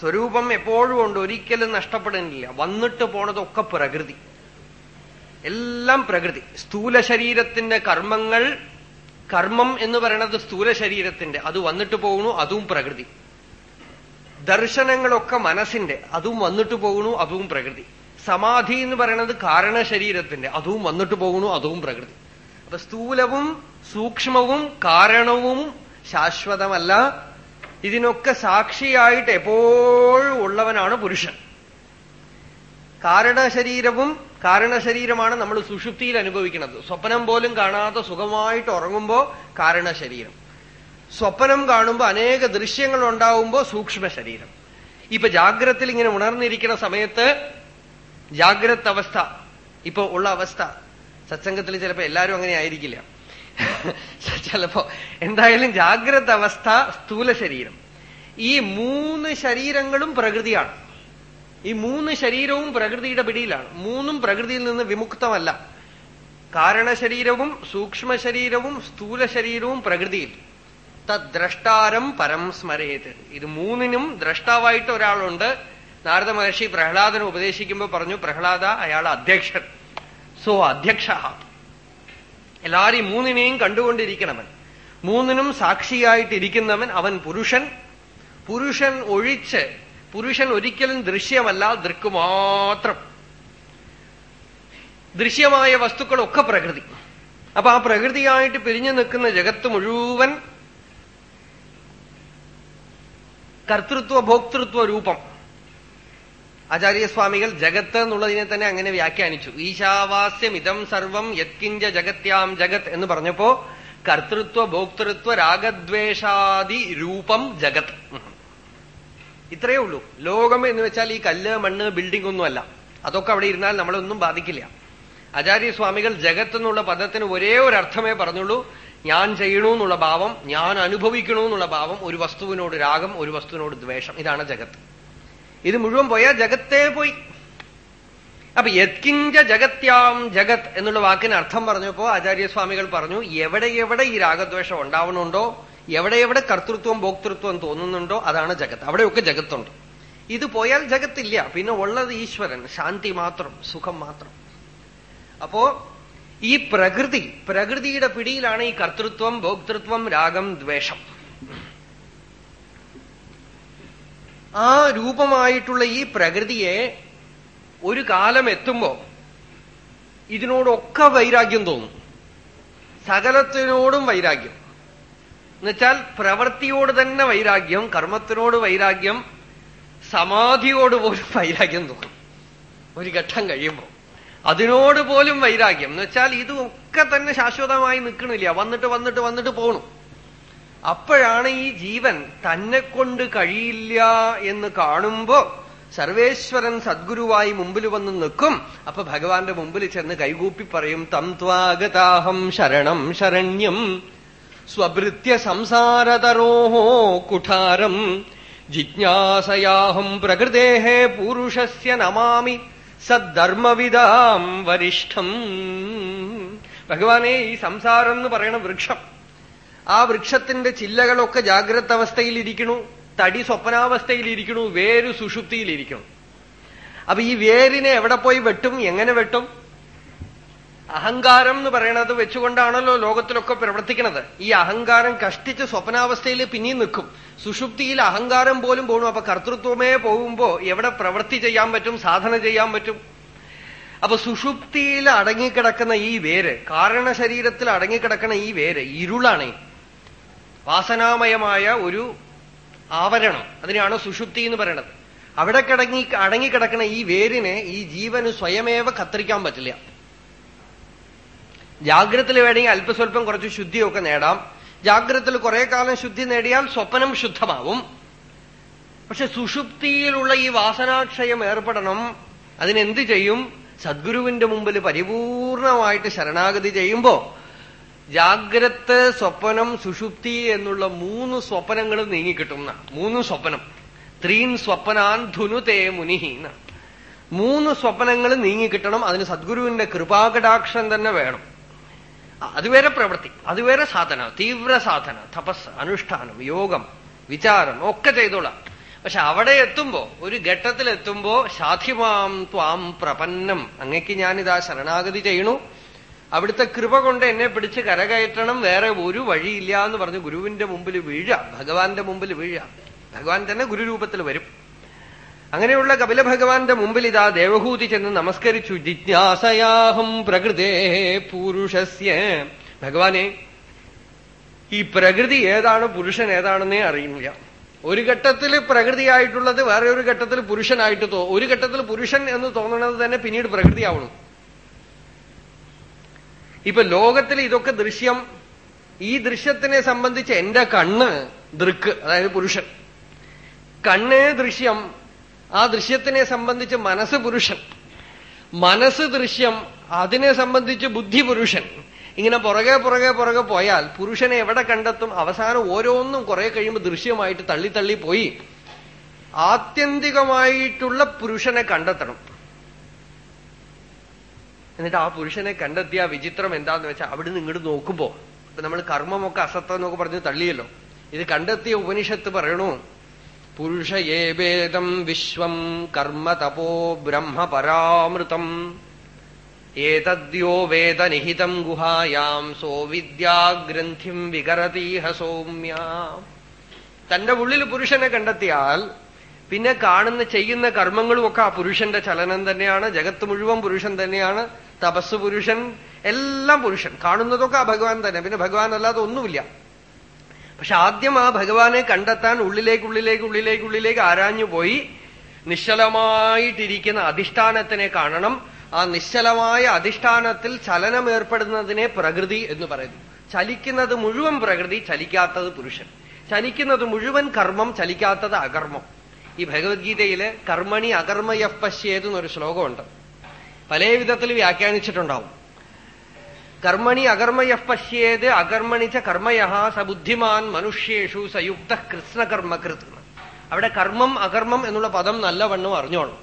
Speaker 1: സ്വരൂപം എപ്പോഴും ഉണ്ട്. ഒരിക്കലും നഷ്ടപ്പെടുന്നില്ല വന്നിട്ട് പോണതൊക്കെ പ്രകൃതി. എല്ലാം പ്രകൃതി. സ്ഥൂല ശരീരത്തിന്റെ കർമ്മങ്ങൾ കർമ്മം എന്ന് പറയണത് സ്ഥൂല ശരീരത്തിന്റെ. അത് വന്നിട്ട് പോകുന്നു അതും പ്രകൃതി. ദർശനങ്ങളൊക്കെ മനസ്സിന്റെ. അതും വന്നിട്ട് പോകുന്നു അതും പ്രകൃതി. സമാധി എന്ന് പറയണത് കാരണ ശരീരത്തിന്റെ. അതും വന്നിട്ട് പോകുന്നു അതും പ്രകൃതി. അപ്പൊ സ്ഥൂലവും സൂക്ഷ്മവും കാരണവും ശാശ്വതമല്ല. ഇതിനൊക്കെ സാക്ഷിയായിട്ട് എപ്പോഴും ഉള്ളവനാണ് പുരുഷൻ. കാരണശരീരവും കാരണശരീരമാണ് നമ്മൾ സുഷുപ്തിയിൽ അനുഭവിക്കുന്നത്. സ്വപ്നം പോലും കാണാതെ സുഖമായിട്ട് ഉറങ്ങുമ്പോ കാരണശരീരം. സ്വപ്നം കാണുമ്പോൾ അനേക ദൃശ്യങ്ങൾ ഉണ്ടാവുമ്പോ സൂക്ഷ്മ ശരീരം ഇപ്പൊ ജാഗ്രത്തിൽ ഇങ്ങനെ ഉണർന്നിരിക്കുന്ന സമയത്ത് ജാഗ്രത അവസ്ഥ ഇപ്പൊ ഉള്ള അവസ്ഥ. സത്സംഗത്തിൽ ചിലപ്പോ എല്ലാവരും അങ്ങനെ ആയിരിക്കില്ല. ചിലപ്പോ എന്തായാലും ജാഗ്രത അവസ്ഥ സ്ഥൂല ശരീരം. ഈ മൂന്ന് ശരീരങ്ങളും പ്രകൃതിയാണ്. ഈ മൂന്ന് ശരീരവും പ്രകൃതിയുടെ പിടിയിലാണ്. മൂന്നും പ്രകൃതിയിൽ നിന്ന് വിമുക്തമല്ല. കാരണശരീരവും സൂക്ഷ്മ ശരീരവും സ്ഥൂല ശരീരവും പ്രകൃതിയിൽ. തദ്ദ്രഷ്ടാരം പരം സ്മരേത്. ഇത് മൂന്നിനും ദ്രഷ്ടാവായിട്ട് ഒരാളുണ്ട്. നാരദ മഹർഷി പ്രഹ്ലാദനെ ഉപദേശിക്കുമ്പോൾ പറഞ്ഞു പ്രഹ്ലാദ അയാൾ അധ്യക്ഷൻ. സോ അധ്യക്ഷ. എല്ലാരെയും മൂന്നിനെയും കണ്ടുകൊണ്ടിരിക്കണവൻ. മൂന്നിനും സാക്ഷിയായിട്ടിരിക്കുന്നവൻ അവൻ പുരുഷൻ. പുരുഷൻ ഒഴിച്ച് പുരുഷൻ ഒരിക്കലും ദൃശ്യമല്ല ദൃക്ക് മാത്രം. ദൃശ്യമായ വസ്തുക്കളൊക്കെ പ്രകൃതി. അപ്പൊ ആ പ്രകൃതിയായിട്ട് പിരിഞ്ഞു നിൽക്കുന്ന ജഗത്ത് മുഴുവൻ കർത്തൃത്വ ഭോക്തൃത്വ രൂപം. ആചാര്യസ്വാമികൾ ജഗത്ത് എന്നുള്ളതിനെ തന്നെ അങ്ങനെ വ്യാഖ്യാനിച്ചു. ഈശാവാസ്യം ഇതം സർവം യത്കിഞ്ച ജഗത്യാം ജഗത് എന്ന് പറഞ്ഞപ്പോ കർത്തൃത്വ ഭോക്തൃത്വ രാഗദ്വേഷാദി രൂപം ജഗത്. ഇത്രയേ ഉള്ളൂ. ലോകം എന്ന് വെച്ചാൽ ഈ കല്ല് മണ്ണ് ബിൽഡിംഗ് ഒന്നുമല്ല അതൊക്കെ അവിടെ ഇരുന്നാൽ നമ്മളൊന്നും ബാധിക്കില്ല. ആചാര്യസ്വാമികൾ ജഗത്ത് എന്നുള്ള പദത്തിന് ഒരേ ഒരു അർത്ഥമേ പറഞ്ഞുള്ളൂ. ഞാൻ ചെയ്യണു എന്നുള്ള ഭാവം ഞാൻ അനുഭവിക്കണു എന്നുള്ള ഭാവം ഒരു വസ്തുവിനോട് രാഗം ഒരു വസ്തുവിനോട് ദ്വേഷം. ഇതാണ് ജഗത്ത്. ഇത് മുഴുവൻ പോയാൽ ജഗത്തേ പോയി. അപ്പൊ യത്കിഞ്ച ജഗത്യാം ജഗത് എന്നുള്ള വാക്കിന് അർത്ഥം പറഞ്ഞപ്പോ ആചാര്യസ്വാമികൾ പറഞ്ഞു എവിടെ എവിടെ ഈ രാഗദ്വേഷം ഉണ്ടാവണുണ്ടോ? എവിടെ എവിടെ കർത്തൃത്വം ഭോക്തൃത്വം തോന്നുന്നുണ്ടോ? അതാണ് ജഗത്ത്. അവിടെയൊക്കെ ജഗത്തുണ്ട്. ഇത് പോയാൽ ജഗത്തില്ല. പിന്നെ ഉള്ളത് ഈശ്വരൻ. ശാന്തി മാത്രം സുഖം മാത്രം. അപ്പോ ഈ പ്രകൃതി പ്രകൃതിയുടെ പിടിയിലാണ് ഈ കർത്തൃത്വം ഭോക്തൃത്വം രാഗം ദ്വേഷം. ആ രൂപമായിട്ടുള്ള ഈ പ്രകൃതിയെ ഒരു കാലം എത്തുമ്പോ ഇതിനോടൊക്കെ വൈരാഗ്യം തോന്നും. സകലത്തിനോടും വൈരാഗ്യം. എന്നുവെച്ചാൽ പ്രവൃത്തിയോട് തന്നെ വൈരാഗ്യം കർമ്മത്തിനോട് വൈരാഗ്യം സമാധിയോട് പോലും വൈരാഗ്യം തോന്നും. ഒരു ഘട്ടം കഴിയുമ്പോൾ അതിനോട് പോലും വൈരാഗ്യം. എന്ന് വെച്ചാൽ ഇതൊക്കെ തന്നെ ശാശ്വതമായി നിൽക്കണില്ല. വന്നിട്ട് വന്നിട്ട് വന്നിട്ട് പോണു. അപ്പോഴാണ് ഈ ജീവൻ തന്നെ കൊണ്ട് കഴിയില്ല എന്ന് കാണുമ്പോ സർവേശ്വരൻ സദ്ഗുരുവായി മുമ്പിൽ വന്ന് നിൽക്കും. അപ്പൊ ഭഗവാന്റെ മുമ്പിൽ ചെന്ന് കൈകൂപ്പി പറയും തം ത്വാഗതാഹം ശരണം ശരണ്യം സ്വഭൃത്യ സംസാരതരോഹോ കുഠാരം ജിജ്ഞാസയാഹം പ്രകൃതേഹേ പൂരുഷസ്യ നമാമി സദ്ധർമ്മവിദാം വരിഷ്ഠം. ഭഗവാനെ ഈ സംസാരം എന്ന് പറയണ വൃക്ഷം ആ വൃക്ഷത്തിന്റെ ചില്ലകളൊക്കെ ജാഗ്രത അവസ്ഥയിലിരിക്കണു തടി സ്വപ്നാവസ്ഥയിലിരിക്കണു വേര് സുഷുപ്തിയിലിരിക്കണം. അപ്പൊ ഈ വേരിനെ എവിടെ പോയി വെട്ടും? എങ്ങനെ വെട്ടും? അഹങ്കാരം എന്ന് പറയണത് വെച്ചുകൊണ്ടാണല്ലോ ലോകത്തിലൊക്കെ പ്രവർത്തിക്കുന്നത് ഈ അഹങ്കാരം കഷ്ടിച്ച് സ്വപ്നാവസ്ഥയിൽ പിന്നെയും നിൽക്കും. സുഷുപ്തിയിൽ അഹങ്കാരം പോലും പോകണു അപ്പൊ കർത്തൃത്വമേ പോകുമ്പോ എവിടെ പ്രവൃത്തി ചെയ്യാൻ പറ്റും? സാധന ചെയ്യാൻ പറ്റും? അപ്പൊ സുഷുപ്തിയിൽ അടങ്ങിക്കിടക്കുന്ന ഈ വേര് കാരണ ശരീരത്തിൽ അടങ്ങിക്കിടക്കുന്ന ഈ വേര് ഇരുളാണ്. വാസനാമയമായ ഒരു ആവരണം. അതിനാണ് സുഷുപ്തി എന്ന് പറയുന്നത് അവിടെ കിടങ്ങി അടങ്ങിക്കിടക്കുന്ന ഈ വേരിനെ ഈ ജീവന് സ്വയമേവ കത്തിരിക്കാൻ പറ്റില്ല. ജാഗ്രതത്തിൽ വേണമെങ്കിൽ അല്പസ്വല്പം കുറച്ച് ശുദ്ധിയൊക്കെ നേടാം. ജാഗ്രതത്തിൽ കുറെ കാലം ശുദ്ധി നേടിയാൽ സ്വപ്നം ശുദ്ധമാവും. പക്ഷെ സുഷുപ്തിയിലുള്ള ഈ വാസനാക്ഷയം ഏർപ്പെടണം. അതിനെന്ത് ചെയ്യും? സദ്ഗുരുവിന്റെ മുമ്പിൽ പരിപൂർണമായിട്ട് ശരണാഗതി ചെയ്യുമ്പോ ജാഗ്രത് സ്വപ്നം സുഷുപ്തി എന്നുള്ള മൂന്ന് സ്വപ്നങ്ങൾ നീങ്ങിക്കിട്ടും മൂന്ന് സ്വപ്നം. ത്രീൻ സ്വപ്നാൻ ധുനുതേ മുനിഹി മൂന്ന് സ്വപ്നങ്ങൾ നീങ്ങിക്കിട്ടണം അതിന് സദ്ഗുരുവിന്റെ കൃപാകടാക്ഷം തന്നെ വേണം. അതുവരെ പ്രവൃത്തി അതുവരെ സാധന തീവ്ര സാധന തപസ് അനുഷ്ഠാനം യോഗം വിചാരം ഒക്കെ ചെയ്തോളാം. പക്ഷെ അവിടെ എത്തുമ്പോ ഒരു ഘട്ടത്തിലെത്തുമ്പോ സാധ്യമാം ത്വാം പ്രപന്നം. അങ്ങക്ക് ഞാനിതാ ശരണാഗതി ചെയ്യണു അവിടുത്തെ കൃപ കൊണ്ട് എന്നെ പിടിച്ച് കരകയറ്റണം. വേറെ ഒരു വഴിയില്ല എന്ന് പറഞ്ഞ് ഗുരുവിന്റെ മുമ്പിൽ വീഴ ഭഗവാന്റെ മുമ്പിൽ വീഴ ഭഗവാൻ തന്നെ ഗുരുരൂപത്തിൽ വരും. അങ്ങനെയുള്ള കപില ഭഗവാന്റെ മുമ്പിൽ ഇതാ ദേവഹൂതി ചെന്ന് നമസ്കരിച്ചു. ജിജ്ഞാസയാഹം പ്രകൃതേ പുരുഷസ്യ. ഭഗവാനെ ഈ പ്രകൃതി ഏതാണ് പുരുഷൻ ഏതാണെന്നേ അറിയില്ല ഒരു ഘട്ടത്തിൽ പ്രകൃതിയായിട്ടുള്ളത് വേറെ ഒരു ഘട്ടത്തിൽ പുരുഷനായിട്ട് തോ ഒരു ഘട്ടത്തിൽ പുരുഷൻ എന്ന് തോന്നുന്നത് തന്നെ പിന്നീട് പ്രകൃതിയാവണം ഇപ്പൊ ലോകത്തിൽ ഇതൊക്കെ ദൃശ്യം ഈ ദൃശ്യത്തിനെ സംബന്ധിച്ച് എന്റെ കണ്ണ് ദൃക്ക് അതായത് പുരുഷൻ. കണ്ണ് ദൃശ്യം ആ ദൃശ്യത്തിനെ സംബന്ധിച്ച് മനസ്സ് പുരുഷൻ. മനസ്സ് ദൃശ്യം അതിനെ സംബന്ധിച്ച് ബുദ്ധി പുരുഷൻ. ഇങ്ങനെ പുറകെ പുറകെ പുറകെ പോയാൽ പുരുഷനെ എവിടെ കണ്ടെത്തും? അവസാനം ഓരോന്നും കുറെ കഴിയുമ്പോൾ ദൃശ്യമായിട്ട് തള്ളി തള്ളി പോയി. ആത്യന്തികമായിട്ടുള്ള പുരുഷനെ കണ്ടെത്തണം. എന്നിട്ട് ആ പുരുഷനെ കണ്ടെത്തിയ വിചിത്രം എന്താന്ന് വെച്ചാൽ അവിടുന്ന് ഇങ്ങോട്ട് നോക്കുമ്പോ ഇപ്പൊ നമ്മൾ കർമ്മമൊക്കെ അസത്വം എന്നൊക്കെ പറഞ്ഞ് തള്ളിയല്ലോ. ഇത് കണ്ടെത്തിയ ഉപനിഷത്ത് പറയണു പുരുഷ ഏവേദം വിശ്വം കർമ്മ തപോ ബ്രഹ്മ പരാമൃതം. ഏതദ്യോ വേദനിഹിതം ഗുഹായാം സോ വിദ്യാഗ്രന്ഥിം വികരതീഹ സൗമ്യ. തന്റെ ഉള്ളിൽ പുരുഷനെ കണ്ടെത്തിയാൽ പിന്നെ കാണുന്ന ചെയ്യുന്ന കർമ്മങ്ങളുമൊക്കെ ആ പുരുഷന്റെ ചലനം തന്നെയാണ് ജഗത്ത് മുഴുവൻ പുരുഷൻ തന്നെയാണ്. തപസ് പുരുഷൻ എല്ലാം പുരുഷൻ. കാണുന്നതൊക്കെ ആ ഭഗവാൻ തന്നെ. പിന്നെ ഭഗവാൻ അല്ലാതെ ഒന്നുമില്ല. പക്ഷെ ആദ്യം ആ ഭഗവാനെ കണ്ടെത്താൻ ഉള്ളിലേക്ക് ഉള്ളിലേക്ക് ഉള്ളിലേക്ക് ഉള്ളിലേക്ക് ആരാഞ്ഞു പോയി. നിശ്ചലമായിട്ടിരിക്കുന്ന അധിഷ്ഠാനത്തിനെ കാണണം. ആ നിശ്ചലമായ അധിഷ്ഠാനത്തിൽ ചലനം ഏർപ്പെടുന്നതിനെ പ്രകൃതി എന്ന് പറയുന്നു. ചലിക്കുന്നത് മുഴുവൻ പ്രകൃതി ചലിക്കാത്തത് പുരുഷൻ. ചലിക്കുന്നത് മുഴുവൻ കർമ്മം ചലിക്കാത്തത് അകർമ്മം. ഈ ഭഗവത്ഗീതയിൽ കർമ്മണി അകർമ്മയ പശ്യേത് എന്നൊരു ശ്ലോകമുണ്ട്. പല വിധത്തിൽ വ്യാഖ്യാനിച്ചിട്ടുണ്ടാവും. കർമ്മണി അകർമ്മയ പശ്യേത് അകർമ്മണിച്ച കർമ്മയ സബുദ്ധിമാൻ മനുഷ്യേഷു സയുക്ത കൃഷ്ണകർമ്മകൃത്. അവിടെ കർമ്മം അകർമ്മം എന്നുള്ള പദം നല്ലവണ്ണം അറിഞ്ഞോണം.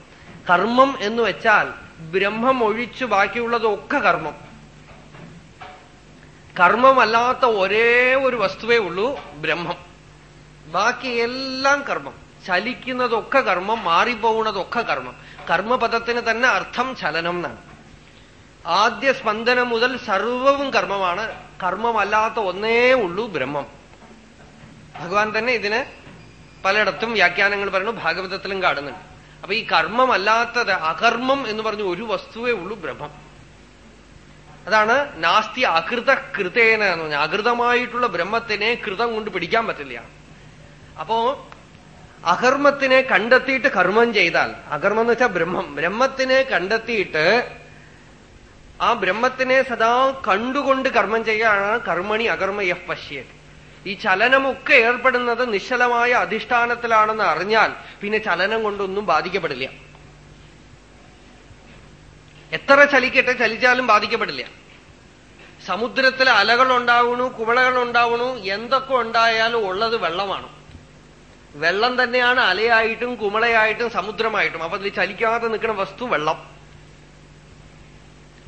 Speaker 1: കർമ്മം എന്ന് വെച്ചാൽ ബ്രഹ്മം ഒഴിച്ചു ബാക്കിയുള്ളതൊക്കെ കർമ്മം. കർമ്മമല്ലാത്ത ഒരേ ഒരു വസ്തുവേ ഉള്ളൂ ബ്രഹ്മം. ബാക്കി എല്ലാം കർമ്മം. ചലിക്കുന്നതൊക്കെ കർമ്മം മാറിപ്പോകുന്നതൊക്കെ കർമ്മം. കർമ്മപദത്തിന് തന്നെ അർത്ഥം ചലനം എന്നാണ്. ആദ്യ സ്പന്ദനം മുതൽ സർവവും കർമ്മമാണ്. കർമ്മമല്ലാത്ത ഒന്നേ ഉള്ളൂ ബ്രഹ്മം. ഭഗവാൻ തന്നെ ഇതിന് പലയിടത്തും വ്യാഖ്യാനങ്ങൾ പറയുന്നു ഭാഗവതത്തിലും കാണുന്നുണ്ട്. അപ്പൊ ഈ കർമ്മമല്ലാത്തത് അകർമ്മം എന്ന് പറഞ്ഞു ഒരു വസ്തുവേ ഉള്ളൂ ബ്രഹ്മം. അതാണ് നാസ്തി അകൃത കൃതേന എന്ന് പറഞ്ഞാൽ അകൃതമായിട്ടുള്ള ബ്രഹ്മത്തിനെ കൃതം കൊണ്ട് പിടിക്കാൻ പറ്റില്ല. അപ്പോ അകർമ്മത്തിനെ കണ്ടെത്തിയിട്ട് കർമ്മം ചെയ്താൽ അകർമ്മം എന്ന് വെച്ചാൽ ബ്രഹ്മം ബ്രഹ്മത്തിനെ കണ്ടെത്തിയിട്ട് ആ ബ്രഹ്മത്തിനെ സദാ കണ്ടുകൊണ്ട് കർമ്മം ചെയ്യുകയാണ് കർമ്മണി അകർമ്മ യഹ് പശ്യത്. ഈ ചലനമൊക്കെ ഏർപ്പെടുന്നത് നിശ്ചലമായ അധിഷ്ഠാനത്തിലാണെന്ന് അറിഞ്ഞാൽ പിന്നെ ചലനം കൊണ്ടൊന്നും ബാധിക്കപ്പെടില്ല. എത്ര ചലിക്കട്ടെ ചലിച്ചാലും ബാധിക്കപ്പെടില്ല. സമുദ്രത്തിൽ അലകൾ ഉണ്ടാവണു കുവളകൾ ഉണ്ടാവണു എന്തൊക്കെ ഉണ്ടായാലും ഉള്ളത് വെള്ളമാണ്. വെള്ളം തന്നെയാണ് അലയായിട്ടും കുമളയായിട്ടും സമുദ്രമായിട്ടും. അപ്പൊ അതിൽ ചലിക്കാതെ നിൽക്കുന്ന വസ്തു വെള്ളം.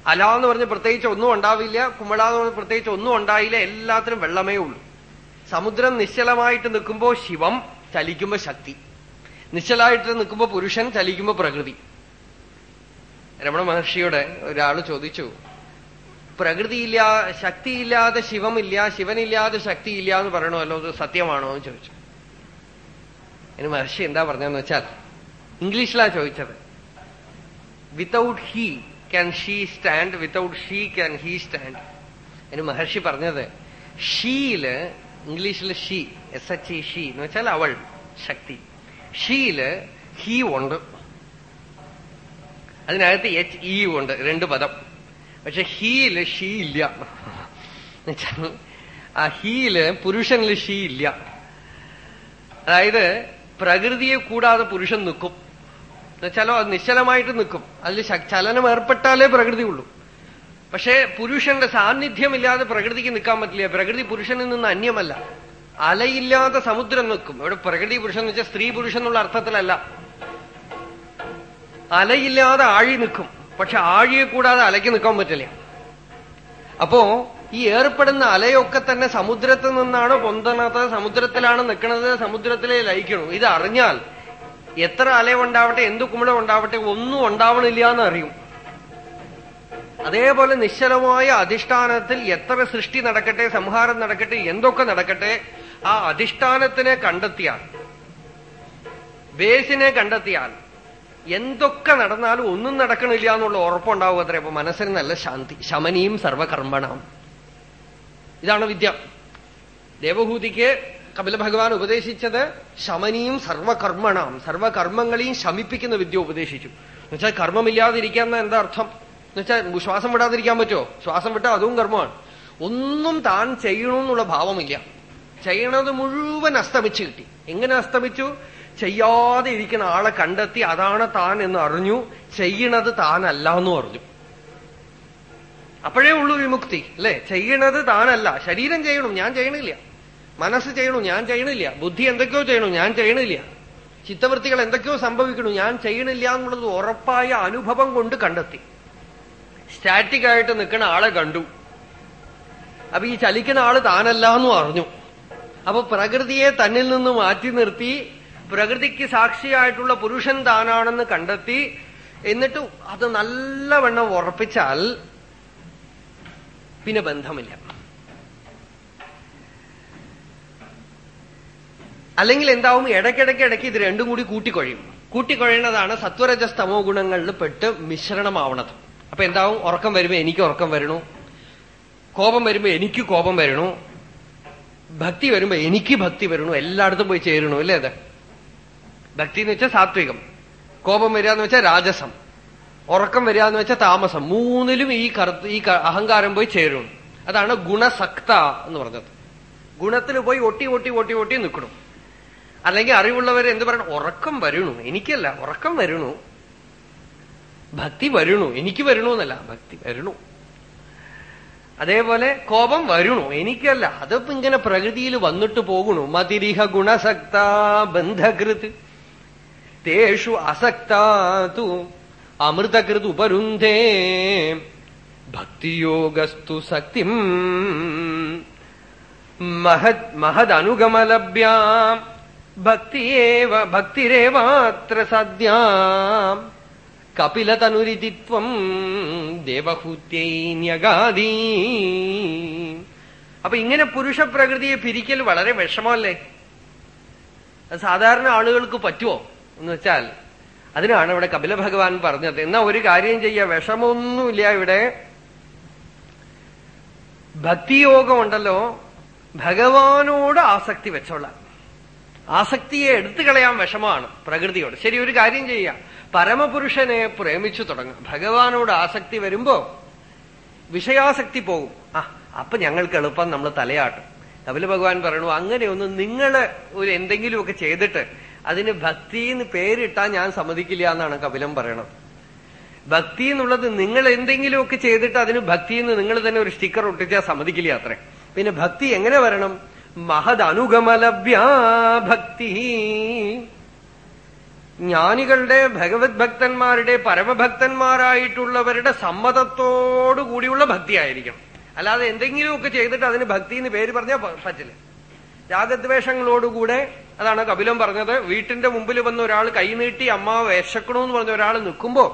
Speaker 1: അല എന്ന് പറഞ്ഞ് പ്രത്യേകിച്ച് ഒന്നും ഉണ്ടാവില്ല. കുമള എന്ന് പറഞ്ഞ് പ്രത്യേകിച്ച് ഒന്നും ഉണ്ടായില്ല. എല്ലാത്തിനും വെള്ളമേ ഉള്ളൂ. സമുദ്രം നിശ്ചലമായിട്ട് നിൽക്കുമ്പോൾ ശിവം ചലിക്കുമ്പോ ശക്തി. നിശ്ചലായിട്ട് നിൽക്കുമ്പോ പുരുഷൻ ചലിക്കുമ്പോ പ്രകൃതി. രമണ മഹർഷിയോട് ഒരാൾ ചോദിച്ചു പ്രകൃതിയില്ലാ ശക്തിയില്ലാതെ ശിവമില്ല ശിവനില്ലാതെ ശക്തിയില്ല എന്ന് പറയണമല്ലോ അത് സത്യമാണോ? എന്ന് ചോദിച്ചു. അതിന് മഹർഷി എന്താ പറഞ്ഞതെന്ന് വെച്ചാൽ ഇംഗ്ലീഷിലാ ചോദിച്ചത്. Without he can she stand without she can he stand അതിന് മഹർഷി പറഞ്ഞത് ഷീയിൽ ഇംഗ്ലീഷിൽ she S H E she എന്ന് വെച്ചാൽ അവൾ ശക്തി. ഷീയിൽ ഹീ ഉണ്ട്. അതിനകത്ത് എച്ച് ഇ ഉണ്ട് രണ്ട് പദം. പക്ഷെ ഹീയിൽ ഷീ ഇല്ല. ആ ഹീയിൽ പുരുഷനിൽ ഷീ ഇല്ല. അതായത് പ്രകൃതിയെ കൂടാതെ പുരുഷൻ നിൽക്കും. എന്നുവെച്ചാലോ അത് നിശ്ചലമായിട്ട് നിൽക്കും. അതിൽ ചലനം ഏർപ്പെട്ടാലേ പ്രകൃതി ഉള്ളൂ. പക്ഷേ പുരുഷന്റെ സാന്നിധ്യമില്ലാതെ പ്രകൃതിക്ക് നിൽക്കാൻ പറ്റില്ല. പ്രകൃതി പുരുഷനിൽ നിന്ന് അന്യമല്ല. അലയില്ലാത്ത സമുദ്രം നിൽക്കും. ഇവിടെ പ്രകൃതി പുരുഷൻ എന്ന് വെച്ചാൽ സ്ത്രീ പുരുഷൻ എന്നുള്ള അർത്ഥത്തിലല്ല. അലയില്ലാതെ ആഴി നിൽക്കും. പക്ഷെ ആഴിയെ കൂടാതെ അലയ്ക്ക് നിൽക്കാൻ പറ്റില്ല. അപ്പോ ഈ ഏർപ്പെടുന്ന അലയൊക്കെ തന്നെ സമുദ്രത്തിൽ നിന്നാണ് പൊന്തണത് സമുദ്രത്തിലാണ് നിൽക്കുന്നത് സമുദ്രത്തിലെ ലയിക്കണു ഇത് അറിഞ്ഞാൽ എത്ര അല ഉണ്ടാവട്ടെ എന്ത് കുമിളം ഉണ്ടാവട്ടെ ഒന്നും ഉണ്ടാവണില്ല എന്ന് അറിയും. അതേപോലെ നിശ്ചലമായ അധിഷ്ഠാനത്തിൽ എത്ര സൃഷ്ടി നടക്കട്ടെ സംഹാരം നടക്കട്ടെ എന്തൊക്കെ നടക്കട്ടെ ആ അധിഷ്ഠാനത്തിനെ കണ്ടെത്തിയാൽ ബേസിനെ കണ്ടെത്തിയാൽ എന്തൊക്കെ നടന്നാലും ഒന്നും നടക്കണില്ല എന്നുള്ള ഉറപ്പുണ്ടാവുക അത്ര. അപ്പൊ മനസ്സിന് നല്ല ശാന്തി ശമനിയും സർവകർമ്മണം. ഇതാണ് വിദ്യ. ദേവഭൂതിക്ക് കപില ഭഗവാൻ ഉപദേശിച്ചത് ശമനിയും സർവകർമ്മണാം. സർവകർമ്മങ്ങളെയും ശമിപ്പിക്കുന്ന വിദ്യ ഉപദേശിച്ചു. എന്നുവെച്ചാൽ കർമ്മമില്ലാതിരിക്കാൻ എന്താ അർത്ഥം? എന്നുവെച്ചാൽ ശ്വാസം വിടാതിരിക്കാൻ പറ്റുമോ? ശ്വാസം വിട്ടാൽ അതും കർമ്മമാണ്. ഒന്നും താൻ ചെയ്യണമെന്നുള്ള ഭാവമില്ല. ചെയ്യണത് മുഴുവൻ അസ്തമിച്ചു കിട്ടി. എങ്ങനെ അസ്തമിച്ചു? ചെയ്യാതെ ഇരിക്കുന്ന ആളെ കണ്ടെത്തി അതാണ് താൻ എന്ന് അറിഞ്ഞു. ചെയ്യണത് താനല്ല എന്നും പറഞ്ഞു അപ്പോഴേ ഉള്ളൂ വിമുക്തി അല്ലെ? ചെയ്യണത് താനല്ല. ശരീരം ചെയ്യണം ഞാൻ ചെയ്യണില്ല. മനസ്സ് ചെയ്യണു ഞാൻ ചെയ്യണില്ല. ബുദ്ധി എന്തൊക്കെയോ ചെയ്യണു ഞാൻ ചെയ്യണില്ല. ചിത്തവൃത്തികൾ എന്തൊക്കെയോ സംഭവിക്കണു ഞാൻ ചെയ്യണില്ല എന്നുള്ളത് ഉറപ്പായ അനുഭവം കൊണ്ട് കണ്ടെത്തി. സ്റ്റാറ്റിക് ആയിട്ട് നിൽക്കുന്ന ആളെ കണ്ടു. അപ്പൊ ഈ ചലിക്കുന്ന ആൾ താനല്ല എന്നും അറിഞ്ഞു. അപ്പൊ പ്രകൃതിയെ തന്നിൽ നിന്ന് മാറ്റി നിർത്തി പ്രകൃതിക്ക് സാക്ഷിയായിട്ടുള്ള പുരുഷൻ താനാണെന്ന് കണ്ടെത്തി എന്നിട്ട് അത് നല്ലവണ്ണം ഉറപ്പിച്ചാൽ പിന്നെ ബന്ധമില്ല. അല്ലെങ്കിൽ എന്താവും? ഇടയ്ക്കിടയ്ക്ക് ഇടയ്ക്ക് ഇത് രണ്ടും കൂടി കൂട്ടിക്കൊഴിയും. കൂട്ടിക്കൊഴിയുന്നതാണ് സത്വരജസ്തമോ ഗുണങ്ങളിൽ പെട്ട് മിശ്രണമാവണത്. അപ്പൊ എന്താവും? ഉറക്കം വരുമ്പോ എനിക്ക് ഉറക്കം വരണു. കോപം വരുമ്പോ എനിക്ക് കോപം വരണു. ഭക്തി വരുമ്പോ എനിക്ക് ഭക്തി വരണു. എല്ലായിടത്തും പോയി ചേരണു അല്ലേ അത്? ഭക്തി എന്ന് വെച്ചാൽ സാത്വികം. കോപം വരിക എന്ന് വെച്ചാൽ രാജസം. ഉറക്കം വരിക എന്ന് വെച്ചാൽ താമസം. മൂന്നിലും ഈ കറുത്ത് ഈ അഹങ്കാരം പോയി ചേരും. അതാണ് ഗുണസക്ത എന്ന് പറഞ്ഞത്. ഗുണത്തിൽ പോയി ഒട്ടി ഒട്ടി ഒട്ടി ഒട്ടി നിൽക്കണം. അല്ലെങ്കിൽ അറിവുള്ളവർ എന്ത് പറയണം? ഉറക്കം വരണു. എനിക്കല്ല ഉറക്കം വരണു. ഭക്തി വരണു. എനിക്ക് വരണു എന്നല്ല ഭക്തി വരണു. അതേപോലെ കോപം വരണു. എനിക്കല്ല. അതിപ്പോ ഇങ്ങനെ പ്രകൃതിയിൽ വന്നിട്ട് പോകണു. മതിരിഹ ഗുണസക്ത ബന്ധകൃത്. തേഷു അസക്താതു അമൃതകൃത് ഉപരുന്ധേ. ഭക്തിയോഗസ്തു സക്തിം മഹത് മഹദനുഗമലഭ്യാം. ഭക്തിയേവ ഭക്തിരേവാത്ര സദ്യാം. കപിലതനുരിതിത്വം ദേവഹൂത്യൈന്യഗാദീ. അപ്പൊ ഇങ്ങനെ പുരുഷ പ്രകൃതിയെ പിരിക്കൽ വളരെ വിഷമല്ലേ സാധാരണ ആളുകൾക്ക് പറ്റുമോ എന്ന് വെച്ചാൽ അതിനാണ് ഇവിടെ കപില ഭഗവാൻ പറഞ്ഞത്. എന്നാ ഒരു കാര്യം ചെയ്യ വിഷമൊന്നുമില്ല ഇവിടെ. ഭക്തിയോഗം ഉണ്ടല്ലോ ഭഗവാനോട് ആസക്തി വെച്ചോളാം. ആസക്തിയെ എടുത്തു കളയാൻ വിഷമമാണ് പ്രകൃതിയോട്. ശരി ഒരു കാര്യം ചെയ്യാം. പരമപുരുഷനെ പ്രേമിച്ചു തുടങ്ങാം. ഭഗവാനോട് ആസക്തി വരുമ്പോ വിഷയാസക്തി പോകും. ആ അപ്പൊ ഞങ്ങൾക്ക് എളുപ്പം നമ്മൾ തലയാട്ടും. കപില ഭഗവാൻ പറയണു അങ്ങനെയൊന്നും നിങ്ങൾ ഒരു എന്തെങ്കിലുമൊക്കെ ചെയ്തിട്ട് അതിന് ഭക്തി എന്ന് പേരിട്ടാൻ ഞാൻ സമ്മതിക്കില്ല എന്നാണ് കപിലം പറയണത്. ഭക്തി എന്നുള്ളത് നിങ്ങൾ എന്തെങ്കിലുമൊക്കെ ചെയ്തിട്ട് അതിന് ഭക്തി എന്ന് നിങ്ങൾ തന്നെ ഒരു സ്റ്റിക്കർ ഒട്ടിച്ചാൽ സമ്മതിക്കില്ല അത്രേ. പിന്നെ ഭക്തി എങ്ങനെ വരണം? മഹദ് അനുഗമലഭ്യാഭക്തി ജ്ഞാനികളുടെ ഭഗവത് ഭക്തന്മാരുടെ പരമഭക്തന്മാരായിട്ടുള്ളവരുടെ സമ്മതത്തോടു കൂടിയുള്ള ഭക്തിയായിരിക്കണം. അല്ലാതെ എന്തെങ്കിലുമൊക്കെ ചെയ്തിട്ട് അതിന് ഭക്തി എന്ന് പേര് പറഞ്ഞാൽ പറ്റില്ല. രാഗദ്വേഷങ്ങളോടുകൂടെ അതാണ് കപിലം പറഞ്ഞത്. വീട്ടിന്റെ മുമ്പിൽ വന്ന ഒരാൾ കൈനീട്ടി അമ്മ വിശക്കണമെന്ന് പറഞ്ഞ ഒരാൾ നിൽക്കുമ്പോ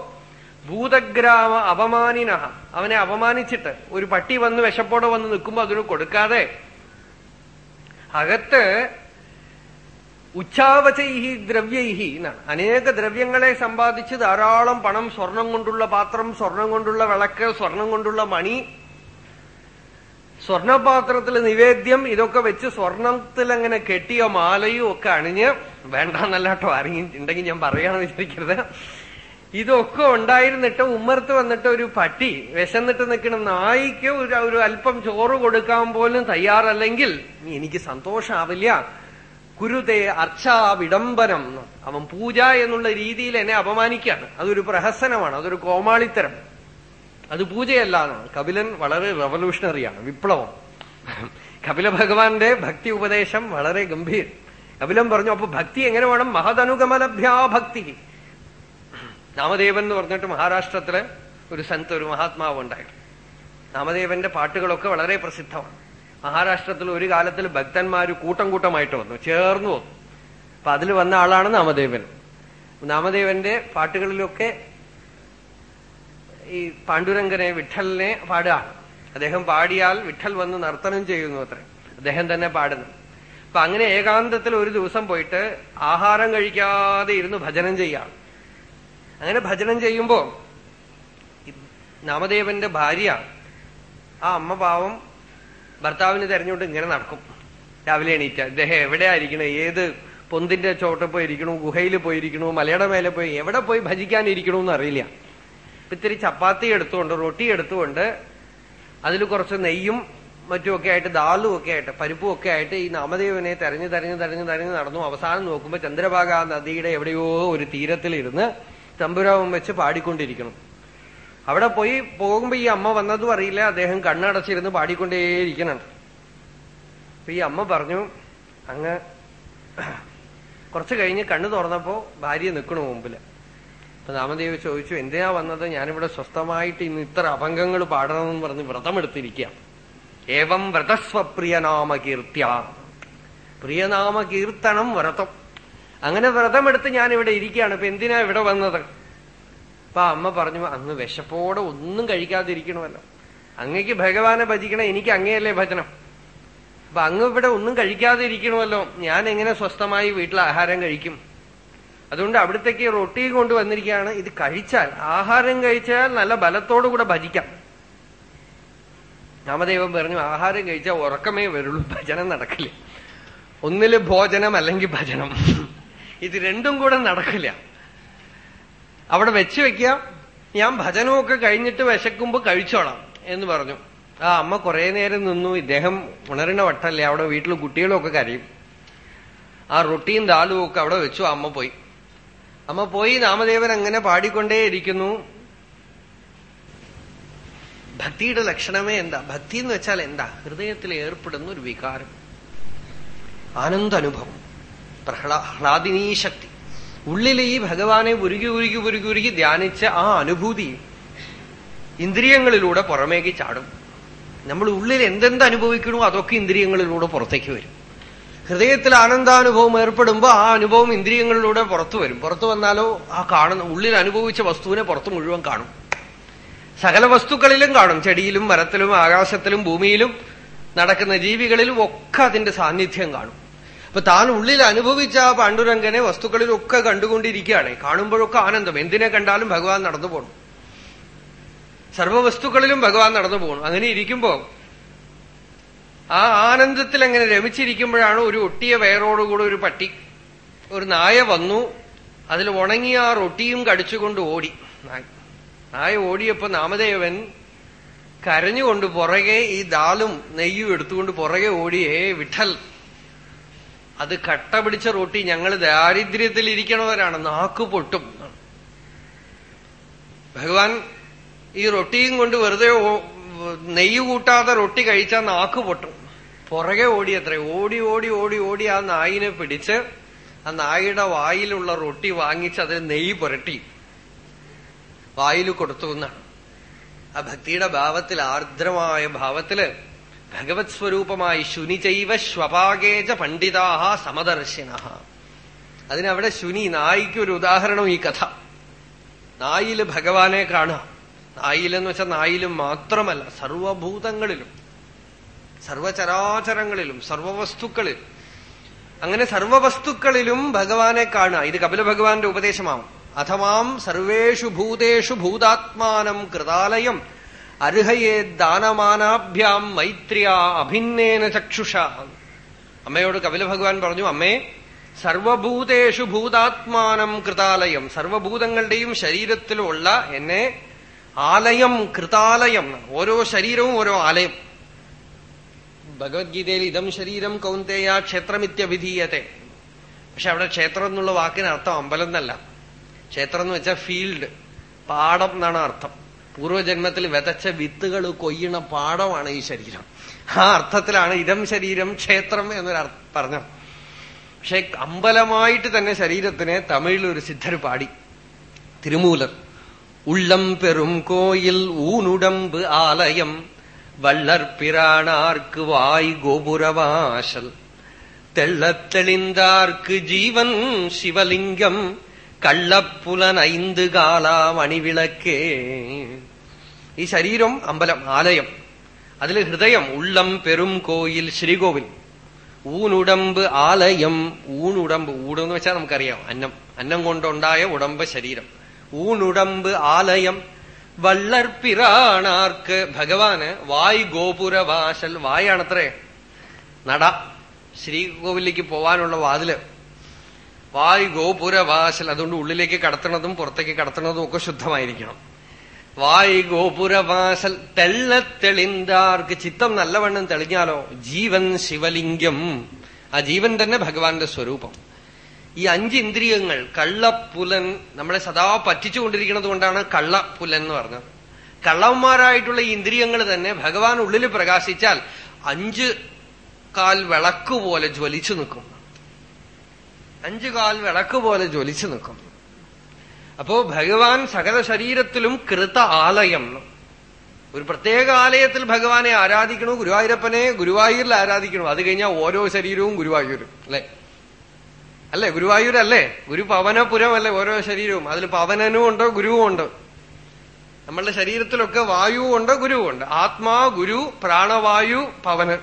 Speaker 1: ഭൂതഗ്രാമ അപമാനിന. അവനെ അപമാനിച്ചിട്ട് ഒരു പട്ടി വന്ന് വിശപ്പോടെ വന്ന് നിൽക്കുമ്പോ അതിന് കൊടുക്കാതെ അകത്ത് ഉച്ചാവചൈഹി ദ്രവ്യൈഹി എന്നാണ്. അനേക ദ്രവ്യങ്ങളെ സമ്പാദിച്ച് ധാരാളം പണം സ്വർണം കൊണ്ടുള്ള പാത്രം സ്വർണം കൊണ്ടുള്ള വിളക്ക് സ്വർണം കൊണ്ടുള്ള മണി സ്വർണപാത്രത്തിൽ നിവേദ്യം ഇതൊക്കെ വെച്ച് സ്വർണത്തിൽ അങ്ങനെ കെട്ടിയ മാലയും ഒക്കെ അണിഞ്ഞ് വേണ്ടെന്നല്ലാട്ടോ അറിഞ്ഞി ഉണ്ടെങ്കിൽ ഞാൻ പറയാന്ന് വിചാരിക്കരുത്. ഇതൊക്കെ ഉണ്ടായിരുന്നിട്ട് ഉമ്മർത്ത് വന്നിട്ട് ഒരു പട്ടി വിശന്നിട്ട് നിൽക്കുന്ന നായിക്ക് ഒരു ഒരു അല്പം ചോറ് കൊടുക്കാൻ പോലും തയ്യാറല്ലെങ്കിൽ എനിക്ക് സന്തോഷാവില്ല. കുരുതേ അർച്ചാ വിടംബരം അവൻ പൂജ എന്നുള്ള രീതിയിൽ എന്നെ അപമാനിക്കുകയാണ്. അതൊരു പ്രഹസനമാണ്. അതൊരു കോമാളിത്തരം. അത് പൂജയല്ല എന്നാണ് കപിലൻ വളരെ റവല്യൂഷണറിയാണ് വിപ്ലവം. കപില ഭഗവാന്റെ ഭക്തി ഉപദേശം വളരെ ഗംഭീർ കപിലൻ പറഞ്ഞു അപ്പൊ ഭക്തി എങ്ങനെ വേണം? മഹദനുഗമലഭ്യാ ഭക്തി. നാമദേവൻ എന്ന് പറഞ്ഞിട്ട് മഹാരാഷ്ട്രത്തിലെ ഒരു സന്ത് ഒരു മഹാത്മാവ് നാമദേവന്റെ പാട്ടുകളൊക്കെ വളരെ പ്രസിദ്ധമാണ്. മഹാരാഷ്ട്രത്തിൽ ഒരു കാലത്തിൽ ഭക്തന്മാര് കൂട്ടം കൂട്ടമായിട്ട് വന്നു ചേർന്നു വന്നു. അപ്പൊ അതിൽ വന്ന ആളാണ് നാമദേവൻ. നാമദേവന്റെ പാട്ടുകളിലൊക്കെ ഈ പാണ്ഡുരംഗനെ വിഠലിനെ പാടുകയാണ്. അദ്ദേഹം പാടിയാൽ വിഠൽ വന്ന് നർത്തനം ചെയ്യുന്നു അത്ര. അദ്ദേഹം തന്നെ പാടുന്നു. അപ്പൊ അങ്ങനെ ഏകാന്തത്തിൽ ഒരു ദിവസം പോയിട്ട് ആഹാരം കഴിക്കാതെ ഇരുന്ന് ഭജനം ചെയ്യാം അങ്ങനെ ഭജനം ചെയ്യുമ്പോ നാമദേവന്റെ ഭാര്യ ആ അമ്മ പാവം ഭർത്താവിന് തെരഞ്ഞുകൊണ്ട് ഇങ്ങനെ നടക്കും. രാവിലെ എണീറ്റ. ഇദ്ദേഹം എവിടെയായിരിക്കണേ? ഏത് പൊന്തിന്റെ ചോട്ട പോയിരിക്കണു? ഗുഹയിൽ പോയിരിക്കണു? മലയുടെ മേലെ പോയി? എവിടെ പോയി ഭജിക്കാനിരിക്കണമെന്ന് അറിയില്ല ഇത്തിരി ചപ്പാത്തി എടുത്തുകൊണ്ട് റൊട്ടി എടുത്തുകൊണ്ട് അതിൽ കുറച്ച് നെയ്യും മറ്റുമൊക്കെ ആയിട്ട് ദാലും ഒക്കെ ആയിട്ട് പരിപ്പും ഒക്കെ ആയിട്ട് ഈ നാമദേവനെ തെരഞ്ഞു തെരഞ്ഞു തെരഞ്ഞു തെരഞ്ഞു നടന്നു. അവസാനം നോക്കുമ്പോൾ ചന്ദ്രഭാഗ നദിയുടെ എവിടെയോ ഒരു തീരത്തിലിരുന്ന് തമ്പുരാവും വെച്ച് പാടിക്കൊണ്ടിരിക്കണം. അവിടെ പോയി പോകുമ്പോ ഈ അമ്മ വന്നതും അറിയില്ല. അദ്ദേഹം കണ്ണടച്ചിരുന്ന് പാടിക്കൊണ്ടേയിരിക്കണം അപ്പൊ ഈ അമ്മ പറഞ്ഞു അങ്ങ് കുറച്ചു കഴിഞ്ഞ് കണ്ണു തുറന്നപ്പോ ഭാര്യ നിൽക്കണു മുമ്പിൽ. അപ്പൊ രാമദേവ് ചോദിച്ചു എന്തിനാ വന്നത്? ഞാനിവിടെ സ്വസ്ഥമായിട്ട് ഇന്ന് ഇത്ര അഭംഗങ്ങൾ പാടണമെന്ന് പറഞ്ഞ് വ്രതമെടുത്തിരിക്കുക ഏവം വ്രതസ്വപ്രിയനാമകീർത്തിയ പ്രിയനാമകീർത്തനം പ്രിയനാമ കീർത്തനം വ്രതം. അങ്ങനെ വ്രതമെടുത്ത് ഞാൻ ഇവിടെ ഇരിക്കുകയാണ്. ഇപ്പൊ എന്തിനാ ഇവിടെ വന്നത്? അപ്പൊ അമ്മ പറഞ്ഞു അങ്ങ് വിശപ്പോടെ ഒന്നും കഴിക്കാതിരിക്കണമല്ലോ. അങ്ങക്ക് ഭഗവാനെ ഭജിക്കണം എനിക്ക് അങ്ങയല്ലേ ഭജനം. അപ്പൊ അങ്ങ് ഇവിടെ ഒന്നും കഴിക്കാതിരിക്കണമല്ലോ. ഞാൻ എങ്ങനെ സ്വസ്ഥമായി വീട്ടിൽ ആഹാരം കഴിക്കും? അതുകൊണ്ട് അവിടത്തേക്ക് റൊട്ടി കൊണ്ടുവന്നിരിക്കുകയാണ് ഇത് കഴിച്ചാൽ ആഹാരം കഴിച്ചാൽ നല്ല ബലത്തോടു കൂടെ ഭജിക്കാം. രാമദേവൻ പറഞ്ഞു ആഹാരം കഴിച്ചാൽ ഉറക്കമേ വരുള്ളൂ ഭജനം നടക്കില്ല. ഒന്നിൽ ഭോജനം അല്ലെങ്കിൽ ഭജനം. ഇത് രണ്ടും കൂടെ നടക്കില്ല. അവിടെ വെച്ച് വെക്കാം. ഞാൻ ഭജനമൊക്കെ കഴിഞ്ഞിട്ട് വിശക്കുമ്പോ കഴിച്ചോളാം എന്ന് പറഞ്ഞു. ആ അമ്മ കുറെ നേരം നിന്നു. ഇദ്ദേഹം ഉണരണ വട്ടല്ലേ അവിടെ വീട്ടിൽ കുട്ടികളൊക്കെ കരയും. ആ റൊട്ടിയും ദാലും ഒക്കെ അവിടെ വെച്ചു അമ്മ പോയി. അമ്മ പോയി നാമദേവൻ അങ്ങനെ പാടിക്കൊണ്ടേയിരിക്കുന്നു ഭക്തിയുടെ ലക്ഷണമേ എന്താ? ഭക്തി എന്ന് വെച്ചാൽ എന്താ? ഹൃദയത്തിൽ ഏർപ്പെടുന്ന ഒരു വികാരം. ആനന്ദാനുഭവം. പ്രഹ്ലാദിനീ ശക്തി ഉള്ളിൽ ഈ ഭഗവാനെ ഉരുകി ഉരുകി ഉരുകി ഉരുകി ധ്യാനിച്ച ആ അനുഭൂതി ഇന്ദ്രിയങ്ങളിലൂടെ പുറമേക്ക് ചാടും. നമ്മൾ ഉള്ളിൽ എന്തെന്ത് അനുഭവിക്കണോ അതൊക്കെ ഇന്ദ്രിയങ്ങളിലൂടെ പുറത്തേക്ക് വരും. ഹൃദയത്തിൽ ആനന്ദാനുഭവം ഏർപ്പെടുമ്പോ ആ അനുഭവം ഇന്ദ്രിയങ്ങളിലൂടെ പുറത്തു വരും. പുറത്തു വന്നാലോ ആ കാണുന്ന ഉള്ളിൽ അനുഭവിച്ച വസ്തുവിനെ പുറത്തു മുഴുവൻ കാണും. സകല വസ്തുക്കളിലും കാണും. ചെടിയിലും മരത്തിലും ആകാശത്തിലും ഭൂമിയിലും നടക്കുന്ന ജീവികളിലും ഒക്കെ അതിന്റെ സാന്നിധ്യം കാണും. അപ്പൊ താൻ ഉള്ളിൽ അനുഭവിച്ച ആ പാണ്ഡുരംഗനെ വസ്തുക്കളിലൊക്കെ കണ്ടുകൊണ്ടിരിക്കുകയാണ്. കാണുമ്പോഴൊക്കെ ആനന്ദം. എന്തിനെ കണ്ടാലും ഭഗവാൻ നടന്നു പോകണം സർവവസ്തുക്കളിലും ഭഗവാൻ നടന്നു പോകണം അങ്ങനെ ഇരിക്കുമ്പോ ആ ആനന്ദത്തിൽ അങ്ങനെ രമിച്ചിരിക്കുമ്പോഴാണ് ഒരു ഒട്ടിയ വയറോടുകൂടെ ഒരു പട്ടി ഒരു നായ വന്നു. അതിൽ ഉണങ്ങിയ ആ റൊട്ടിയും കടിച്ചുകൊണ്ട് ഓടി. നായ നായ ഓടിയപ്പോ നാമദേവൻ കരഞ്ഞുകൊണ്ട് പുറകെ ഈ ദാലും നെയ്യും എടുത്തുകൊണ്ട് പുറകെ ഓടിയേ വിഠൽ. അത് കട്ട പിടിച്ച റൊട്ടി ഞങ്ങൾ ദാരിദ്ര്യത്തിൽ ഇരിക്കണവരാണ് നാക്ക് പൊട്ടും. ഭഗവാൻ ഈ റൊട്ടിയും കൊണ്ട് വെറുതെ നെയ്യ് കൂട്ടാതെ റൊട്ടി കഴിച്ചാൽ നാക്ക് പൊട്ടും. പുറകെ ഓടിയത്രേ ഓടി ഓടി ഓടി ഓടി ആ നായിനെ പിടിച്ച് ആ നായിയുടെ വായിലുള്ള റൊട്ടി വാങ്ങിച്ച് അതിൽ നെയ്യ് പുരട്ടി. വായിൽ കൊടുത്തു എന്നാണ്. ആ ഭക്തിയുടെ ഭാവത്തിൽ ആർദ്രമായ ഭാവത്തിൽ ഭഗവത് സ്വരൂപമായി ശുനിചൈവ ശ്വപാകേജ പണ്ഡിതാഹ സമദർശിന അതിനവിടെ ശുനി നായിക്ക് ഒരു ഉദാഹരണം ഈ കഥ. നായിൽ ഭഗവാനെ കാണാം നായിലെന്ന് വെച്ചാൽ നായിലും മാത്രമല്ല സർവഭൂതങ്ങളിലും സർവചരാചരങ്ങളിലും സർവവസ്തുക്കളിൽ. അങ്ങനെ സർവവസ്തുക്കളിലും ഭഗവാനെ കാണുക. ഇത് കപില ഭഗവാന്റെ ഉപദേശമാവും. അഥവാം സർവേഷു ഭൂതേഷു ഭൂതാത്മാനം കൃതാലയം അർഹയേ ദാനമാനാഭ്യാം മൈത്രിയ അഭിന്നേന ചക്ഷുഷ. അമ്മയോട് കപില ഭഗവാൻ പറഞ്ഞു അമ്മേ സർവഭൂതേഷു ഭൂതാത്മാനം കൃതാലയം സർവഭൂതങ്ങളുടെയും ശരീരത്തിലുള്ള എന്നെ ആലയം കൃതാലയം ഓരോ ശരീരവും ഓരോ ആലയം. ഭഗവത്ഗീതയിൽ ഇതം ശരീരം കൗന്തേയ ക്ഷേത്രമിത്യ വിധീയത്തെ പക്ഷെ അവിടെ ക്ഷേത്രം എന്നുള്ള വാക്കിന് അർത്ഥം അമ്പലം എന്നല്ല. ക്ഷേത്രം എന്ന് വെച്ചാൽ ഫീൽഡ് പാടം എന്നാണ് അർത്ഥം. പൂർവജന്മത്തിൽ വിതച്ച വിത്തുകൾ കൊയ്യണ പാടമാണ് ഈ ശരീരം. ആ അർത്ഥത്തിലാണ് ഇതം ശരീരം ക്ഷേത്രം എന്നൊരു പറഞ്ഞത്. പക്ഷെ അമ്പലമായിട്ട് തന്നെ ശരീരത്തിനെ തമിഴിൽ ഒരു സിദ്ധർ പാടി. തിരുമൂലർ. ഉള്ളം പെറും കോയിൽ ഊനുടമ്പ് ആലയം വള്ളർപ്പിറാണാർക്ക് വായ് ഗോപുരവാശൽ തെള്ളത്തെളിന്താർക്ക് ജീവൻ ശിവലിംഗം കള്ളപ്പുലൻ ഐന്ത് കാലാ മണിവിളക്കേ ഈ ശരീരം അമ്പലം ആലയം അതിൽ ഹൃദയം ഉള്ളം പെരും കോയിൽ ശ്രീകോവിൽ ഊനുടമ്പ് ആലയം ഊണുടമ്പ് ഊടെന്ന് വെച്ചാൽ നമുക്കറിയാം അന്നം അന്നം കൊണ്ടുണ്ടായ ഉടമ്പ് ശരീരം ഊണുടമ്പ് ആലയം. വള്ളർപ്പിറാണാർക്ക് ഭഗവാന് വായ് ഗോപുര വാശൽ വായാണത്രേ. നട. ശ്രീകോവിലേക്ക് പോവാനുള്ള വാതിൽ. വായ് ഗോപുര വാശൽ അതുകൊണ്ട് ഉള്ളിലേക്ക് കടത്തണതും പുറത്തേക്ക് കടത്തണതും ഒക്കെ ശുദ്ധമായിരിക്കണം. വായ് ഗോപുര ഗോപുരവാസൽ തെള്ളത്തെളിന്താർക്ക് ചിത്തം നല്ലവണ്ണം തെളിഞ്ഞാലോ ജീവൻ ശിവലിംഗം. ആ ജീവൻ തന്നെ ഭഗവാന്റെ സ്വരൂപം. ഈ അഞ്ച് ഇന്ദ്രിയങ്ങൾ കള്ളപ്പുലൻ നമ്മളെ സദാ പറ്റിച്ചുകൊണ്ടിരിക്കുന്നത് കൊണ്ടാണ് കള്ളപ്പുലൻ എന്ന് പറഞ്ഞത്. കള്ളന്മാരായിട്ടുള്ള ഈ ഇന്ദ്രിയങ്ങൾ തന്നെ ഭഗവാൻ ഉള്ളിൽ പ്രകാശിച്ചാൽ അഞ്ച് കാൽ വിളക്ക് പോലെ ജ്വലിച്ചു നിൽക്കും. അഞ്ചു കാൽ വിളക്ക് പോലെ ജ്വലിച്ചു നിൽക്കും. അപ്പോ ഭഗവാൻ സകല ശരീരത്തിലും കൃത ആലയം. ഒരു പ്രത്യേക ആലയത്തിൽ ഭഗവാനെ ആരാധിക്കണു ഗുരുവായൂരപ്പനെ ഗുരുവായൂരിൽ ആരാധിക്കണു. അത് കഴിഞ്ഞാൽ ഓരോ ശരീരവും ഗുരുവായൂരും അല്ലെ? അല്ലേ ഗുരുവായൂരല്ലേ? ഗുരു പവനപുരമല്ലേ ഓരോ ശരീരവും. അതിൽ പവനനും ഉണ്ടോ ഗുരുവും ഉണ്ട്. നമ്മളുടെ ശരീരത്തിലൊക്കെ വായുവും ഉണ്ട് ഗുരുവും ഉണ്ട്. ആത്മാ ഗുരു പ്രാണവായു പവനൻ.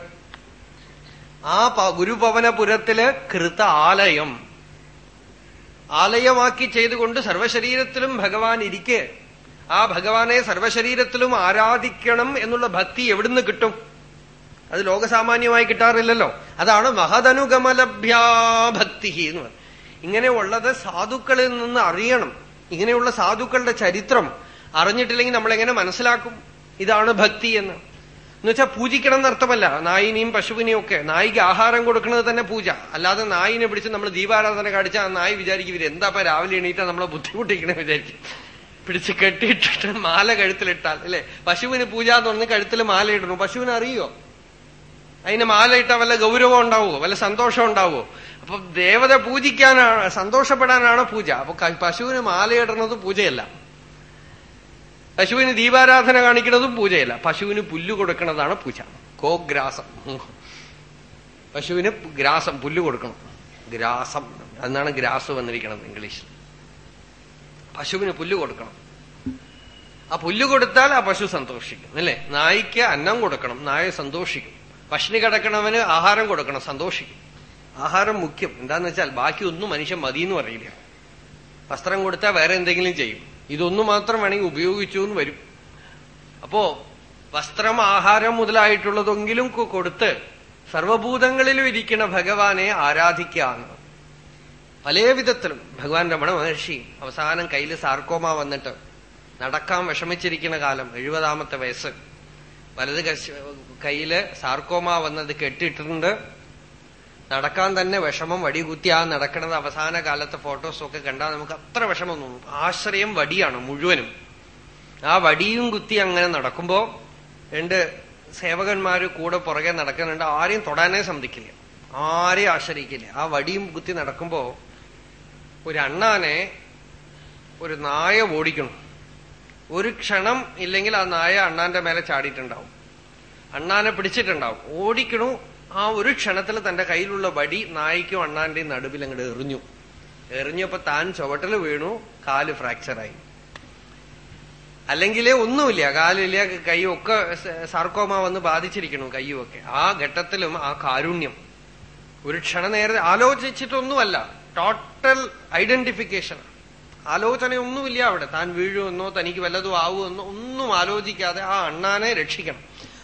Speaker 1: ആ ഗുരുപവനപുരത്തിലെ കൃത ആലയം. ആലയമാക്കി ചെയ്തുകൊണ്ട് സർവശരീരത്തിലും ഭഗവാൻ ഇരിക്കെ. ആ ഭഗവാനെ സർവശരീരത്തിലും ആരാധിക്കണം എന്നുള്ള ഭക്തി എവിടുന്ന് കിട്ടും? അത് ലോകസാമാന്യമായി കിട്ടാറില്ലല്ലോ. അതാണ് മഹദനുഗമലഭ്യാഭക്തി എന്ന് പറയുന്നത്. ഇങ്ങനെയുള്ളത് സാധുക്കളിൽ നിന്ന് അറിയണം. ഇങ്ങനെയുള്ള സാധുക്കളുടെ ചരിത്രം അറിഞ്ഞിട്ടില്ലെങ്കിൽ നമ്മളെങ്ങനെ മനസ്സിലാക്കും? ഇതാണ് ഭക്തി എന്ന്. എന്നുവെച്ചാൽ പൂജിക്കണം എന്നർത്ഥമല്ല. നായിനെയും പശുവിനെയും ഒക്കെ നായിക്ക് ആഹാരം കൊടുക്കുന്നത് തന്നെ പൂജ. അല്ലാതെ നായിനെ പിടിച്ച് നമ്മൾ ദീപാരാധന കാണിച്ച ആ നായി വിചാരിക്കും ഇവർ എന്താ രാവിലെ എണീറ്റാ നമ്മളെ ബുദ്ധിമുട്ടിക്കണേ? വിചാരിക്കും. പിടിച്ച് കെട്ടിയിട്ടിട്ട് മാല കഴുത്തിലിട്ടാൽ അല്ലെ? പശുവിന് പൂജ എന്ന് പറഞ്ഞ് കഴുത്തിൽ മാല ഇടണു. പശുവിന് അറിയോ അതിന് മാല ഇട്ടാൽ വല്ല ഗൗരവം ഉണ്ടാവുമോ? വല്ല സന്തോഷം ഉണ്ടാവുമോ? അപ്പൊ ദേവത പൂജിക്കാനാണ് സന്തോഷപ്പെടാനാണ് പൂജ. അപ്പൊ പശുവിന് മാലയിടുന്നത് പൂജയല്ല. പശുവിന് ദീപാരാധന കാണിക്കുന്നതും പൂജയല്ല. പശുവിന് പുല്ലു കൊടുക്കുന്നതാണ് പൂജ. കോഗ്രാസം പശുവിന് ഗ്രാസം പുല്ല് കൊടുക്കണം. ഗ്രാസം. എന്നാണ് ഗ്രാസ് വന്നിരിക്കുന്നത് ഇംഗ്ലീഷിൽ. പശുവിന് പുല്ല് കൊടുക്കണം. ആ പുല്ല് കൊടുത്താൽ ആ പശു സന്തോഷിക്കും അല്ലേ? നായ്ക്ക് അന്നം കൊടുക്കണം നായ സന്തോഷിക്കും. പശുനി കിടക്കണവന് ആഹാരം കൊടുക്കണം സന്തോഷിക്കും. ആഹാരം മുഖ്യം. എന്താന്ന് വെച്ചാൽ ബാക്കി ഒന്നും മനുഷ്യൻ എന്ന് പറയില്ല. വസ്ത്രം കൊടുത്താൽ വേറെ എന്തെങ്കിലും ചെയ്യും. ഇതൊന്നു മാത്രം വേണമെങ്കിൽ ഉപയോഗിച്ചു എന്ന് വരും. അപ്പോ വസ്ത്രം ആഹാരം മുതലായിട്ടുള്ളതെങ്കിലും കൊടുത്ത് സർവഭൂതങ്ങളിലും ഇരിക്കുന്ന ഭഗവാനെ ആരാധിക്കാന്ന് പല വിധത്തിലും ഭഗവാൻ രമണ മഹർഷി അവസാനം കയ്യിൽ സാർക്കോമ വന്നിട്ട് നടക്കാൻ വിഷമിച്ചിരിക്കുന്ന കാലം എഴുപതാമത്തെ വയസ്സ്. വലത് കയ്യിൽ സാർക്കോമ വന്നത് കെട്ടിയിട്ടുണ്ട്. നടക്കാൻ തന്നെ വിഷമം വടി കുത്തി ആ നടക്കുന്നത് അവസാന കാലത്തെ ഫോട്ടോസൊക്കെ കണ്ടാൽ നമുക്ക് അത്ര വിഷമം തോന്നും. ആശ്രയം വടിയാണ് മുഴുവനും. ആ വടിയും കുത്തി അങ്ങനെ നടക്കുമ്പോ രണ്ട് സേവകന്മാര് കൂടെ പുറകെ നടക്കുന്നുണ്ട്. ആരെയും തൊടാനേ സമ്മതിക്കില്ല. ആരെയും ആശ്രയിക്കില്ല. ആ വടിയും കുത്തി നടക്കുമ്പോ ഒരു അണ്ണാനെ ഒരു നായ ഓടിക്കണം. ഒരു ക്ഷണം ഇല്ലെങ്കിൽ ആ നായ അണ്ണാന്റെ മേലെ ചാടിയിട്ടുണ്ടാവും. അണ്ണാനെ പിടിച്ചിട്ടുണ്ടാവും. ഓടിക്കണു ആ ഒരു ക്ഷണത്തിൽ തന്റെ കയ്യിലുള്ള വടി നായ്ക്കും അണ്ണാന്റെയും നടുവിൽ അങ്ങോട്ട് എറിഞ്ഞു. എറിഞ്ഞപ്പോ താൻ ചുവട്ടിൽ വീണു കാൽ ഫ്രാക്ചറായി. അല്ലെങ്കിലേ ഒന്നുമില്ല കാലില്ല കൈയൊക്കെ സർക്കോമ വന്ന് ബാധിച്ചിരിക്കണു കൈയുമൊക്കെ ആ ഘട്ടത്തിലും ആ കാരുണ്യം. ഒരു ക്ഷണ നേരത്തെ ആലോചിച്ചിട്ടൊന്നുമല്ല ടോട്ടൽ ഐഡന്റിഫിക്കേഷൻ ആലോചനയൊന്നുമില്ല അവിടെ. താൻ വീഴുമെന്നോ തനിക്ക് വല്ലതും ആവുമെന്നോ ഒന്നും ആലോചിക്കാതെ ആ അണ്ണാനെ രക്ഷിക്കണം.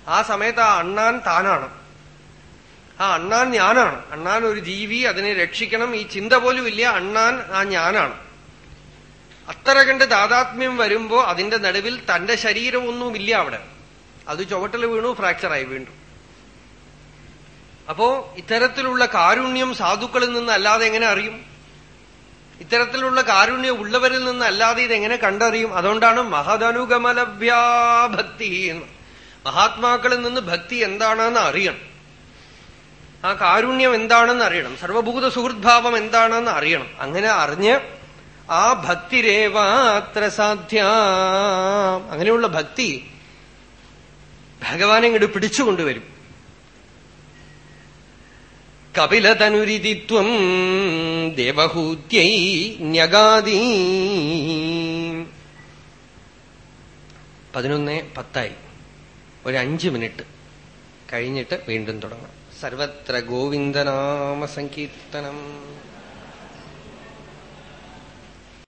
Speaker 1: ആ സമയത്ത് ആ അണ്ണാൻ താനാണ്. ആ അണ്ണാൻ ഞാനാണ്. അണ്ണാൻ ഒരു ജീവി അതിനെ രക്ഷിക്കണം. ഈ ചിന്ത പോലും ഇല്ല. അണ്ണാൻ ആ ഞാനാണ്. അത്ര കണ്ട് താതാത്മ്യം വരുമ്പോ അതിന്റെ നടുവിൽ തന്റെ ശരീരമൊന്നുമില്ല അവിടെ. അത് ചുവട്ടിൽ വീണു ഫ്രാക്ചറായി വീണ്ടും അപ്പോ ഇത്തരത്തിലുള്ള കാരുണ്യം സാധുക്കളിൽ നിന്ന് അല്ലാതെ എങ്ങനെ അറിയും? ഇത്തരത്തിലുള്ള കാരുണ്യം ഉള്ളവരിൽ നിന്ന് അല്ലാതെ ഇതെങ്ങനെ കണ്ടറിയും? അതുകൊണ്ടാണ് മഹദനുഗമലഭ്യാഭക്തി എന്ന്. മഹാത്മാക്കളിൽ നിന്ന് ഭക്തി എന്താണെന്ന് അറിയണം. ആ കാരുണ്യം എന്താണെന്ന് അറിയണം. സർവഭൂത സുഹൃദ്ഭാവം എന്താണെന്ന് അറിയണം. അങ്ങനെ അറിഞ്ഞ് ആ ഭക്തിരേവാത്ര സാധ്യ. അങ്ങനെയുള്ള ഭക്തി ഭഗവാനെ ഇങ്ങോട്ട് പിടിച്ചുകൊണ്ടുവരും. കപിലതനുരിതിത്വം ദേവഹൂത്യൈ ന്യഗാദീ. പതിനൊന്ന് പത്തായി. ഒരു അഞ്ച് മിനിറ്റ് കഴിഞ്ഞിട്ട് വീണ്ടും തുടങ്ങാം. സർവത്ര ഗോവിന്ദനാമ സങ്കീർത്തനം